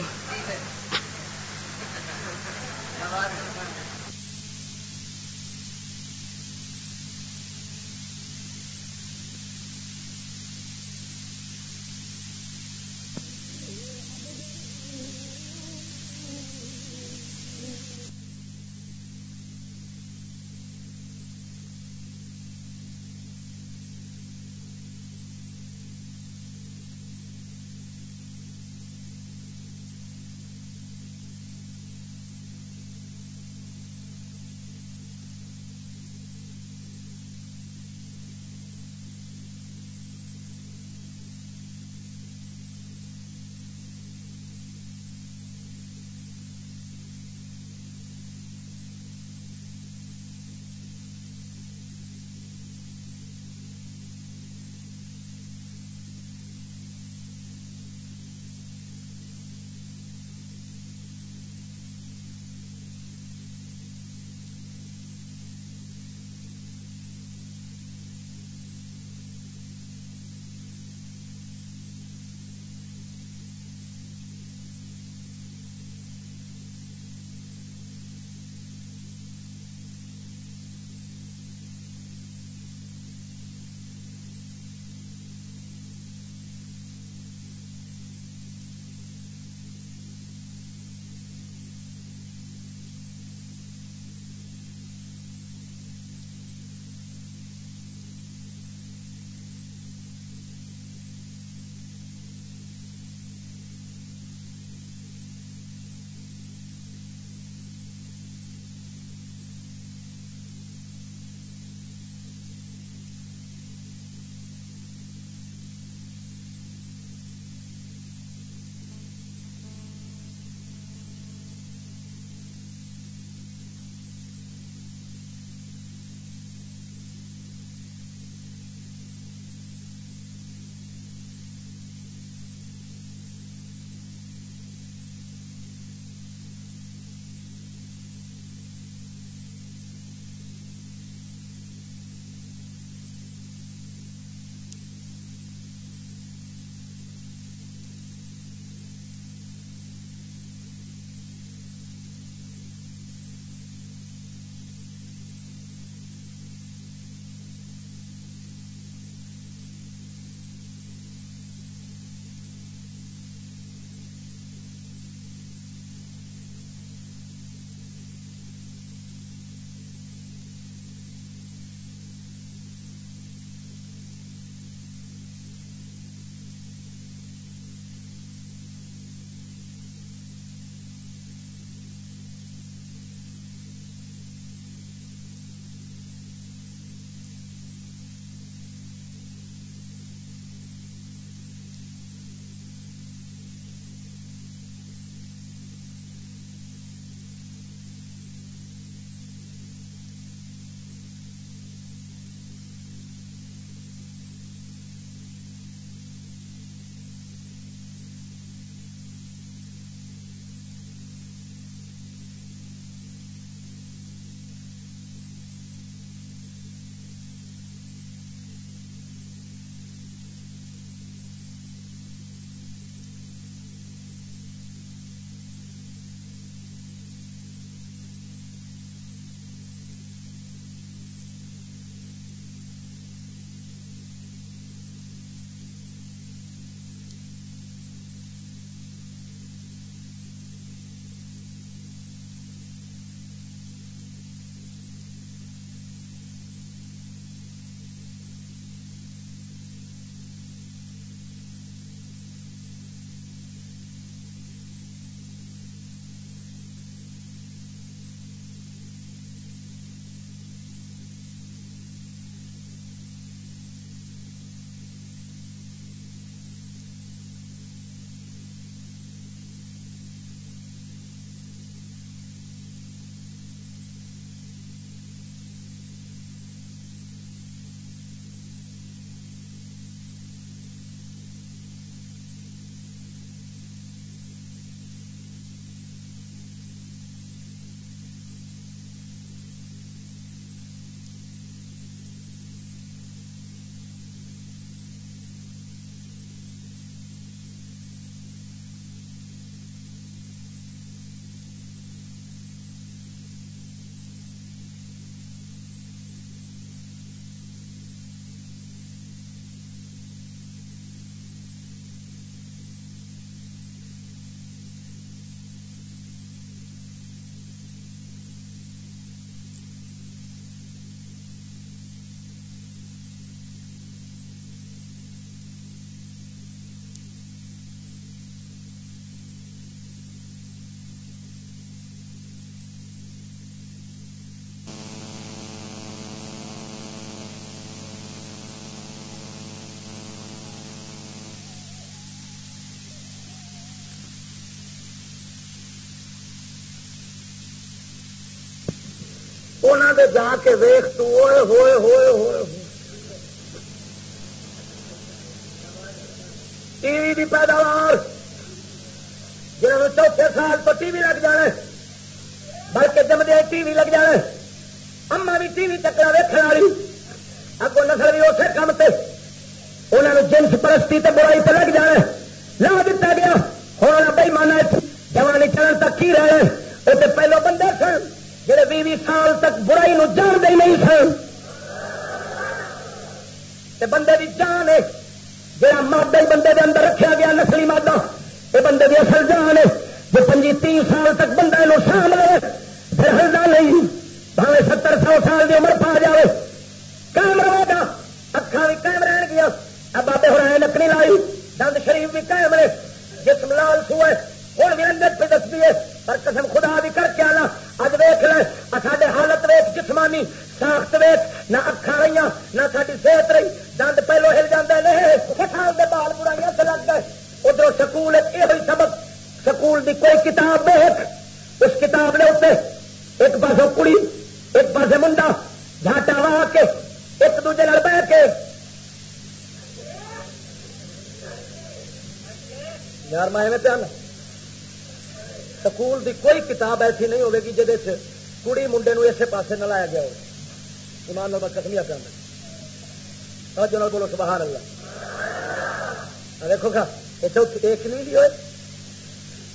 A: انہوں نے جا کے ویخ تو ہوئے ہوئے ہوئے ہوئے۔ ٹی وی کی پیداوار۔ جنہوں چوتھے سال تو ٹی وی لگ جانے بلکہ جمدے ٹی وی لگ جانے اما بھی ٹی وی چکر ویکن والی اگو نسل بھی اسی کام سے انہوں نے جنس پرستی تے برائی تے لگ جانے لا دتا گیا ہوں بئی مانا جوانی چلن تک کی رہے؟ وہ پہلو بندے سن۔ بھی بھی سال تک برائی نو جانتے ہی نہیں سن۔ بندے کی جان ہے۔ جہاں مادہ ہی بندے دے اندر رکھا گیا، نسلی مادہ یہ بندے کی اصل جان ہے۔ جو پنجی تی سال تک بندہ نو سام لے، پھر ہلدا نہیں۔ بھاوے ستر سو سال کی عمر پا جائے قائم رہے گا اکھان بھی قائم رہن گیا۔ اب بابے ہو رہے نکنی لائی۔ دند شریف بھی قائم رہے جسم لال سوئے ہوں بھی اندر پہ دس دیے پر قسم خدا بھی کر کے آنا۔ اج ویخ لے سارے حالت ویچ جسمانی ساخت ویچ نہ اکھا رہی نہ ساری صحت رہی۔ دند پہلو ہل جاتے ہیں بال برائیاں سے لگ گئے۔ ادھر سکول یہ سبق، سکول دی کوئی کتاب دیکھ اس کتاب نے اتنے ایک پاس کڑی، ایک پاس منڈا، جھاٹا وا کے، ایک دوجے لڑ بہ کے۔ یار میں پیان سکول دی کوئی کتاب ایسی نہیں ہوگی جہد کڑی منڈے نو اسے پاسے نہ لایا گیا ہو۔ ایمان نال کسمیا پہ جو بولو، سبحان اللہ۔ دیکھو گا، یہ ایک نہیں ہوئے۔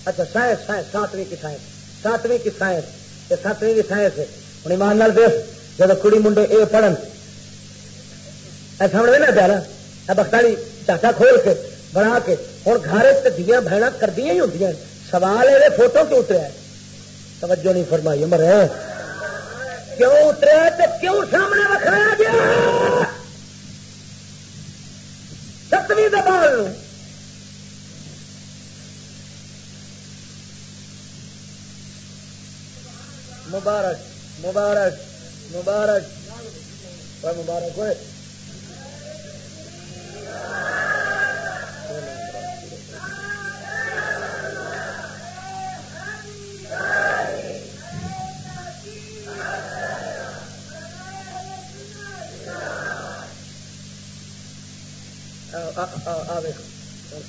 A: اچھا سائنس سائنس، ساتویں کی سائنس۔ ساتویں کی سائنس۔ یہ ساتویں کی سائنس ہے۔ ہوں ایمان نال دیکھ جب کڑی منڈے اے پڑھن۔ سامنے نہ پیارا بختاری چاچا کھول کے، بنا کے ہوں گھر دیا بہنا کردیا ہی ہوں سوال ہے فوٹو کیوں اتریا توجہ نہیں فرمائی امر ہے۔ کیوں اتریا تو کیوں سامنے رکھایا گیا؟ ستویں دبال مبارک مبارک مبارک۔ مبارک؟ ہوئے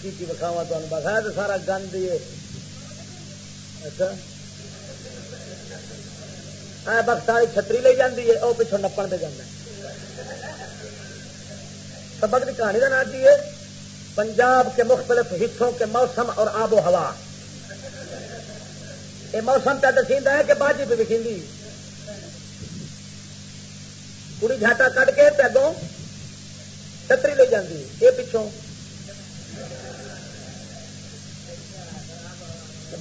A: کی بکھاوا تمہیں بخایا تو سارا گند ہی اچھا۔ بخت والی چھتری لے جاتی ہے وہ پچھوں نپن پہ جانا سبق کی کہانی کا نام کی ہے؟ پنجاب کے مختلف حصوں کے موسم اور آب و ہوا۔ یہ موسم پہ دسیندا ہے کہ باجی پہ بکھی کڑی جھاٹا کٹ کے پیگوں چھتری لے جاتی یہ پچھوں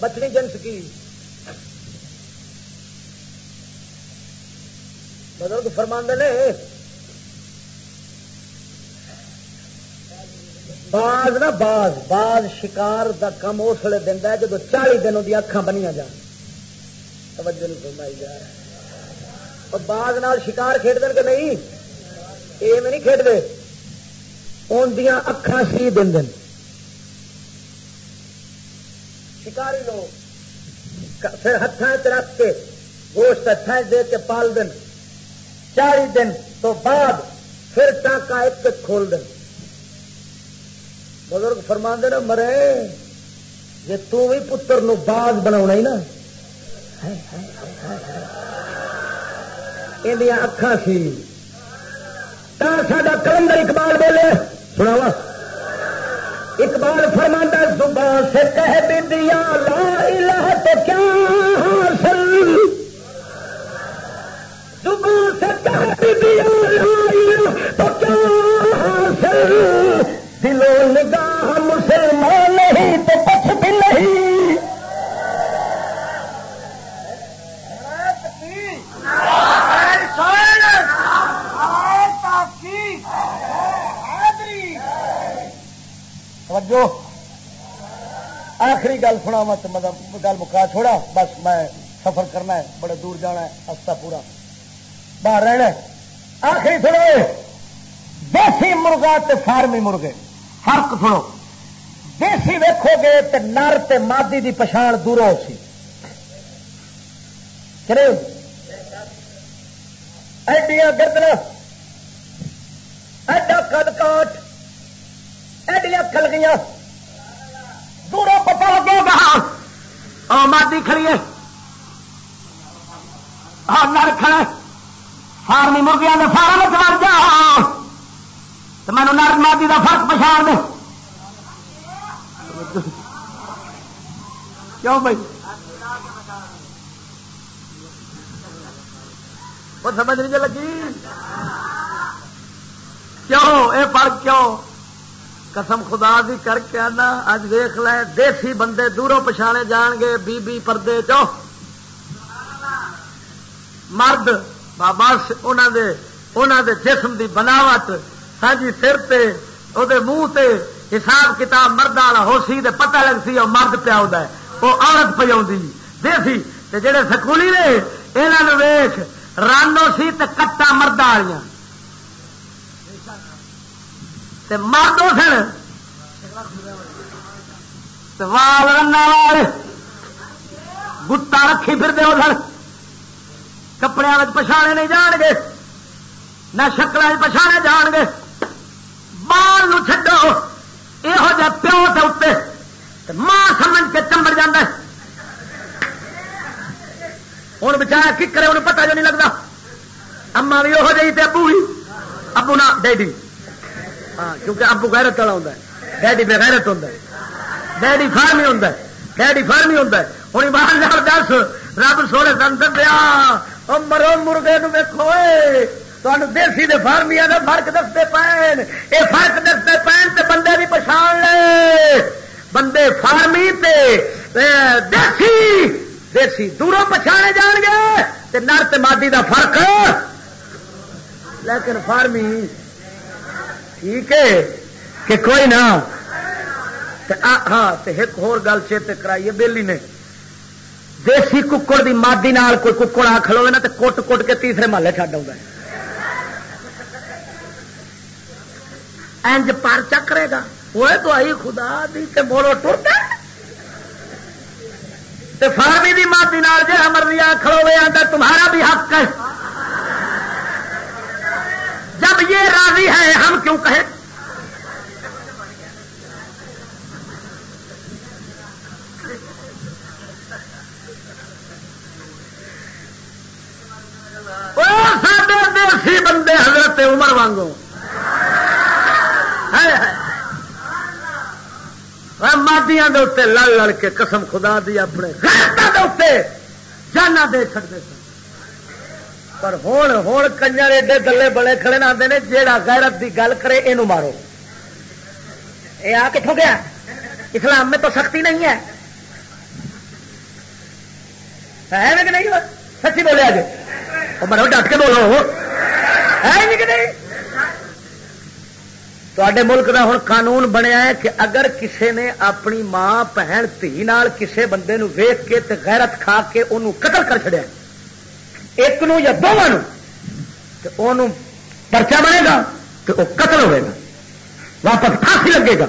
A: بچنی جنس کی۔ بزرگ فرماندے نے، باز نا باز باز شکار دا کم اس ویلے دینا جب چالی دن کی اکھان بنیا جان۔ توجہ نہیں فرمائی جا باز نال شکار کھیڈ دین کہ نہیں؟ یہ نہیں کھیڈتے ان دیا اکھان سی دن دن شکاری لوگ پھر ہاتھوں رکھ کے گوشت ہاتھ دے کے پال دن۔ چالی دن تو بعد پھر ٹانکا ایک کھول دیں بزرگ فرما نا، مرے جی تھی پتر نو باز بنا ہی نا۔ یہ اکھان سی۔ سا کلندر اقبال بولے سنا وا اقبال فرماندہ زبان سے کہہ بھی دیا لا الہ تو کیا حاصل؟ زبان سے کہہ بھی دیا لا الہ تو کیا حاصل؟ دلوں نگاہ توجہ آخری گل سنا مت مطلب گل مکا چھوڑا، بس میں سفر کرنا ہے، بڑے دور جانا ہے ہفتہ پورا۔ باہر رہنا آخری سنو، دیسی مرغا تے فارمی مرغے۔ فرق سنو۔ دیسی ویکو گے تے نر تے مادی دی پچھان دوروں سی۔ ایڈیاں گردنا۔ ایڈا کد کاٹ۔ ایڈیاں کلگیاں دوروں پتا لگے گا۔ اور مادی کھڑی ہے۔ ہاں نر کھڑے فارمی مرغیاں نے فارم چڑھ جا۔ تو مینو نر مادی کا فرق پچھاڑ دے۔ کیوں بھائی؟ وہ سمجھ نہیں لگی۔ کیوں؟ اے فرق کیوں؟ قسم خدا دی کر کے آنا اج دیکھ لے، دیسی بندے دوروں پچھانے جان گے بی بی پردے چو۔ مرد، بابا انہوں دے جسم دی بناوٹ ہاں جی سر تے، او دے منہ تے حساب کتاب مرد والا ہو سی پتہ لگ سی وہ مرد پیا ہے۔ وہ عورت پی دیسی، تے جڑے سکولی نے یہاں ویخ رانو سی تے کٹا مرد والیاں۔ مرد سن۔ وال رنا وال۔ گتا رکھی پھر دے سن۔ کپڑے پچھانے نہیں جان گے۔ نہ شکل پچھانے جان گے۔ بال چڈو یہو جہ پیو کے اتنے ماں سمجھ کے چمبڑ جا ہوں بچایا کی کرے؟ انہوں پتا جو نہیں لگتا اما بھی وہ جی ابو بھی ابو نہ ڈیڈی۔ ہاں کیونکہ ابو غیرت والا ہوں ڈیڈی بے غیرت ہوں ڈیڈی فارمی ہوں ڈیڈی فارمی ہوں ہوں باہر دس، رب سونے سن دیا مرو مرغے ویکو تمہیں دیسی دے فارمیا کا فرق دستے پین۔ یہ فرق دستے پین تے بندے بھی پچھان لے۔ بندے فارمی تے دیسی دیسی دوروں پچھانے جان گے، تے نر تے مادی دا فرق۔ لیکن فارمی ٹھیک ہے کہ کوئی نہ ہاں ایک ہو چیت کرائیے بےلی نے۔ دیسی ککڑ دی مادی نال کوئی ککڑ آ کھلو نا تو کٹ کٹ کے تیسرے محلے چڈ آؤں اینج پر چکرے گا۔ وہ تو آئی خدا دی تے موڑو ٹوٹا فارمی دی مادی نال جی مرضی آ کھلو آتا تمہارا بھی حق ہے۔ جب یہ راضی ہے، ہم کیوں کہیں؟ دیسی بندے حضرت عمر وانگو۔ مادیاں لڑ لڑ کے قسم خدا دی اپنے۔ جانا دے سکتے سن۔ پر ہوں ہوں کنجر ایڈے دلے بڑے کھڑے نہ آتے ہیں جہاں غیرت دی گل کرے یہ مارو۔ یہ آ کتوں گیا؟ اسلام میں تو سختی نہیں ہے۔ کہ نہیں؟ سچی بولے آج مرو، ڈٹ کے بولو۔ ہے کہ نہیں؟ تے ملک کا ہوں قانون بنیا ہے کہ اگر کسی نے اپنی ماں، بہن تھی کسی بندے ویخ کے غیرت کھا کے انہوں قتل کر چڑیا ایک نو یا دونوں پرچا بنے گا تو وہ قتل ہوئے گا، واپس پھانسی لگے گا۔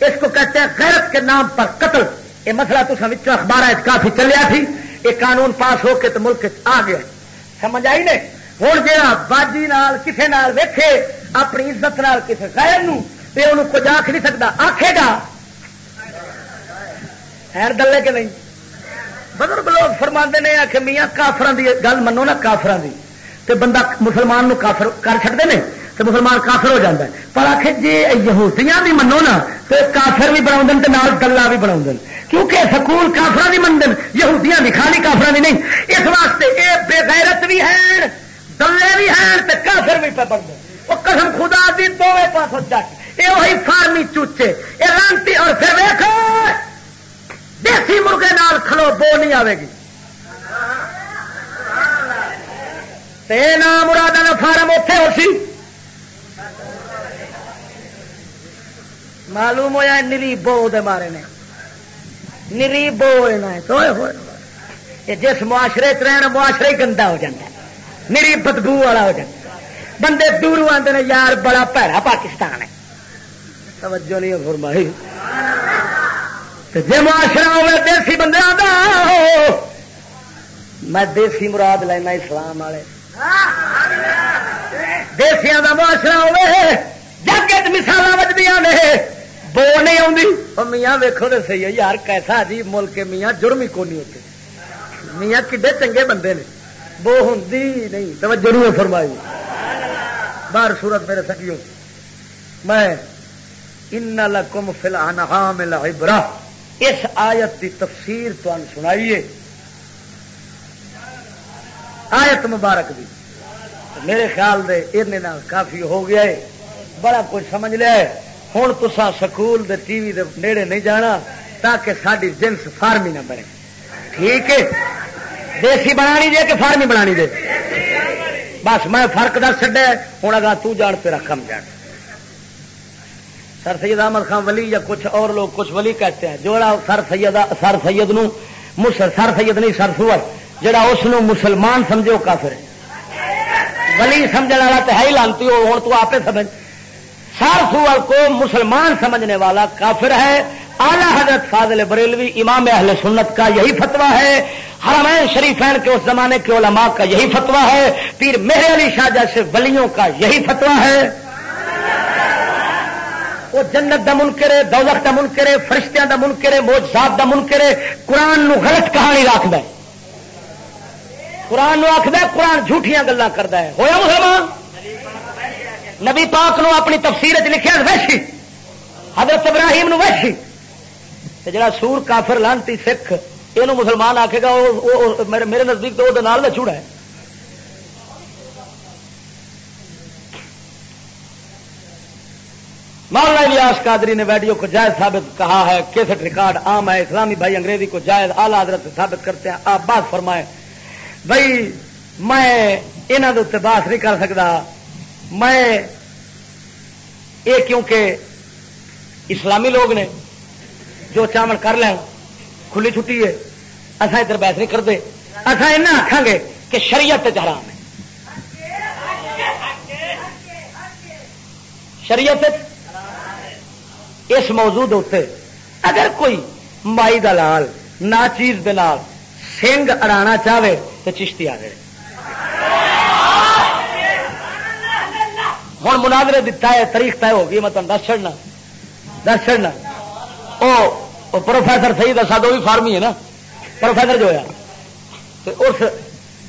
A: اس کو کہتے ہیں غیرت کے نام پر قتل۔ یہ مسئلہ تو سمجھو اخبار کافی چلیا تھی۔ یہ قانون پاس ہو کے تو ملک آ گیا۔ سمجھ آئی نے ہوں جا باجی نال، کسے نال ویکھے، اپنی عزت نال کسے غیر نو انہوں کچھ آخ نہیں سکتا آخے گا خیر دلے کے نہیں۔ بزرگ لوگ فرما نے آ کہ میاں کافران کی گل منو نا کافران کی تو بندہ مسلمان نو کافر کر چکتے ہیں تو مسلمان کافر ہو جاتا ہے۔ پر آخر جی یہودیاں بھی منو نا تو کافر بھی بنا نال گلا بھی بنا کیونکہ سکول کافر بھی منگن یہودیاں بھی خالی کافر بھی نہیں۔ اس واسطے یہ بے غیرت بھی ہیں، دلے بھی ہیں تو کافر بھی پہ بنتے وہ قسم خدا دی دونوں پاس جٹ۔ یہ وہی فارمی چوچے۔ یہ لانتی اور پھر ویخو دیسی مرغے نال کھلو، بو نہیں آئے گی۔ نام مراد کا فارم اتے ہو سی۔ معلوم ہوا نری بو دے مارے نے۔ نری بو جس معاشرے چ رہنا معاشرے ہی گندا ہو جاتا ہے۔ نری بدبو والا ہو جاتا بندے دور آتے ہیں یار بڑا پیڑا پاکستان ہے۔ توجہ نہیں فرمائی۔ جی معاشرہ ہوئے دیسی بندے آتا میں دیسی مراد لینا اسلام والے۔ دیسیا کا معاشرہ ہوے جگ مثال بجدیا نے، بو نہیں آتی میاں ویکو تو سی ہے، یار کیسا جی ملک میاں جرم ہی کونی ہوتے میاں کڈے چنگے بندے نے، بو ہوں نہیں۔ توجہ نہیں فرمائی۔ بار صورت میرے سکیوں۔ میں ان لکم فی الانعام العبرہ۔ اس آیت کی تفسیر تو سنائیے۔ آیت مبارک دی۔ میرے خیال دے ارنے نال کافی ہو گیا ہے۔ بڑا کچھ سمجھ لیا ہے۔ ہوں تسا سکول دے ٹی وی دے نیڑے نہیں جانا تاکہ ساری جنس فارمی نہ بنے۔ ٹھیک ہے۔ دیسی بنانی دے کہ فارمی بنانی دے؟ بس میں فرق دس چڈیا ہوں اگر تان تیرا کم جان۔ سر سید احمد خان ولی یا کچھ اور لوگ کچھ ولی کہتے ہیں جو سر سید سر سید نو سر سید نہیں، سر سور، جڑا اس مسلمان سمجھو کافر ولی سمجھنے والا تو ہے ہی لانتی ہو ہوں تو آپ سمجھ۔ سر سور کو مسلمان سمجھنے والا کافر ہے۔ اعلی حضرت فاضل بریلوی امام اہل سنت کا یہی فتوا ہے۔ حرمین شریفین کے اس زمانے کے علماء کا یہی فتوا ہے۔ پیر میرے علی شاہ جیسے ولیوں کا یہی فتوا ہے۔ وہ جنت دا منکرے دولت دا منکرے فرشتیاں دا منکرے موجزات دا منکرے قرآن نو غلط کہانی رکھد قرآن نو آخد قرآن جھوٹیاں گلا کرتا ہے۔ ہویا مسلمان؟ نبی پاک نو اپنی تفسیر لکھا ویشی۔ حضرت ابراہیم نو ویشی۔ جڑا سور کافر لانتی سکھ یہ مسلمان آکھے گا میرے نزدیک تو وہ چوڑا ہے۔ مولانا الیاس قادری نے ویڈیو کو جائز ثابت کہا ہے، کیسٹ ریکارڈ عام ہے، اسلامی بھائی انگریزی کو جائز اعلی حضرت ثابت کرتے ہیں۔ آپ بات فرمائے بھائی، میں یہاں کے بات نہیں کر سکتا۔ میں یہ کیونکہ اسلامی لوگ نے جو چاول کر لیں، کھلی چھٹی ہے اصا ادھر بحث نہیں کرتے۔ اصا یہ آخان گے کہ شریعت حرام ہے۔ شریعت اس موضوع اتنے اگر کوئی مائی دلال نہ چیز دلال سنگ اڑا چاہے تو چشتی آ جائے۔ ہوں مناظرے دتا ہے تاریخ طے ہوگی میں تمہیں دس چڑنا دس چڑنا وہ پروفیسر صحیح دسا تو بھی فارمی ہے نا۔ پروفیسر جو ہے۔ اس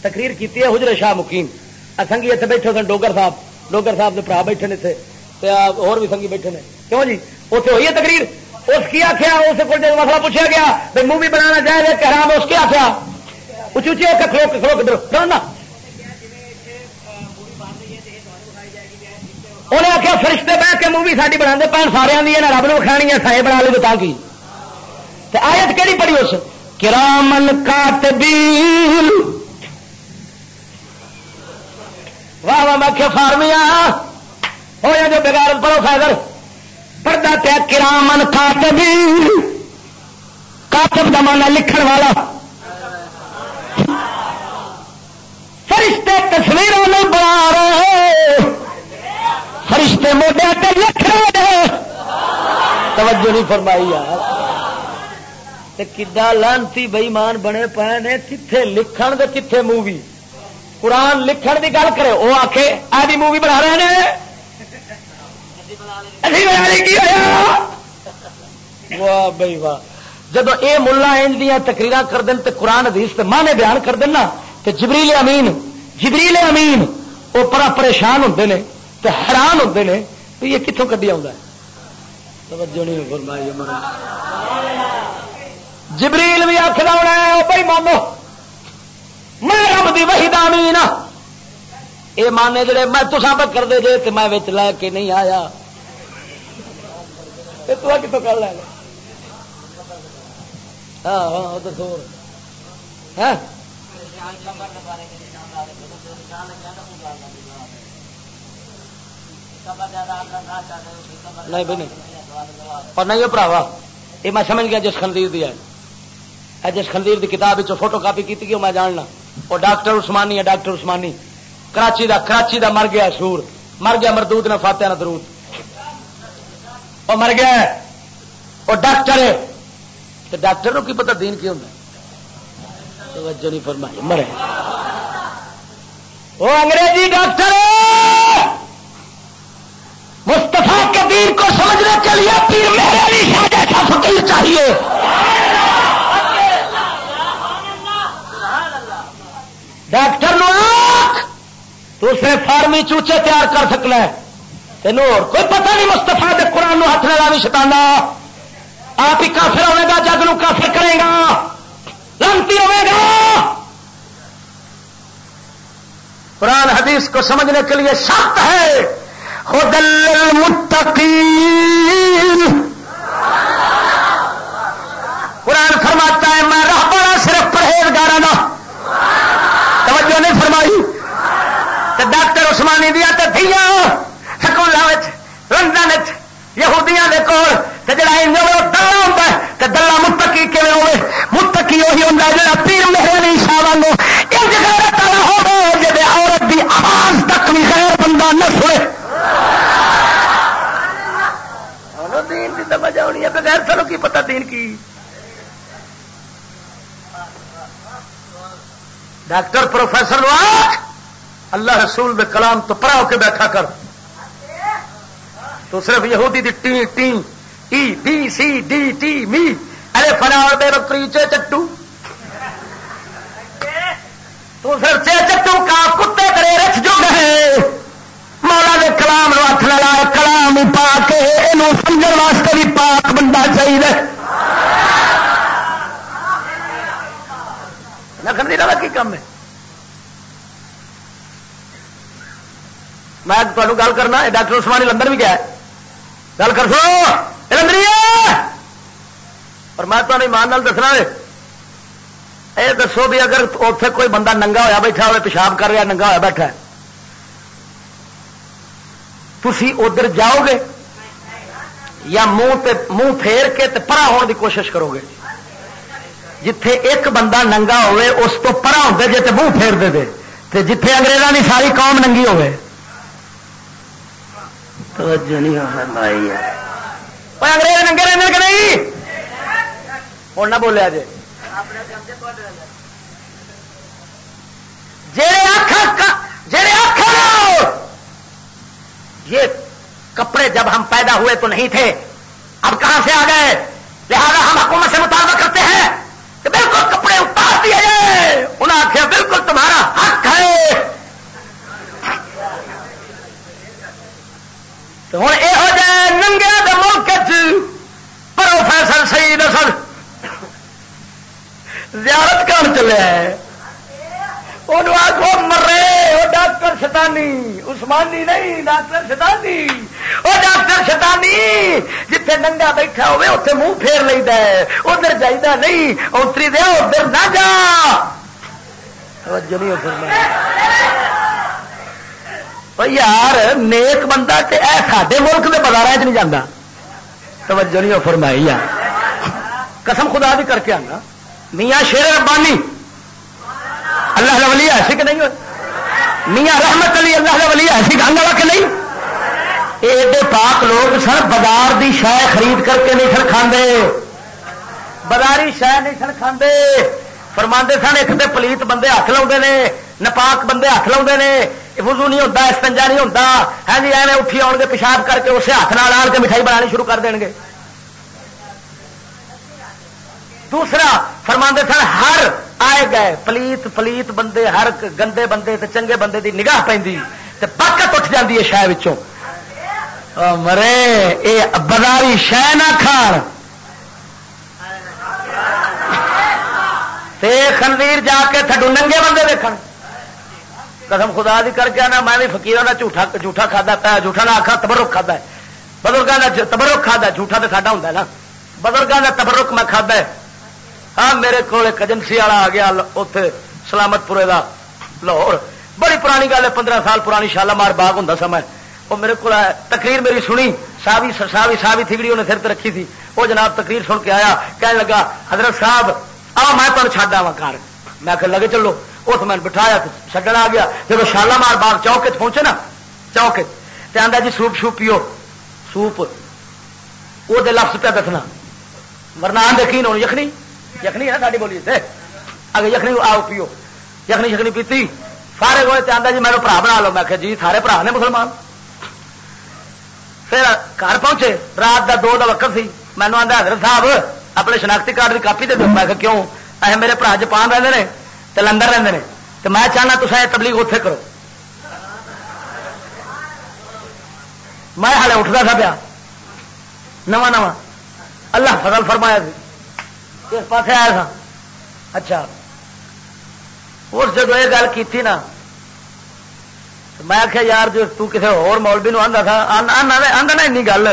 A: تقریر کی ہے حجر شاہ مکیم سنگھی اتنے بیٹھے سن، ڈوگر صاحب۔ ڈوگر صاحب کے برا بیٹھے اتنے اور بھی سنگھی بیٹھے نے۔ کیوں جی؟ اتنے ہوئی ہے تقریر؟ اس کی آخیا اس کو جب مسئلہ پوچھا گیا بھائی مووی بنانا چاہے کہ حرام اس کے آخیا اچھی اچھی کھلو کھلو کدھر نا انہیں آخیا فرشتے بہ کے مووی ساری بنا پہن سارے دی رب نو کھانی ہے سائے بنا لو تو کی آیت کہڑی پڑی اس؟ کرامن کاتبین۔ واہ واہ، میں کیا فارمیا۔ ہو یا جو بغیر پڑھو فائدر پردہ پیا کرامن کاتبین کاتب کا مانا لکھن والا۔ فرشتے تصویروں میں بنا رہے فرشتے موڈیا تے لکھ رہے توجہ نہیں فرمائی یار۔ کدا لانتی بئیمان بنے پے نے کتنے لکھن دے کتنے مووی؟ قرآن لکھن دی گل کرے وہ آخ آدھی مووی بنا رہے ہیں واہ بھائی واہ۔ جب یہ ملا ان دیا تکریر کر دین تے قرآن حدیث تے ماں بیان کر دینا تے جبریل امین جبریل امین وہ پرا پریشان ہوتے ہیں تے حیران ہوتے ہیں یہ کتوں کدی آ جبریل بھی آخر ہونا ہے بھائی مانو میں رب دی وہی دامی نا ہاں۔ یہ مانے جڑے میں تو سابت کر دے جے کہ میں لے کے نہیں آیا۔ تو کتوں کر لے؟ ہاں ہاں ادھر ہاں؟ نہیں بھی نہیں۔ اور نہیں پراوا۔ یہ میں سمجھ گیا جس خندیر دیا ہے۔ جس خندیر کی کتاب فوٹو کاپی کی میں جاننا۔ وہ ڈاکٹر عثمانی ہے، ڈاکٹر عثمانی۔ کراچی دا کراچی دا مر گیا سور۔ مر گیا مردود نہ فاتح نہ درود۔ وہ مر گیا وہ ڈاکٹر ہے تو ڈاکٹر کی پتا دین کی ہوں توجہ نہیں فرمائی، مرے۔ وہ انگریزی ڈاکٹر مستفا کے پیر کو سمجھنے کے لیے پیر میرے بھی شاید ایسا فکیل چاہیے۔ ڈاکٹر نو تو اسے فارمی چوچے تیار کر سکنا ہے۔ تین کوئی پتہ نہیں مستفا کے قرآن ہاتھ لگا بھی شکانا آپ ہی کافر ہوے گا، جگ نو کافر کرے گا۔ لانتی ہوے گا۔ قرآن حدیث کو سمجھنے کے لیے سخت ہے۔ خدل قرآن فرماتا ہے، میں رہ پڑا صرف پرہیزگار توجہ نہیں فرمائی۔ تو ڈاکٹر عثمانی دیا تو دیا سکولوں لندن یہودیاں دے کول تے جڑا انجو دلہ ہوتا ہے تے دلہ متقی کیویں ہوے متقی وہی ہوندا جڑا پیر مہر علی شاہ وانگو انج غیرت والا ہوے جے عورت دی آواز تک بھی غیر بندہ نہ سنے دین کی سمجھ آنی ہے بغیر سنو کی پتہ دین کی۔ ڈاکٹر پروفیسر اللہ رسول دے کلام تو پڑا ہو کے بیٹھا کر۔ تو صرف یہودی دی ٹی ٹی، ای بی سی، ڈی، ٹی، می۔ ارے فلاور بے بکری چے چٹو۔ تو صرف چے چٹو کا کتے کرے رچ جو گئے مولا دے کلام نو ہاتھ لڑا کلام پا کے یہ سمجھ واسطے بھی پاک بندہ چاہیے۔ نکل نہیں رہا کی کام ہے؟ میں تمہیں گل کرنا ڈاکٹر عثمانی لندن بھی گیا ہے۔ گل کر سو اور میں تمہیں مان دسنا یہ دسو بھی اگر اتے کوئی بندہ ننگا ہوا بیٹھا ہوئے، پیشاب کر رہا ننگا ہوا بیٹھا تھی ادھر جاؤ گے یا منہ منہ پھیر کے پرا ہونے کی کوشش کرو گے؟ جتھے ایک بندہ ننگا ہوئے اس تو پرا ہوتے جی تو منہ پھیر دے دے۔ جتھے انگریزوں کی ساری قوم ننگی ہوئے۔ انگریز ننگے رہنے کہ نہیں؟ ہوں نہ بولیا جی جڑے یہ کپڑے جب ہم پیدا ہوئے تو نہیں تھے اب کہاں سے آ گئے؟ لہذا ہم حکومت سے مطالبہ کرتے ہیں۔ کہ بالکل کپڑے اتار دیے انہیں آخیا بالکل تمہارا حق ہے۔ تو ہوں یہ جائے، ننگے کے ملک پروفیسر صحیح اصل زیارت کر چلے۔ آگو مرے وہ ڈاکٹر شتانی عثمانی نہیں ڈاکٹر شتانی وہ ڈاکٹر شتانی جتھے ننگا بیٹھا ہوے اتنے منہ پھیر لینا ادھر جائیدا نہیں اتری دیا ادھر نہ جا یار نیک بندہ تے اے ساڈے ملک کے بازار چ نہیں جانا توجہ نہیں فرمائی آ قسم خدا بھی کر کے آنا میاں شیر ربانی اللہ ولی ایسی کہ نہیں میاں رحمت علی اللہ ولی ایسی گنگ والا کہ نہیں؟ ایڈے پاک لوگ سن بازار دی شہ خرید کر کے نہیں سن کھاندے۔ بازاری شہ نہیں سن کھاندے۔ فرماندے سن ایک تو پلیت بندے ہاتھ لاؤ نپاک بندے ہاتھ لاؤ وضو نہیں ہوتا استنجا نہیں ہوتا ہاں جی ایویں اٹھی آؤ گے، پیشاب کر کے اسے ہاتھ نال آن کے مٹھائی بنانی شروع کر دیں گے۔ دوسرا فرماندے سن، ہر آئے گئے، پلیت پلیت بندے، ہر گندے بندے تے چنگے بندے دی نگاہ پہ پاکت اٹھ جاتی ہے شہ مرے، اے بازاری شہ نہ کھان خنویر جا کے تھڈو ننگے بندے دیکھ قسم خدا دی کر کے آنا، میں بھی فکیر کا جھوٹا جھوٹا کھا پایا جھوٹا نہ آخا تبرک کھا ہے۔ بزرگوں کا تبرک کھا جھوٹا تو ساڈا ہوں نا۔ بزرگوں کا تبرک میں کھا ہاں میرے کو ایک ایجنسی والا آ گیا اتے سلامت پورے کا لاہور۔ بڑی پرانی گل ہے، پندرہ سال پرانی شالامار باغ ہوں سمے وہ میرے کو تقریر میری سنی، ساوی ساوی ساوی تھگڑی انہیں سر رکھی تھی۔ وہ جناب تقریر سن کے آیا کہنے لگا، حضرت صاحب، آ، میں تمہیں چڈ آوا گھر۔ میں آخر لگے، چلو۔ اس میں بٹھایا چڈن آ گیا۔ جب شالامار باغ چوک پہنچے نا چوک آدھا جی سوپ شوپ پیو۔ سوپ وہ لفظ پہ دسنا۔ ورنہ آدھے کی ہوں یخنی؟ یخنی ہے نا ساری بولی سے اگر یخنی آؤ پیو۔ یخنی شخنی پیتی۔ سارے ہوئے تو آتا جی میرے برا بنا لو میں کہ جی سارے برا نے مسلمان۔ پھر گھر پہنچے۔ رات دا دو دا وقت سی۔ مینو آدھا حضرت صاحب اپنے شناختی کارڈ کی کاپی دے دو۔ میں کیوں؟ اے میرے برا جپان رہتے ہیں تو لندن رہتے ہیں تو میں چاہنا تو یہ تبلیغ اتے کرو۔ میں ہالے اٹھتا تھا پیا۔ نواں نواں۔ اللہ فضل فرمایا سی اس پاس آیا تھا؟ اچھا۔ اس جب یہ گل کی نا میں آخیا یار، جو تسے ہولوی نو آتا تھا آدھا نا این گل۔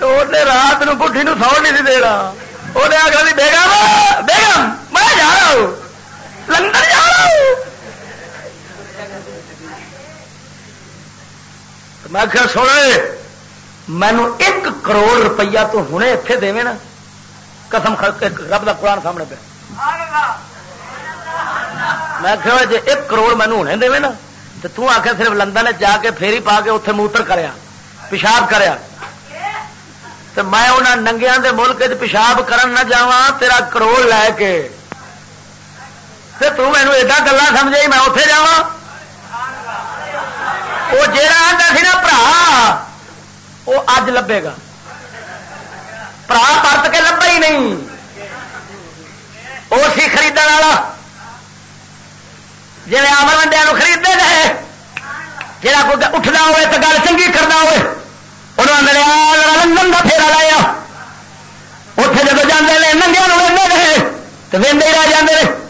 A: رات نو پٹھی نو سو نہیں دے رہا وہ آخر بیگم بیگم میں جا رہا ہوں۔ لندن جا رہا ہوں. میں آخر سونے مینو ایک کروڑ روپیہ تو ہوں اتے دے نا۔ قسم رب کا قرآن سامنے پہ۔ میں کہ جی ایک کروڑ مینو ہونے دے نا، تو توں آخر صرف لندن جا کے فیری پا کے اتنے موتر کریا، پیشاب کریا۔ تو میں انہوں ننگیا کے ملک پیشاب کرن نہ جا تیرا کروڑ لے کے۔ تو مینو ایڈا گلا سمجھے میں اتے جا وہ جا آتا سی نا برا وہ اج لبے گا۔ برا پرت کے لبا ہی نہیں وہ سی خرید والا جی آمر ونڈیا خریدتے گئے جا کوئی اٹھنا ہوئے تو گل چنگی کرنا ہوئے انہوں نے لندن کا پھیرا لایا اتے جب جانے ننگیا وے گئے تو وے رہ جاتے رہے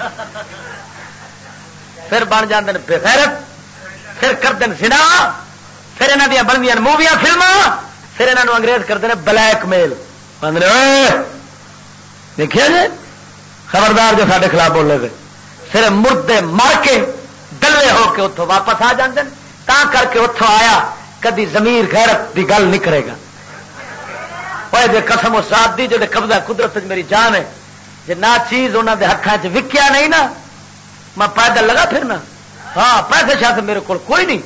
A: Ha ha ha. پھر بن جاتے ہیں پھر کرتے ہیں سنا پھر یہاں دیا بن دیا موویاں فلما پھر یہاں انگریز کرتے ہیں بلیک میل۔ دیکھا جی خبردار جو سارے خلاف بولے گئے پھر مردے مر کے دلے ہو کے اتوں واپس آ جاتے ہیں تا کر کے اتوں آیا، کدی زمیر خیرت کی گل نہیں کرے گا۔ جی قسم و ساتھ دی جی قبضہ قدرت میری جان ہے جی نہ چیز انہوں کے ہاتھوں چ وکیا نہیں نا میں پیدل لگا پھرنا۔ ہاں پیسے شاید میرے کو کوئی نہیں۔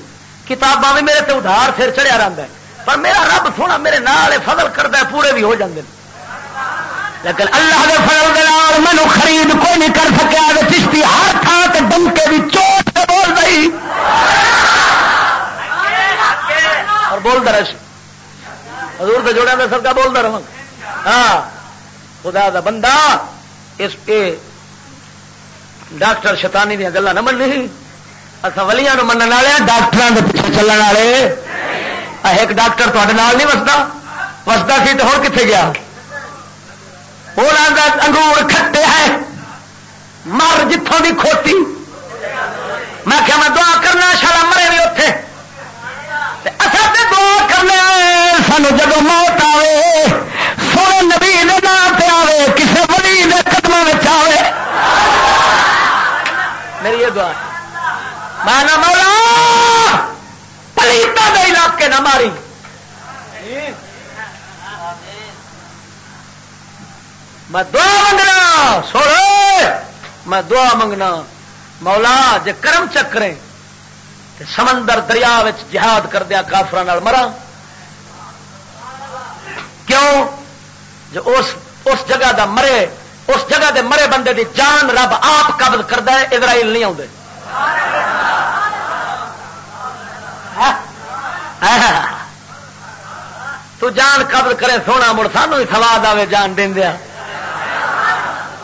A: کتاباں بھی میرے سے ادھار سر چڑھیا رہتا ہے۔ پر میرا رب سونا میرے نال فضل کرتا ہے، پورے بھی ہو جاتے ہیں۔ لیکن اللہ کے فضل کے نال مینو خرید کوئی نہیں کر سکیا چشتی ہر تھان سے ڈم کے بھی چوٹ سے بول رہی۔ اور بولتا رہے۔ حضور سے جوڑا میں سب کا بولتا رہا ہاں خدا دا بندہ اس کے ڈاکٹر شیطانی دیا گلا نہ مننی اصا ولیا من والے ڈاکٹر کے پیچھے چلن والے۔ ایک ڈاکٹر تے نہیں وستا وستا سی تو ہو کتنے گیا؟ وہ انگور کھٹے ہے مر جتوں کی کھوتی میں کیا میں دعا کرنا شالا مرے بھی اتے اصل تو دعا کرنے سانو جب موت آئے سونے نبی نام پہ آئے کسی بڑی قدم آئے میری یہ دعا مانا مولا پلیتا دے علاقے نہ ماری۔ میں دعا منگنا سوڑے میں دعا منگنا۔ مولا، جے کرم چکرے سمندر دریا جہاد کردیا کافر مرا۔ کیوں؟ جو اس اس جگہ دا مرے اس جگہ دے مرے بندے دی جان رب آپ قبض کرتا ہے، اسرائیل نہیں آتے ہاں؟ تو جان قبض کرے سونا، مڑ سانو ہی سواد آئے جان دیا۔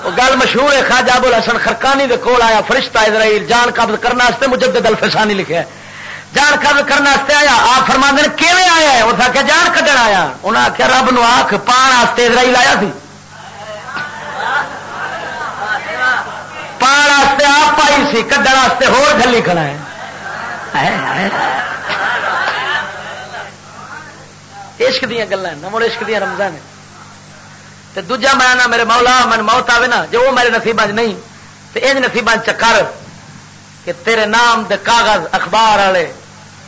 A: وہ گل مشہور ہے خاجا بول حسن خرکانی دے کول آیا، فرشتہ اسرائیل جان قبض کرنے مجھے دل فسانی لکھا جان قبض کرنے آیا، آپ فرما دن کیون آیا ہے؟ اس آخیا جان کھڈن آیا۔ انہیں آخیا رب نو آخ پان اسرائیل آیا سی۔ پان آپ آئی سی کھڈن ہور گلی کھڑا ہے۔ عشق دیا گلیں نمڑ عشق دیا رمضان تے دوجا میں نہ میرے مولا، من موت آئے نا، جو وہ میرے نصیب نہیں تو یہ نصیب چکر کہ تیرے نام دے کاغذ اخبار والے،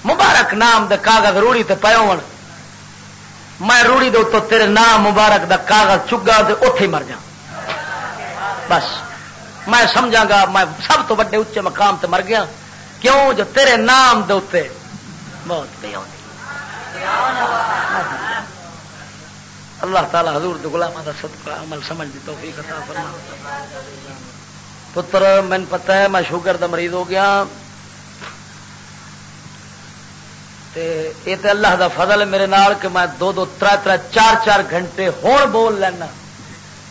A: مبارک نام دے کاغذ روڑی تے پے ہو میں روڑی دے تو تیرے نام مبارک دا کاغذ چگا تے اتے مر جا بس۔ میں سمجھا گا میں سب تو وڈے اچے مقام تے مر گیا۔ کیوں؟ جو تیرے نام دے موت پہ آتی اللہ تعالیٰ حضور غلام کا صدقہ، عمل سمجھ دی توفیق عطا فرما پتر مین پتہ ہے میں شوگر دا مریض ہو گیا۔ تے یہ تے اللہ دا فضل ہے میرے نال کہ میں دو دو تر تر چار چار گھنٹے ہوں بول لینا۔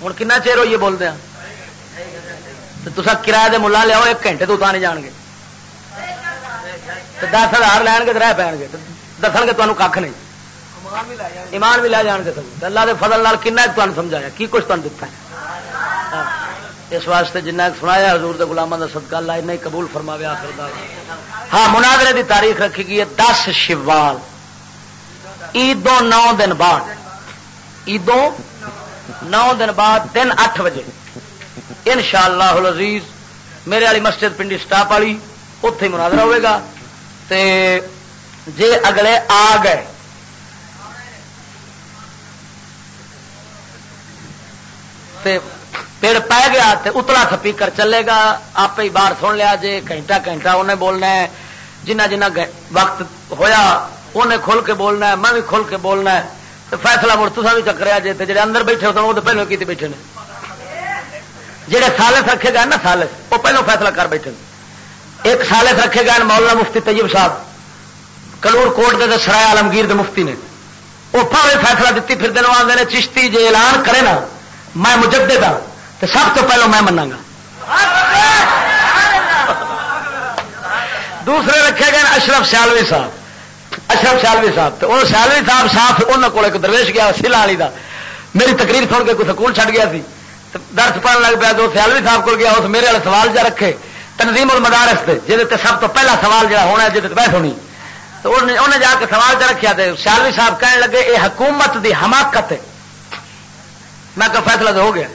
A: ہوں کنا چیر ہوئی بول دیا؟ تو تصا کرایہ دے ملا لیا ایک گھنٹے تو نہیں جان گے دس ہزار لین گے تو رہ پے گے دس گے تمہیں کھ نہیں ایمان بھی لے جان کے سکتے اللہ کے فضل نال کن تمہیں سمجھایا کی کچھ تمہیں دتا ہے اس واسطے جنہ سنایا حضور دے گلاموں کا صدقہ اللہ نہیں قبول فرماوے آخر ہاں مناظرے دی تاریخ رکھی گئی ہے دس شوال عیدوں نو دن بعد عیدوں نو دن بعد دن اٹھ بجے ان شاء اللہ عزیز میرے والی مسجد پنڈی سٹاپ والی اتے مناظرہ ہوئے گا۔ تے جے اگلے آ گئے۔ پیڑ پی گیا تے اتلا تھپی کر چلے گا۔ آپ ہی باہر سن لیا جی گھنٹہ گھنٹہ انہیں بولنا ہے۔ جنہ جنہ وقت ہویا، انہیں کھل کے بولنا ہے، میں بھی کھل کے بولنا ہے۔ فیصلہ مڑ تصا بھی چکریا جی جی اندر بیٹھے ہوتے وہ تو پہلو کی بیٹھے نے؟ جہے سالس رکھے گئے نا سالس، وہ پہلو فیصلہ کر بیٹھے ایک سالس رکھے گئے مولانا مفتی طیب صاحب کلور کوٹ دے سرائے عالمگیر دے مفتی نے۔ وہ پہلے فیصلہ دیتی پھر دن آدھے نے چشتی جی اعلان کرے نا، میں مجدد ہاں۔ تو سب تو پہلو میں منا گا۔ دوسرے رکھے گئے اشرف سیالوی صاحب۔ اشرف سیالوی صاحب تو وہ سیالوی صاحب صاف انہوں کو درویش گیا سلا والی کا میری تقریر سن کے کوئی سکول چھٹ گیا سی۔ درس پڑھنے لگ پیا تو سیالوی صاحب کو گیا، اس میرے والے سوال جا رکھے۔ تنظیم المدارس سے جہد سب تو پہلا سوال جا ہونا ہے جہد بحث ہونی۔ تو انہیں جا کے سوال چ رکھا سیالوی صاحب کہنے لگے یہ حکومت دی حماقت ہے۔ میں کہ فیصلہ تو ہو گیا۔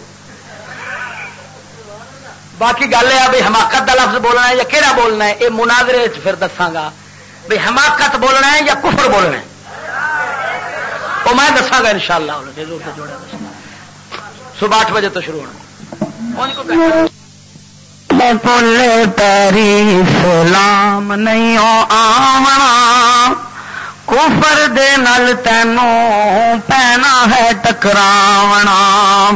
A: باقی گل یہ بھائی حماقت کا لفظ بولنا ہے یا کہڑا بولنا ہے؟ یہ مناظرے پھر دساگا بھائی حماقت بولنا ہے یا کفر بولنا ہے۔ وہ میں دساگا ان شاء اللہ صبح آٹھ بجے تو شروع ہونا
B: پیری سلام نہیں آمنا کفر دے نل تینوں پینا ہے ٹکراونا۔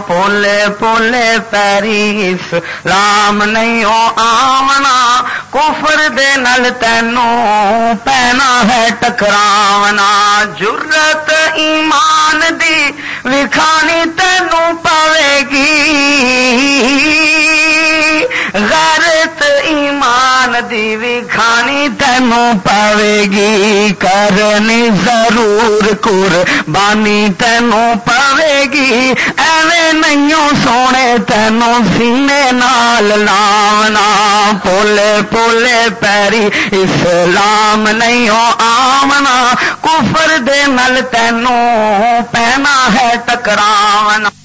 B: پولے پولے پیری اسلام نہیں آونا۔ کفر دے نل تینوں پینا ہے ٹکراونا۔ جرت ایمان دی وکھانی تینوں پاوے گی۔ غیرت ایمان بھی کھانی تینوں پاوے گی کرنی ضرور کور بانی تینوں پاوے گی ایویں نہیں سونے تینوں سینے نال لاونا۔ پولے پولے پیری اسلام نہیں آمنا کفر دے نل تینوں پہنا ہے ٹکراونا۔